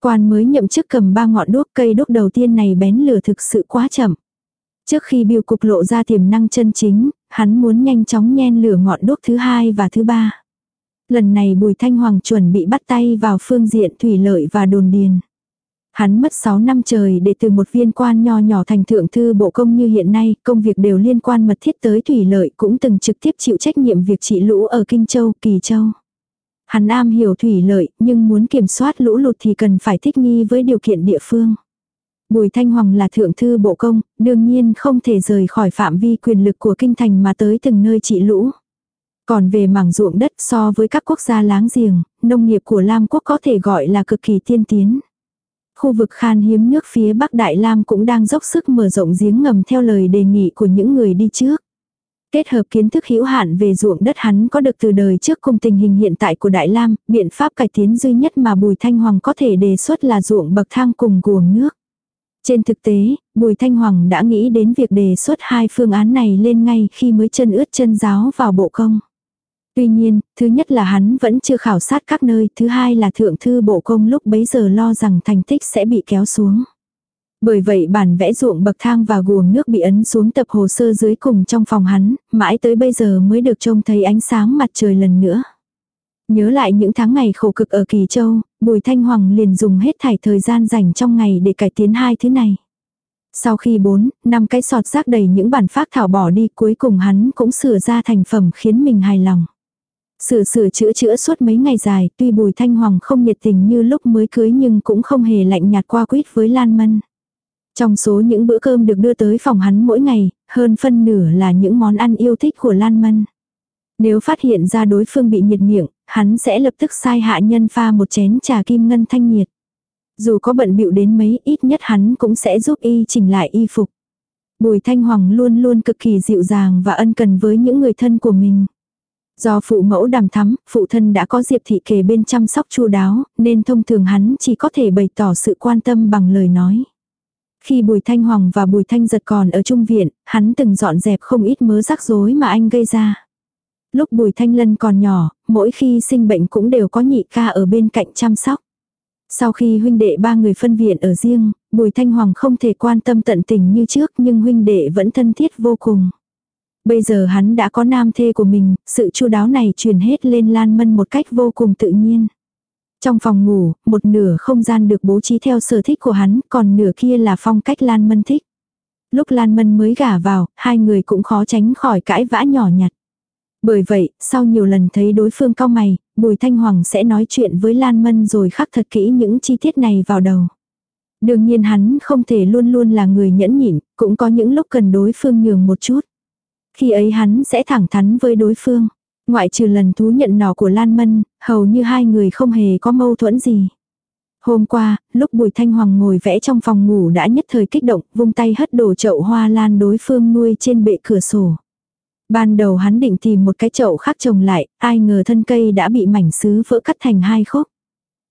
Quan mới nhậm chức cầm ba ngọn đuốc cây đuốc đầu tiên này bén lửa thực sự quá chậm. Trước khi biêu cục lộ ra tiềm năng chân chính, hắn muốn nhanh chóng nhen lửa ngọn đuốc thứ hai và thứ ba. Lần này Bùi Thanh Hoàng chuẩn bị bắt tay vào phương diện thủy lợi và đồn điền. Hắn mất 6 năm trời để từ một viên quan nho nhỏ thành thượng thư bộ công như hiện nay, công việc đều liên quan mật thiết tới thủy lợi cũng từng trực tiếp chịu trách nhiệm việc trị lũ ở Kinh Châu, Kỳ Châu. Hắn am hiểu thủy lợi, nhưng muốn kiểm soát lũ lụt thì cần phải thích nghi với điều kiện địa phương. Bùi Thanh Hoàng là thượng thư bộ công, đương nhiên không thể rời khỏi phạm vi quyền lực của kinh thành mà tới từng nơi trị lũ. Còn về mảng ruộng đất so với các quốc gia láng giềng, nông nghiệp của Lam quốc có thể gọi là cực kỳ tiên tiến. Khu vực khan hiếm nước phía Bắc Đại Lam cũng đang dốc sức mở rộng giếng ngầm theo lời đề nghị của những người đi trước. Kết hợp kiến thức hữu hạn về ruộng đất hắn có được từ đời trước cùng tình hình hiện tại của Đại Lam, biện pháp cải tiến duy nhất mà Bùi Thanh Hoàng có thể đề xuất là ruộng bậc thang cùng guồng nước. Trên thực tế, Bùi Thanh Hoàng đã nghĩ đến việc đề xuất hai phương án này lên ngay khi mới chân ướt chân giáo vào bộ công. Tuy nhiên, thứ nhất là hắn vẫn chưa khảo sát các nơi, thứ hai là thượng thư bộ công lúc bấy giờ lo rằng thành tích sẽ bị kéo xuống. Bởi vậy bản vẽ ruộng bậc thang và guồng nước bị ấn xuống tập hồ sơ dưới cùng trong phòng hắn, mãi tới bây giờ mới được trông thấy ánh sáng mặt trời lần nữa. Nhớ lại những tháng ngày khổ cực ở Kỳ Châu, Bùi Thanh Hoàng liền dùng hết thảy thời gian dành trong ngày để cải tiến hai thứ này. Sau khi bốn, năm cái sọt rác đầy những bản phác thảo bỏ đi cuối cùng hắn cũng sửa ra thành phẩm khiến mình hài lòng. Sửa sửa chữa chữa suốt mấy ngày dài, tuy Bùi Thanh Hoàng không nhiệt tình như lúc mới cưới nhưng cũng không hề lạnh nhạt qua quýt với Lan Mân. Trong số những bữa cơm được đưa tới phòng hắn mỗi ngày, hơn phân nửa là những món ăn yêu thích của Lan Mân. Nếu phát hiện ra đối phương bị nhiệt miệng, hắn sẽ lập tức sai hạ nhân pha một chén trà kim ngân thanh nhiệt. Dù có bận bịu đến mấy, ít nhất hắn cũng sẽ giúp y chỉnh lại y phục. Bùi Thanh Hoàng luôn luôn cực kỳ dịu dàng và ân cần với những người thân của mình. Do phụ mẫu đàm thắm, phụ thân đã có Diệp Thị kề bên chăm sóc chu đáo, nên thông thường hắn chỉ có thể bày tỏ sự quan tâm bằng lời nói. Khi Bùi Thanh Hoàng và Bùi Thanh Giật còn ở trung viện, hắn từng dọn dẹp không ít mớ rắc rối mà anh gây ra. Lúc Bùi Thanh Lân còn nhỏ, mỗi khi sinh bệnh cũng đều có nhị ca ở bên cạnh chăm sóc. Sau khi huynh đệ ba người phân viện ở riêng, Bùi Thanh Hoàng không thể quan tâm tận tình như trước nhưng huynh đệ vẫn thân thiết vô cùng. Bây giờ hắn đã có nam thê của mình, sự chu đáo này truyền hết lên Lan Mân một cách vô cùng tự nhiên. Trong phòng ngủ, một nửa không gian được bố trí theo sở thích của hắn, còn nửa kia là phong cách Lan Mân thích. Lúc Lan Mân mới gả vào, hai người cũng khó tránh khỏi cãi vã nhỏ nhặt. Bởi vậy, sau nhiều lần thấy đối phương cao mày, Bùi Thanh Hoàng sẽ nói chuyện với Lan Mân rồi khắc thật kỹ những chi tiết này vào đầu. Đương nhiên hắn không thể luôn luôn là người nhẫn nhịn, cũng có những lúc cần đối phương nhường một chút. Khi ấy hắn sẽ thẳng thắn với đối phương. Ngoại trừ lần thú nhận nỏ của Lan Mân, hầu như hai người không hề có mâu thuẫn gì. Hôm qua, lúc Bùi Thanh Hoàng ngồi vẽ trong phòng ngủ đã nhất thời kích động, vung tay hất đổ chậu hoa lan đối phương nuôi trên bệ cửa sổ. Ban đầu hắn định tìm một cái chậu khác trồng lại, ai ngờ thân cây đã bị mảnh sứ vỡ cắt thành hai khúc.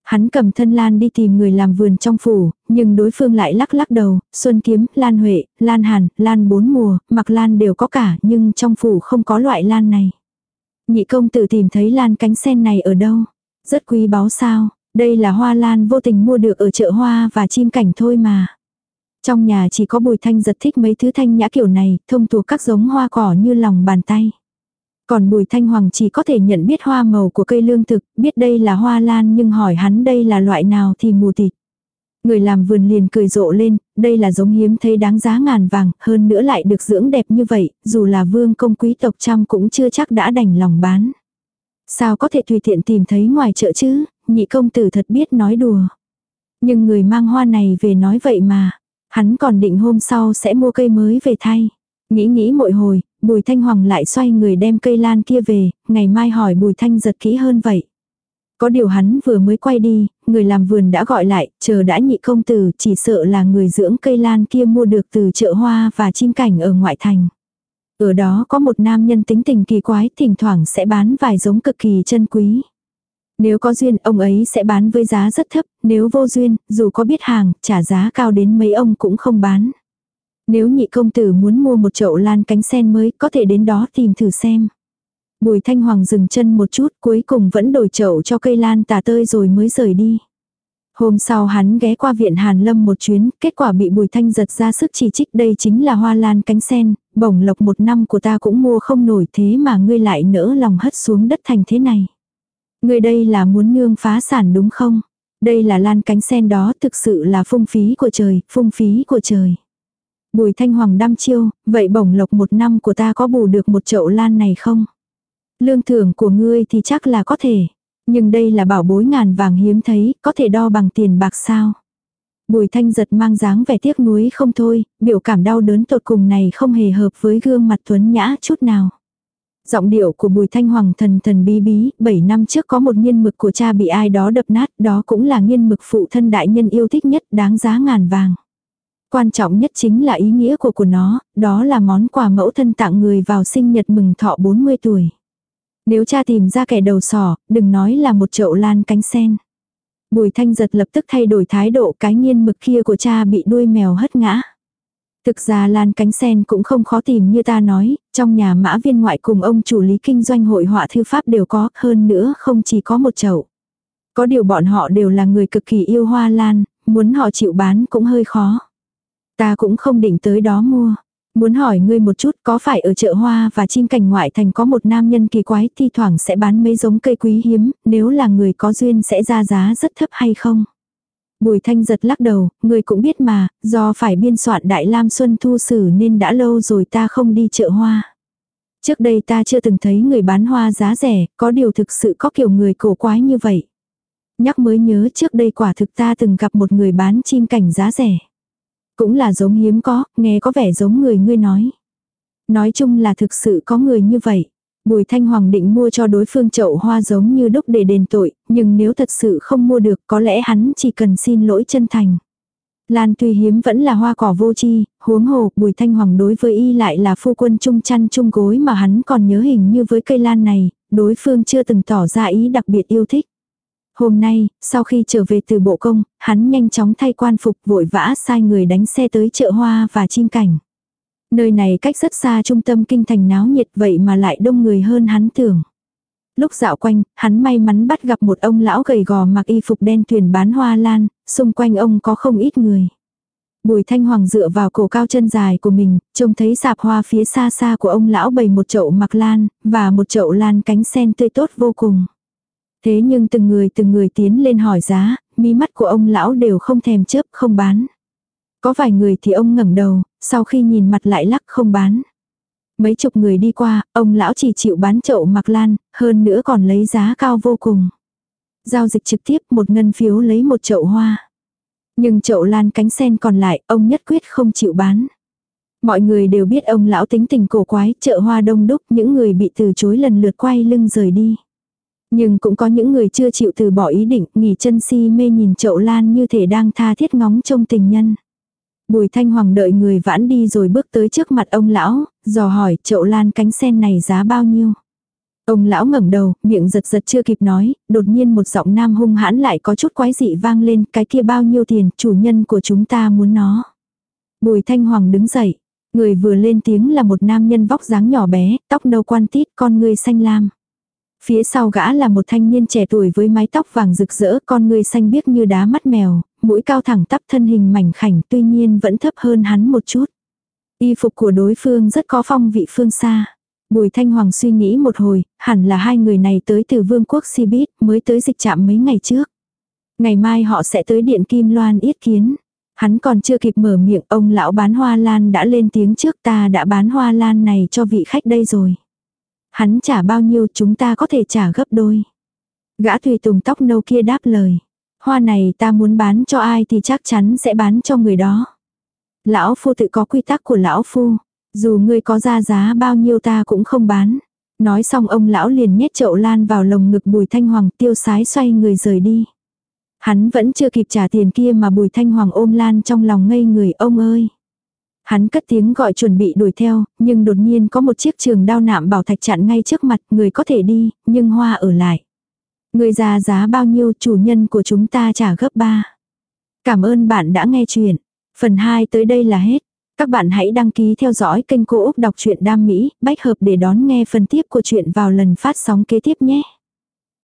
Hắn cầm thân Lan đi tìm người làm vườn trong phủ, nhưng đối phương lại lắc lắc đầu, Xuân Kiếm, Lan Huệ, Lan Hàn, Lan bốn mùa, mặc Lan đều có cả, nhưng trong phủ không có loại Lan này. Nhị công tử tìm thấy Lan cánh sen này ở đâu? Rất quý báu sao, đây là hoa Lan vô tình mua được ở chợ hoa và chim cảnh thôi mà. Trong nhà chỉ có bùi thanh giật thích mấy thứ thanh nhã kiểu này, thông thuộc các giống hoa cỏ như lòng bàn tay. Còn bùi thanh hoàng chỉ có thể nhận biết hoa màu của cây lương thực, biết đây là hoa lan nhưng hỏi hắn đây là loại nào thì mù tịt. Người làm vườn liền cười rộ lên, đây là giống hiếm thấy đáng giá ngàn vàng, hơn nữa lại được dưỡng đẹp như vậy, dù là vương công quý tộc trăm cũng chưa chắc đã đành lòng bán. Sao có thể tùy tiện tìm thấy ngoài chợ chứ, nhị công tử thật biết nói đùa. Nhưng người mang hoa này về nói vậy mà, hắn còn định hôm sau sẽ mua cây mới về thay. Nghĩ nghĩ mỗi hồi, Bùi Thanh Hoàng lại xoay người đem cây lan kia về, ngày mai hỏi Bùi Thanh giật kỹ hơn vậy. Có điều hắn vừa mới quay đi, người làm vườn đã gọi lại, chờ đã nhị công tử, chỉ sợ là người dưỡng cây lan kia mua được từ chợ hoa và chim cảnh ở ngoại thành. Ở đó có một nam nhân tính tình kỳ quái, thỉnh thoảng sẽ bán vài giống cực kỳ chân quý. Nếu có duyên, ông ấy sẽ bán với giá rất thấp, nếu vô duyên, dù có biết hàng, trả giá cao đến mấy ông cũng không bán. Nếu nhị công tử muốn mua một chậu lan cánh sen mới, có thể đến đó tìm thử xem. Bùi Thanh Hoàng dừng chân một chút, cuối cùng vẫn đổi chậu cho cây lan tà tơi rồi mới rời đi. Hôm sau hắn ghé qua viện Hàn Lâm một chuyến, kết quả bị Bùi Thanh giật ra sức chỉ trích đây chính là hoa lan cánh sen, bổng lộc một năm của ta cũng mua không nổi thế mà ngươi lại nỡ lòng hất xuống đất thành thế này. Ngươi đây là muốn nương phá sản đúng không? Đây là lan cánh sen đó thực sự là phung phí của trời, phung phí của trời. Bùi Thanh Hoàng đăm chiêu, vậy bổng lộc một năm của ta có bù được một chậu lan này không? Lương thưởng của ngươi thì chắc là có thể. Nhưng đây là bảo bối ngàn vàng hiếm thấy, có thể đo bằng tiền bạc sao? Bùi thanh giật mang dáng vẻ tiếc nuối không thôi, biểu cảm đau đớn tột cùng này không hề hợp với gương mặt tuấn nhã chút nào. Giọng điệu của bùi thanh hoàng thần thần bí bí, 7 năm trước có một nghiên mực của cha bị ai đó đập nát, đó cũng là nghiên mực phụ thân đại nhân yêu thích nhất đáng giá ngàn vàng. Quan trọng nhất chính là ý nghĩa của của nó, đó là món quà mẫu thân tặng người vào sinh nhật mừng thọ 40 tuổi. Nếu cha tìm ra kẻ đầu sỏ, đừng nói là một chậu lan cánh sen. Bùi thanh giật lập tức thay đổi thái độ cái nghiên mực kia của cha bị đuôi mèo hất ngã. Thực ra lan cánh sen cũng không khó tìm như ta nói, trong nhà mã viên ngoại cùng ông chủ lý kinh doanh hội họa thư pháp đều có, hơn nữa không chỉ có một chậu. Có điều bọn họ đều là người cực kỳ yêu hoa lan, muốn họ chịu bán cũng hơi khó. Ta cũng không định tới đó mua. Muốn hỏi ngươi một chút có phải ở chợ hoa và chim cảnh ngoại thành có một nam nhân kỳ quái thi thoảng sẽ bán mấy giống cây quý hiếm, nếu là người có duyên sẽ ra giá rất thấp hay không? Bùi thanh giật lắc đầu, người cũng biết mà, do phải biên soạn Đại Lam Xuân Thu Sử nên đã lâu rồi ta không đi chợ hoa. Trước đây ta chưa từng thấy người bán hoa giá rẻ, có điều thực sự có kiểu người cổ quái như vậy. Nhắc mới nhớ trước đây quả thực ta từng gặp một người bán chim cảnh giá rẻ. Cũng là giống hiếm có, nghe có vẻ giống người ngươi nói. Nói chung là thực sự có người như vậy. Bùi Thanh Hoàng định mua cho đối phương chậu hoa giống như đúc để đền tội, nhưng nếu thật sự không mua được có lẽ hắn chỉ cần xin lỗi chân thành. Lan tuy hiếm vẫn là hoa cỏ vô chi, huống hồ, Bùi Thanh Hoàng đối với y lại là phu quân chung chăn chung gối mà hắn còn nhớ hình như với cây lan này, đối phương chưa từng tỏ ra ý đặc biệt yêu thích. Hôm nay, sau khi trở về từ bộ công, hắn nhanh chóng thay quan phục vội vã sai người đánh xe tới chợ hoa và chim cảnh. Nơi này cách rất xa trung tâm kinh thành náo nhiệt vậy mà lại đông người hơn hắn tưởng. Lúc dạo quanh, hắn may mắn bắt gặp một ông lão gầy gò mặc y phục đen thuyền bán hoa lan, xung quanh ông có không ít người. Bùi thanh hoàng dựa vào cổ cao chân dài của mình, trông thấy sạp hoa phía xa xa của ông lão bày một chậu mặc lan, và một chậu lan cánh sen tươi tốt vô cùng. Thế nhưng từng người từng người tiến lên hỏi giá, mí mắt của ông lão đều không thèm chớp không bán. Có vài người thì ông ngẩng đầu, sau khi nhìn mặt lại lắc không bán. Mấy chục người đi qua, ông lão chỉ chịu bán chậu mặc lan, hơn nữa còn lấy giá cao vô cùng. Giao dịch trực tiếp một ngân phiếu lấy một chậu hoa. Nhưng chậu lan cánh sen còn lại, ông nhất quyết không chịu bán. Mọi người đều biết ông lão tính tình cổ quái, chợ hoa đông đúc, những người bị từ chối lần lượt quay lưng rời đi. Nhưng cũng có những người chưa chịu từ bỏ ý định, nghỉ chân si mê nhìn chậu lan như thể đang tha thiết ngóng trông tình nhân. Bùi thanh hoàng đợi người vãn đi rồi bước tới trước mặt ông lão, dò hỏi chậu lan cánh sen này giá bao nhiêu. Ông lão ngẩng đầu, miệng giật giật chưa kịp nói, đột nhiên một giọng nam hung hãn lại có chút quái dị vang lên, cái kia bao nhiêu tiền, chủ nhân của chúng ta muốn nó. Bùi thanh hoàng đứng dậy, người vừa lên tiếng là một nam nhân vóc dáng nhỏ bé, tóc nâu quan tít, con người xanh lam. Phía sau gã là một thanh niên trẻ tuổi với mái tóc vàng rực rỡ, con người xanh biếc như đá mắt mèo, mũi cao thẳng tắp thân hình mảnh khảnh tuy nhiên vẫn thấp hơn hắn một chút. Y phục của đối phương rất có phong vị phương xa. Bùi Thanh Hoàng suy nghĩ một hồi, hẳn là hai người này tới từ vương quốc Sibit mới tới dịch trạm mấy ngày trước. Ngày mai họ sẽ tới điện Kim Loan yết kiến. Hắn còn chưa kịp mở miệng ông lão bán hoa lan đã lên tiếng trước ta đã bán hoa lan này cho vị khách đây rồi. Hắn trả bao nhiêu chúng ta có thể trả gấp đôi. Gã tùy tùng tóc nâu kia đáp lời. Hoa này ta muốn bán cho ai thì chắc chắn sẽ bán cho người đó. Lão phu tự có quy tắc của lão phu. Dù ngươi có ra giá bao nhiêu ta cũng không bán. Nói xong ông lão liền nhét chậu lan vào lồng ngực bùi thanh hoàng tiêu sái xoay người rời đi. Hắn vẫn chưa kịp trả tiền kia mà bùi thanh hoàng ôm lan trong lòng ngây người, ông ơi. Hắn cất tiếng gọi chuẩn bị đuổi theo, nhưng đột nhiên có một chiếc trường đao nạm bảo thạch chặn ngay trước mặt, người có thể đi, nhưng hoa ở lại. Người già giá bao nhiêu chủ nhân của chúng ta trả gấp ba. Cảm ơn bạn đã nghe chuyện. Phần 2 tới đây là hết. Các bạn hãy đăng ký theo dõi kênh Cô Úc Đọc truyện Đam Mỹ, bách hợp để đón nghe phần tiếp của chuyện vào lần phát sóng kế tiếp nhé.